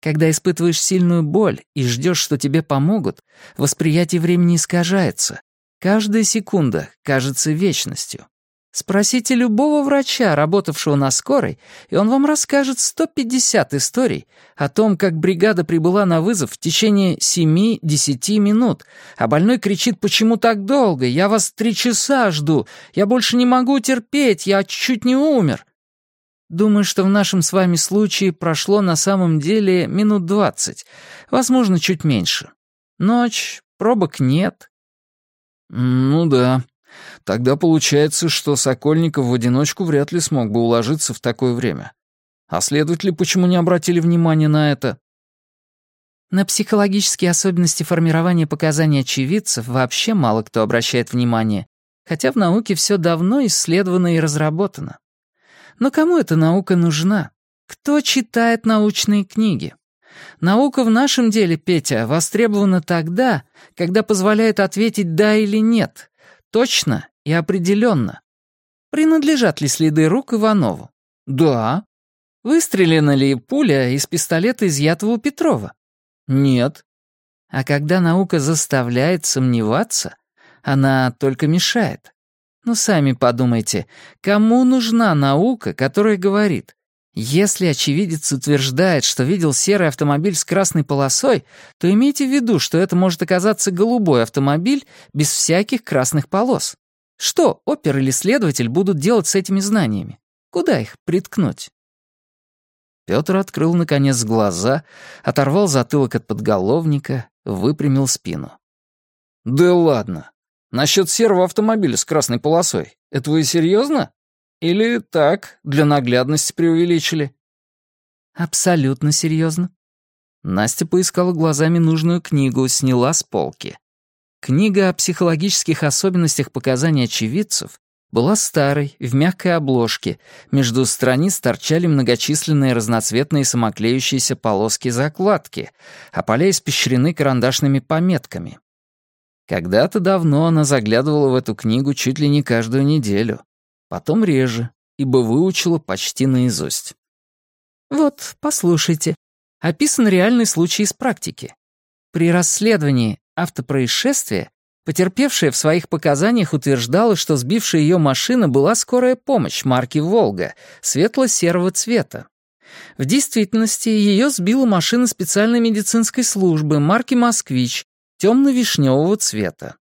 Когда испытываешь сильную боль и ждешь, что тебе помогут, восприятие времени искажается. Каждая секунда кажется вечностью. Спросите любого врача, работавшего на скорой, и он вам расскажет 150 историй о том, как бригада прибыла на вызов в течение 7-10 минут, а больной кричит «Почему так долго? Я вас три часа жду! Я больше не могу терпеть! Я чуть не умер!» Думаю, что в нашем с вами случае прошло на самом деле минут двадцать, возможно, чуть меньше. Ночь, пробок нет. Ну да. Тогда получается, что Сокольников в одиночку вряд ли смог бы уложиться в такое время. А следователи почему не обратили внимания на это? На психологические особенности формирования показаний очевидцев вообще мало кто обращает внимание, хотя в науке все давно исследовано и разработано. Но кому эта наука нужна? Кто читает научные книги? Наука в нашем деле, Петя, востребована тогда, когда позволяет ответить «да» или «нет», точно и определенно. Принадлежат ли следы рук Иванову? Да. Выстрелена ли пуля из пистолета, изъятого у Петрова? Нет. А когда наука заставляет сомневаться, она только мешает. Ну, сами подумайте, кому нужна наука, которая говорит, если очевидец утверждает, что видел серый автомобиль с красной полосой, то имейте в виду, что это может оказаться голубой автомобиль без всяких красных полос. Что опер или следователь будут делать с этими знаниями? Куда их приткнуть? Пётр открыл, наконец, глаза, оторвал затылок от подголовника, выпрямил спину. «Да ладно. Насчет серого автомобиля с красной полосой. Это вы серьезно? Или так, для наглядности преувеличили?» «Абсолютно серьезно». Настя поискала глазами нужную книгу, сняла с полки. Книга о психологических особенностях показаний очевидцев была старой, в мягкой обложке, между страниц торчали многочисленные разноцветные самоклеющиеся полоски закладки, а поля испещрены карандашными пометками. Когда-то давно она заглядывала в эту книгу чуть ли не каждую неделю. Потом реже, ибо выучила почти наизусть. Вот, послушайте. Описан реальный случай из практики. При расследовании автопроисшествия потерпевшая в своих показаниях утверждала, что сбившая ее машина была скорая помощь марки «Волга» светло-серого цвета. В действительности ее сбила машина специальной медицинской службы марки «Москвич» темно-вишневого цвета.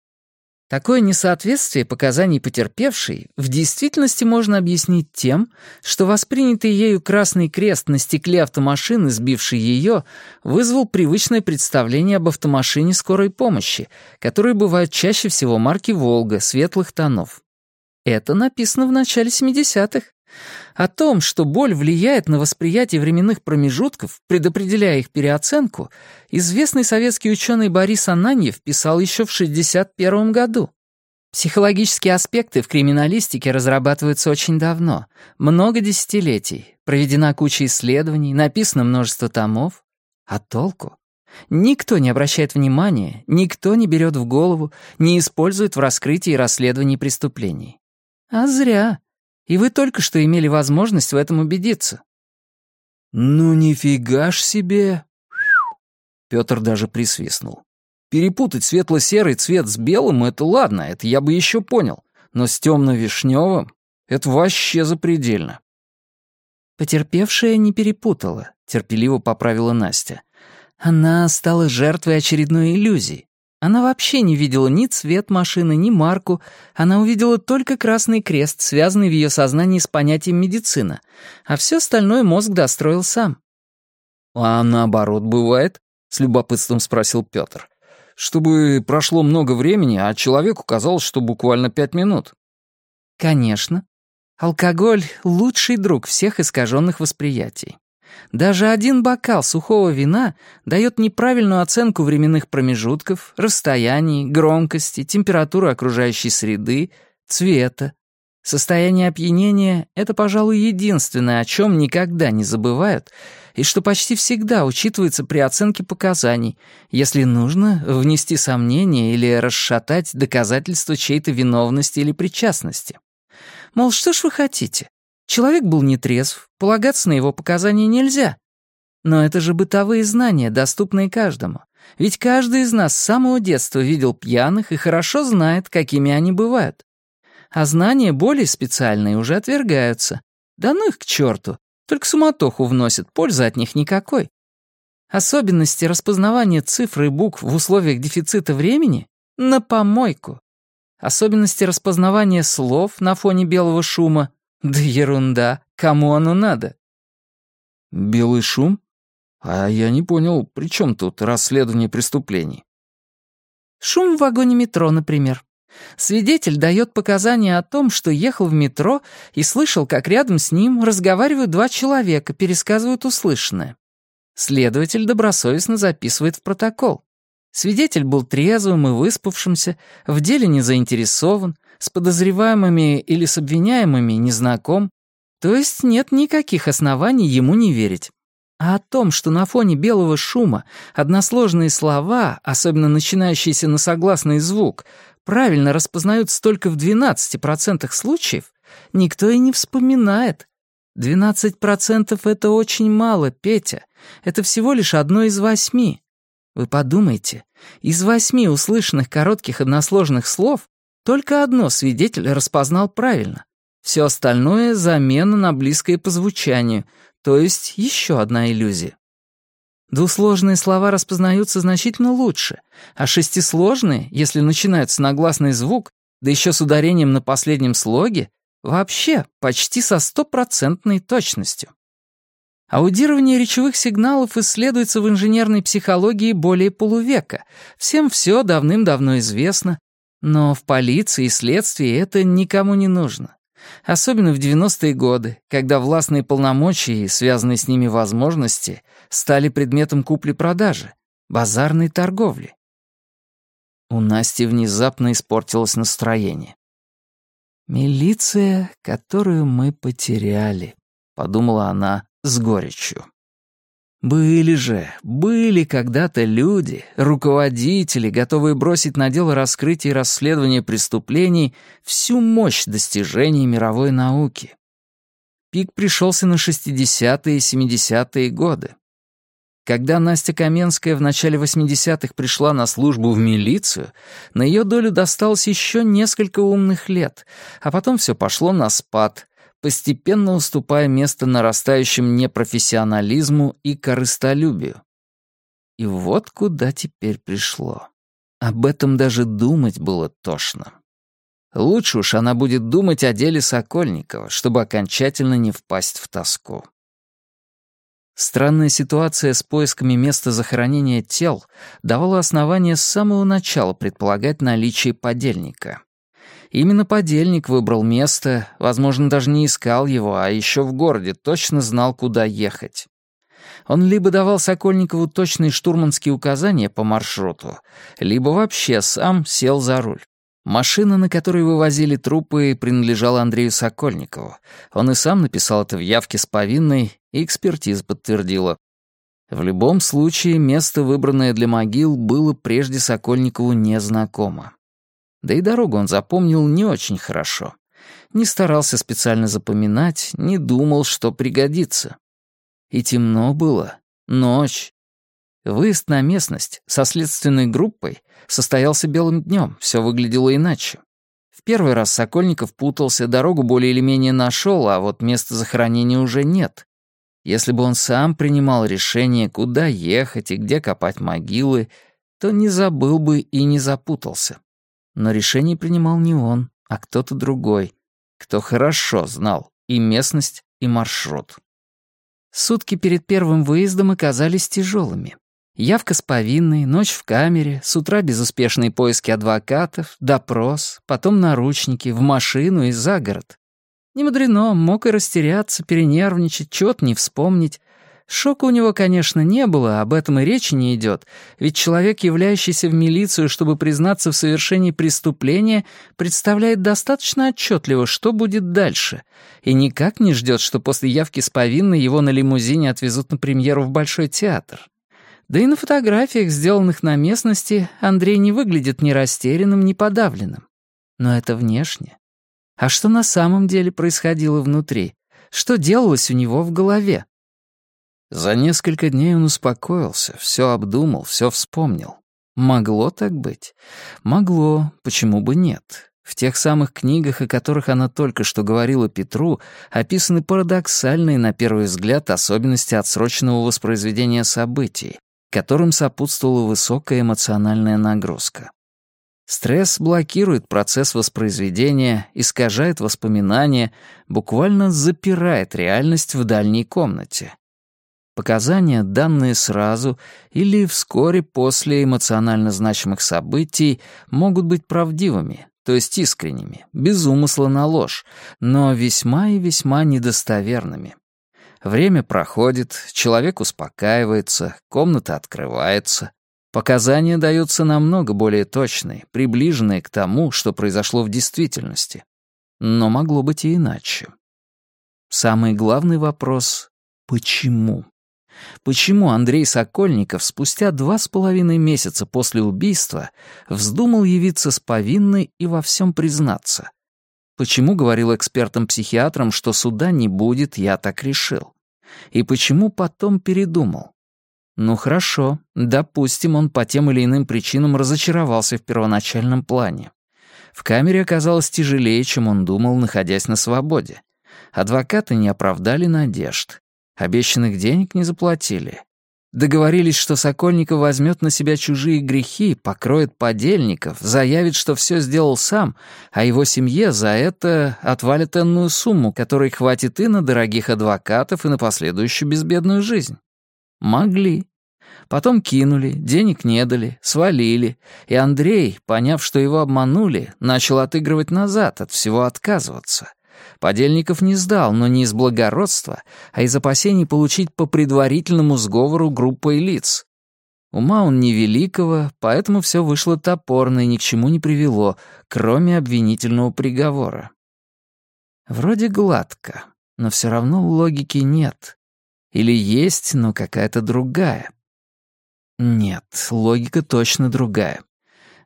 Такое несоответствие показаний потерпевшей в действительности можно объяснить тем, что воспринятый ею красный крест на стекле автомашины, сбившей ее, вызвал привычное представление об автомашине скорой помощи, которые бывают чаще всего марки «Волга» светлых тонов. Это написано в начале 70-х. О том, что боль влияет на восприятие временных промежутков, предопределяя их переоценку, известный советский ученый Борис Ананьев писал еще в 1961 году. Психологические аспекты в криминалистике разрабатываются очень давно, много десятилетий, проведена куча исследований, написано множество томов. А толку? Никто не обращает внимания, никто не берет в голову, не использует в раскрытии и расследовании преступлений. А зря и вы только что имели возможность в этом убедиться». «Ну нифига ж себе!» Пётр даже присвистнул. «Перепутать светло-серый цвет с белым — это ладно, это я бы еще понял, но с темно-вишневым — это вообще запредельно». «Потерпевшая не перепутала», — терпеливо поправила Настя. «Она стала жертвой очередной иллюзии. Она вообще не видела ни цвет машины, ни марку. Она увидела только красный крест, связанный в ее сознании с понятием медицина. А все остальное мозг достроил сам. «А наоборот бывает?» — с любопытством спросил Петр. «Чтобы прошло много времени, а человеку казалось, что буквально пять минут». «Конечно. Алкоголь — лучший друг всех искаженных восприятий. Даже один бокал сухого вина дает неправильную оценку временных промежутков, расстояний, громкости, температуры окружающей среды, цвета. Состояние опьянения — это, пожалуй, единственное, о чем никогда не забывают, и что почти всегда учитывается при оценке показаний, если нужно внести сомнение или расшатать доказательства чьей-то виновности или причастности. Мол, что ж вы хотите? Человек был нетрезв, полагаться на его показания нельзя. Но это же бытовые знания, доступные каждому. Ведь каждый из нас с самого детства видел пьяных и хорошо знает, какими они бывают. А знания более специальные уже отвергаются. Да ну их к черту, только суматоху вносят, пользы от них никакой. Особенности распознавания цифр и букв в условиях дефицита времени — на помойку. Особенности распознавания слов на фоне белого шума да ерунда, кому оно надо? Белый шум? А я не понял, при чем тут расследование преступлений? Шум в вагоне метро, например. Свидетель дает показания о том, что ехал в метро и слышал, как рядом с ним разговаривают два человека, пересказывают услышанное. Следователь добросовестно записывает в протокол. Свидетель был трезвым и выспавшимся, в деле не заинтересован, с подозреваемыми или с обвиняемыми не знаком, то есть нет никаких оснований ему не верить. А о том, что на фоне белого шума односложные слова, особенно начинающиеся на согласный звук, правильно распознаются только в 12% случаев, никто и не вспоминает. 12% — это очень мало, Петя. Это всего лишь одно из восьми. Вы подумайте, из восьми услышанных коротких односложных слов только одно свидетель распознал правильно. Все остальное — замена на близкое по звучанию, то есть еще одна иллюзия. Двусложные слова распознаются значительно лучше, а шестисложные, если начинаются на гласный звук, да еще с ударением на последнем слоге, вообще почти со стопроцентной точностью. Аудирование речевых сигналов исследуется в инженерной психологии более полувека. Всем все давным-давно известно, но в полиции и следствии это никому не нужно. Особенно в 90-е годы, когда властные полномочия и связанные с ними возможности стали предметом купли-продажи, базарной торговли. У Насти внезапно испортилось настроение. «Милиция, которую мы потеряли», — подумала она с горечью. Были же, были когда-то люди, руководители, готовые бросить на дело раскрытия и расследования преступлений всю мощь достижений мировой науки. Пик пришелся на 60-е и 70-е годы. Когда Настя Каменская в начале 80-х пришла на службу в милицию, на ее долю досталось еще несколько умных лет, а потом все пошло на спад, постепенно уступая место нарастающим непрофессионализму и корыстолюбию. И вот куда теперь пришло. Об этом даже думать было тошно. Лучше уж она будет думать о деле Сокольникова, чтобы окончательно не впасть в тоску. Странная ситуация с поисками места захоронения тел давала основание с самого начала предполагать наличие подельника. Именно подельник выбрал место, возможно, даже не искал его, а еще в городе точно знал, куда ехать. Он либо давал Сокольникову точные штурманские указания по маршруту, либо вообще сам сел за руль. Машина, на которой вывозили трупы, принадлежала Андрею Сокольникову. Он и сам написал это в явке с повинной, и экспертиза подтвердила. В любом случае, место, выбранное для могил, было прежде Сокольникову незнакомо. Да и дорогу он запомнил не очень хорошо. Не старался специально запоминать, не думал, что пригодится. И темно было. Ночь. Выезд на местность со следственной группой состоялся белым днем, все выглядело иначе. В первый раз Сокольников путался, дорогу более или менее нашел, а вот места захоронения уже нет. Если бы он сам принимал решение, куда ехать и где копать могилы, то не забыл бы и не запутался. Но решение принимал не он, а кто-то другой, кто хорошо знал и местность, и маршрут. Сутки перед первым выездом оказались тяжелыми. Явка с повинной, ночь в камере, с утра безуспешные поиски адвокатов, допрос, потом наручники, в машину и за город. Не мудрено, мог и растеряться, перенервничать, чего-то не вспомнить. Шока у него, конечно, не было, об этом и речи не идет, ведь человек, являющийся в милицию, чтобы признаться в совершении преступления, представляет достаточно отчетливо, что будет дальше, и никак не ждет, что после явки с повинной его на лимузине отвезут на премьеру в Большой театр. Да и на фотографиях, сделанных на местности, Андрей не выглядит ни растерянным, ни подавленным. Но это внешне. А что на самом деле происходило внутри? Что делалось у него в голове? За несколько дней он успокоился, все обдумал, все вспомнил. Могло так быть? Могло, почему бы нет? В тех самых книгах, о которых она только что говорила Петру, описаны парадоксальные, на первый взгляд, особенности отсроченного воспроизведения событий, которым сопутствовала высокая эмоциональная нагрузка. Стресс блокирует процесс воспроизведения, искажает воспоминания, буквально запирает реальность в дальней комнате. Показания, данные сразу или вскоре после эмоционально значимых событий, могут быть правдивыми, то есть искренними, без умысла на ложь, но весьма и весьма недостоверными. Время проходит, человек успокаивается, комната открывается. Показания даются намного более точные, приближенные к тому, что произошло в действительности. Но могло быть и иначе. Самый главный вопрос — почему? Почему Андрей Сокольников спустя два с половиной месяца после убийства вздумал явиться с повинной и во всем признаться? Почему говорил экспертам-психиатрам, что суда не будет, я так решил? И почему потом передумал? Ну хорошо, допустим, он по тем или иным причинам разочаровался в первоначальном плане. В камере оказалось тяжелее, чем он думал, находясь на свободе. Адвокаты не оправдали надежд. Обещанных денег не заплатили. Договорились, что Сокольников возьмет на себя чужие грехи, покроет подельников, заявит, что все сделал сам, а его семье за это отвалит энную сумму, которой хватит и на дорогих адвокатов, и на последующую безбедную жизнь. Могли. Потом кинули, денег не дали, свалили, и Андрей, поняв, что его обманули, начал отыгрывать назад, от всего отказываться. Подельников не сдал, но не из благородства, а из опасений получить по предварительному сговору группой лиц. Ума он невеликого, поэтому все вышло топорно и ни к чему не привело, кроме обвинительного приговора. Вроде гладко, но все равно логики нет. Или есть, но какая-то другая. Нет, логика точно другая.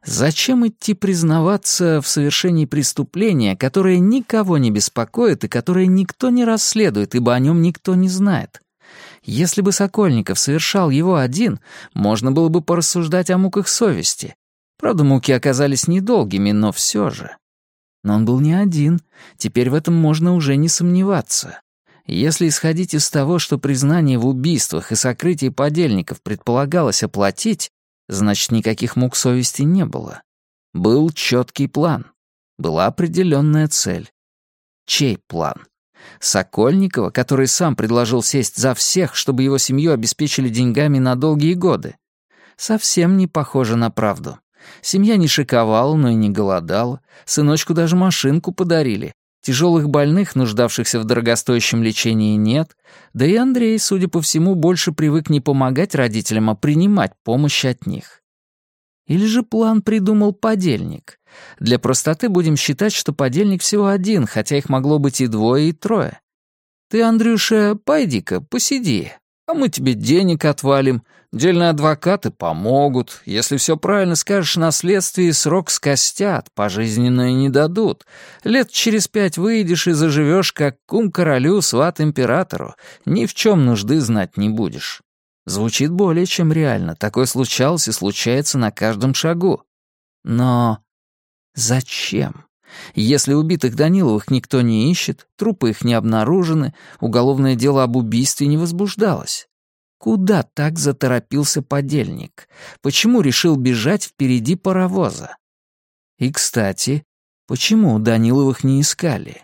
Зачем идти признаваться в совершении преступления, которое никого не беспокоит и которое никто не расследует, ибо о нем никто не знает? Если бы Сокольников совершал его один, можно было бы порассуждать о муках совести. Правда, муки оказались недолгими, но все же. Но он был не один, теперь в этом можно уже не сомневаться. Если исходить из того, что признание в убийствах и сокрытие подельников предполагалось оплатить, Значит, никаких мук совести не было. Был четкий план. Была определенная цель. Чей план? Сокольникова, который сам предложил сесть за всех, чтобы его семью обеспечили деньгами на долгие годы. Совсем не похоже на правду. Семья не шиковала, но и не голодала. Сыночку даже машинку подарили. Тяжелых больных, нуждавшихся в дорогостоящем лечении, нет, да и Андрей, судя по всему, больше привык не помогать родителям, а принимать помощь от них. Или же план придумал подельник. Для простоты будем считать, что подельник всего один, хотя их могло быть и двое, и трое. Ты, Андрюша, пойди-ка, посиди, а мы тебе денег отвалим, Дельные адвокаты помогут. Если все правильно скажешь на следствии, срок скостят, пожизненное не дадут. Лет через пять выйдешь и заживешь, как кум королю, сват императору. Ни в чем нужды знать не будешь. Звучит более чем реально. Такое случалось и случается на каждом шагу. Но зачем? Если убитых Даниловых никто не ищет, трупы их не обнаружены, уголовное дело об убийстве не возбуждалось. Куда так заторопился подельник? Почему решил бежать впереди паровоза? И, кстати, почему Даниловых не искали?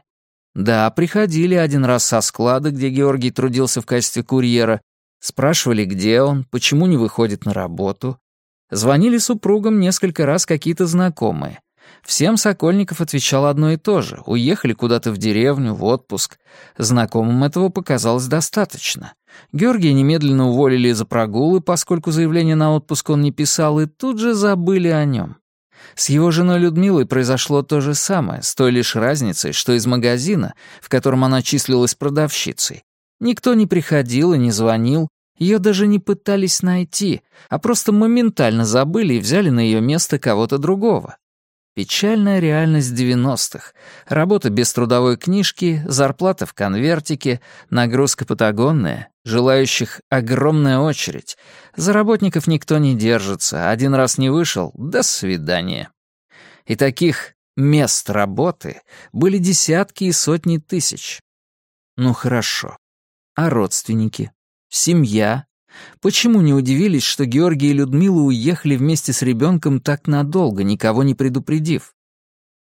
Да, приходили один раз со склада, где Георгий трудился в качестве курьера, спрашивали, где он, почему не выходит на работу. Звонили супругам несколько раз какие-то знакомые. Всем Сокольников отвечал одно и то же. Уехали куда-то в деревню, в отпуск. Знакомым этого показалось достаточно. Георгия немедленно уволили за прогулы, поскольку заявление на отпуск он не писал, и тут же забыли о нем. С его женой Людмилой произошло то же самое, с той лишь разницей, что из магазина, в котором она числилась продавщицей, никто не приходил и не звонил, ее даже не пытались найти, а просто моментально забыли и взяли на ее место кого-то другого. Печальная реальность 90-х. Работа без трудовой книжки, зарплата в конвертике, нагрузка патагонная, желающих огромная очередь. За работников никто не держится, один раз не вышел — до свидания. И таких мест работы были десятки и сотни тысяч. Ну хорошо. А родственники? Семья? Почему не удивились, что Георгий и Людмила уехали вместе с ребенком так надолго, никого не предупредив?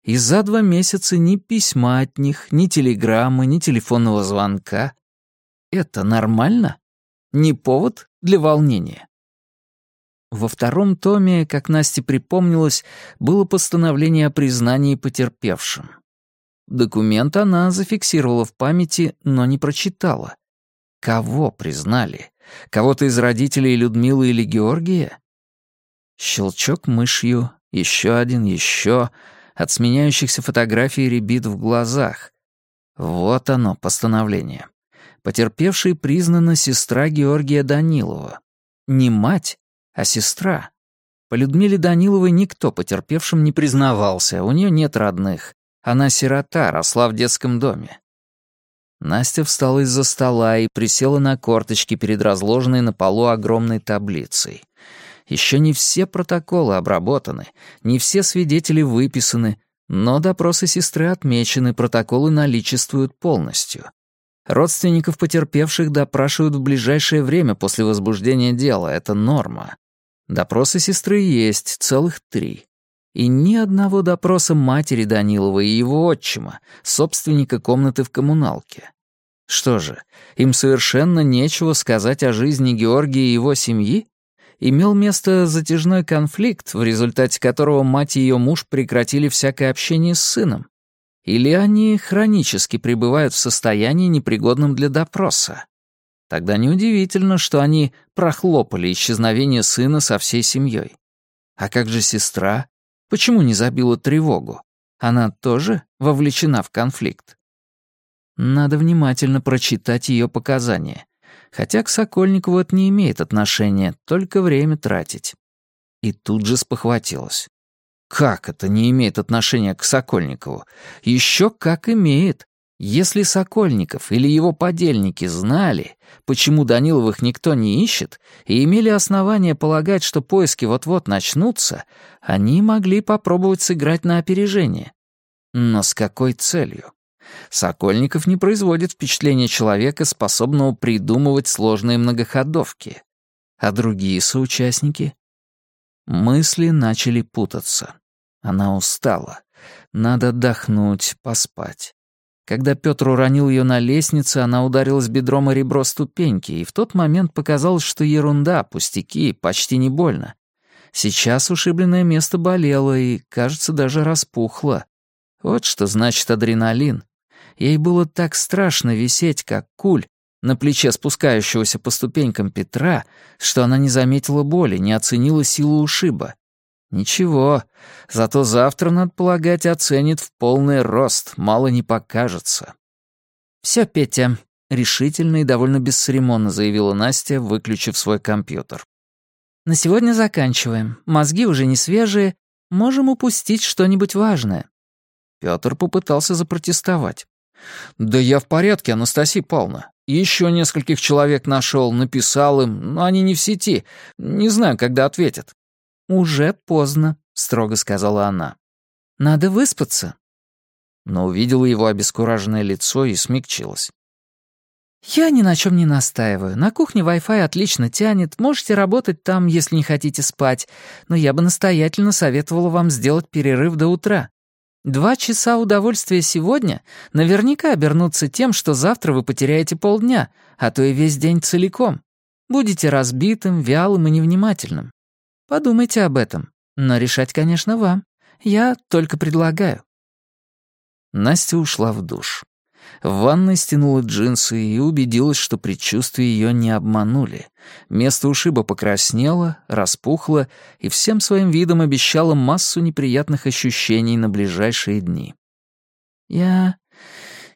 И за два месяца ни письма от них, ни телеграммы, ни телефонного звонка. Это нормально? Не повод для волнения? Во втором томе, как Насте припомнилось, было постановление о признании потерпевшим. Документ она зафиксировала в памяти, но не прочитала. Кого признали? Кого-то из родителей Людмилы или Георгия? Щелчок мышью, еще один, еще, от сменяющихся фотографий ребит в глазах. Вот оно, постановление. Потерпевшей признана сестра Георгия Данилова. Не мать, а сестра. По Людмиле Даниловой никто потерпевшим не признавался, у нее нет родных. Она сирота, росла в детском доме. Настя встала из-за стола и присела на корточки перед разложенной на полу огромной таблицей. Еще не все протоколы обработаны, не все свидетели выписаны, но допросы сестры отмечены, протоколы наличествуют полностью. Родственников потерпевших допрашивают в ближайшее время после возбуждения дела, это норма. Допросы сестры есть, целых три. И ни одного допроса матери Данилова и его отчима, собственника комнаты в коммуналке. Что же, им совершенно нечего сказать о жизни Георгия и его семьи? Имел место затяжной конфликт, в результате которого мать и ее муж прекратили всякое общение с сыном? Или они хронически пребывают в состоянии, непригодном для допроса? Тогда неудивительно, что они прохлопали исчезновение сына со всей семьей. А как же сестра? Почему не забила тревогу? Она тоже вовлечена в конфликт? Надо внимательно прочитать ее показания. Хотя к Сокольникову это не имеет отношения, только время тратить. И тут же спохватилась. Как это не имеет отношения к Сокольникову? Еще как имеет. Если Сокольников или его подельники знали, почему Даниловых никто не ищет, и имели основания полагать, что поиски вот-вот начнутся, они могли попробовать сыграть на опережение. Но с какой целью? Сокольников не производит впечатления человека, способного придумывать сложные многоходовки. А другие соучастники? Мысли начали путаться. Она устала. Надо отдохнуть, поспать. Когда Петр уронил ее на лестнице, она ударилась бедром о ребро ступеньки, и в тот момент показалось, что ерунда, пустяки, почти не больно. Сейчас ушибленное место болело и, кажется, даже распухло. Вот что значит адреналин. Ей было так страшно висеть, как куль, на плече спускающегося по ступенькам Петра, что она не заметила боли, не оценила силу ушиба. Ничего, зато завтра, надо полагать, оценит в полный рост, мало не покажется. «Все, Петя», — решительно и довольно бесцеремонно заявила Настя, выключив свой компьютер. «На сегодня заканчиваем. Мозги уже не свежие. Можем упустить что-нибудь важное». Петр попытался запротестовать. «Да я в порядке, Анастасия Павловна. Еще нескольких человек нашел, написал им, но они не в сети. Не знаю, когда ответят. «Уже поздно», — строго сказала она. «Надо выспаться». Но увидела его обескураженное лицо и смягчилась. «Я ни на чем не настаиваю. На кухне Wi-Fi отлично тянет, можете работать там, если не хотите спать, но я бы настоятельно советовала вам сделать перерыв до утра. Два часа удовольствия сегодня наверняка обернутся тем, что завтра вы потеряете полдня, а то и весь день целиком. Будете разбитым, вялым и невнимательным. Подумайте об этом, но решать, конечно, вам. Я только предлагаю». Настя ушла в душ. В ванной стянула джинсы и убедилась, что предчувствия ее не обманули. Место ушиба покраснело, распухло и всем своим видом обещало массу неприятных ощущений на ближайшие дни. «Я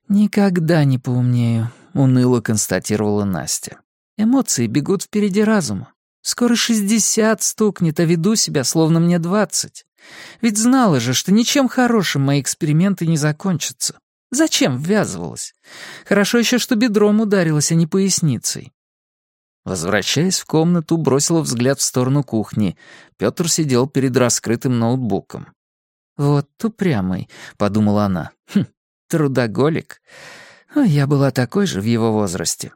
никогда не поумнею», — уныло констатировала Настя. «Эмоции бегут впереди разума. Скоро шестьдесят стукнет, а веду себя, словно мне двадцать. Ведь знала же, что ничем хорошим мои эксперименты не закончатся. Зачем ввязывалась? Хорошо еще, что бедром ударилась, а не поясницей. Возвращаясь в комнату, бросила взгляд в сторону кухни. Пётр сидел перед раскрытым ноутбуком. «Вот упрямый», — подумала она. «Хм, трудоголик. Я была такой же в его возрасте».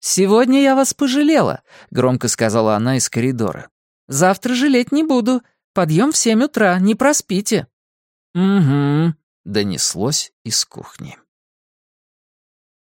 «Сегодня я вас пожалела», — громко сказала она из коридора. «Завтра жалеть не буду. Подъем в семь утра, не проспите». «Угу», донеслось из кухни.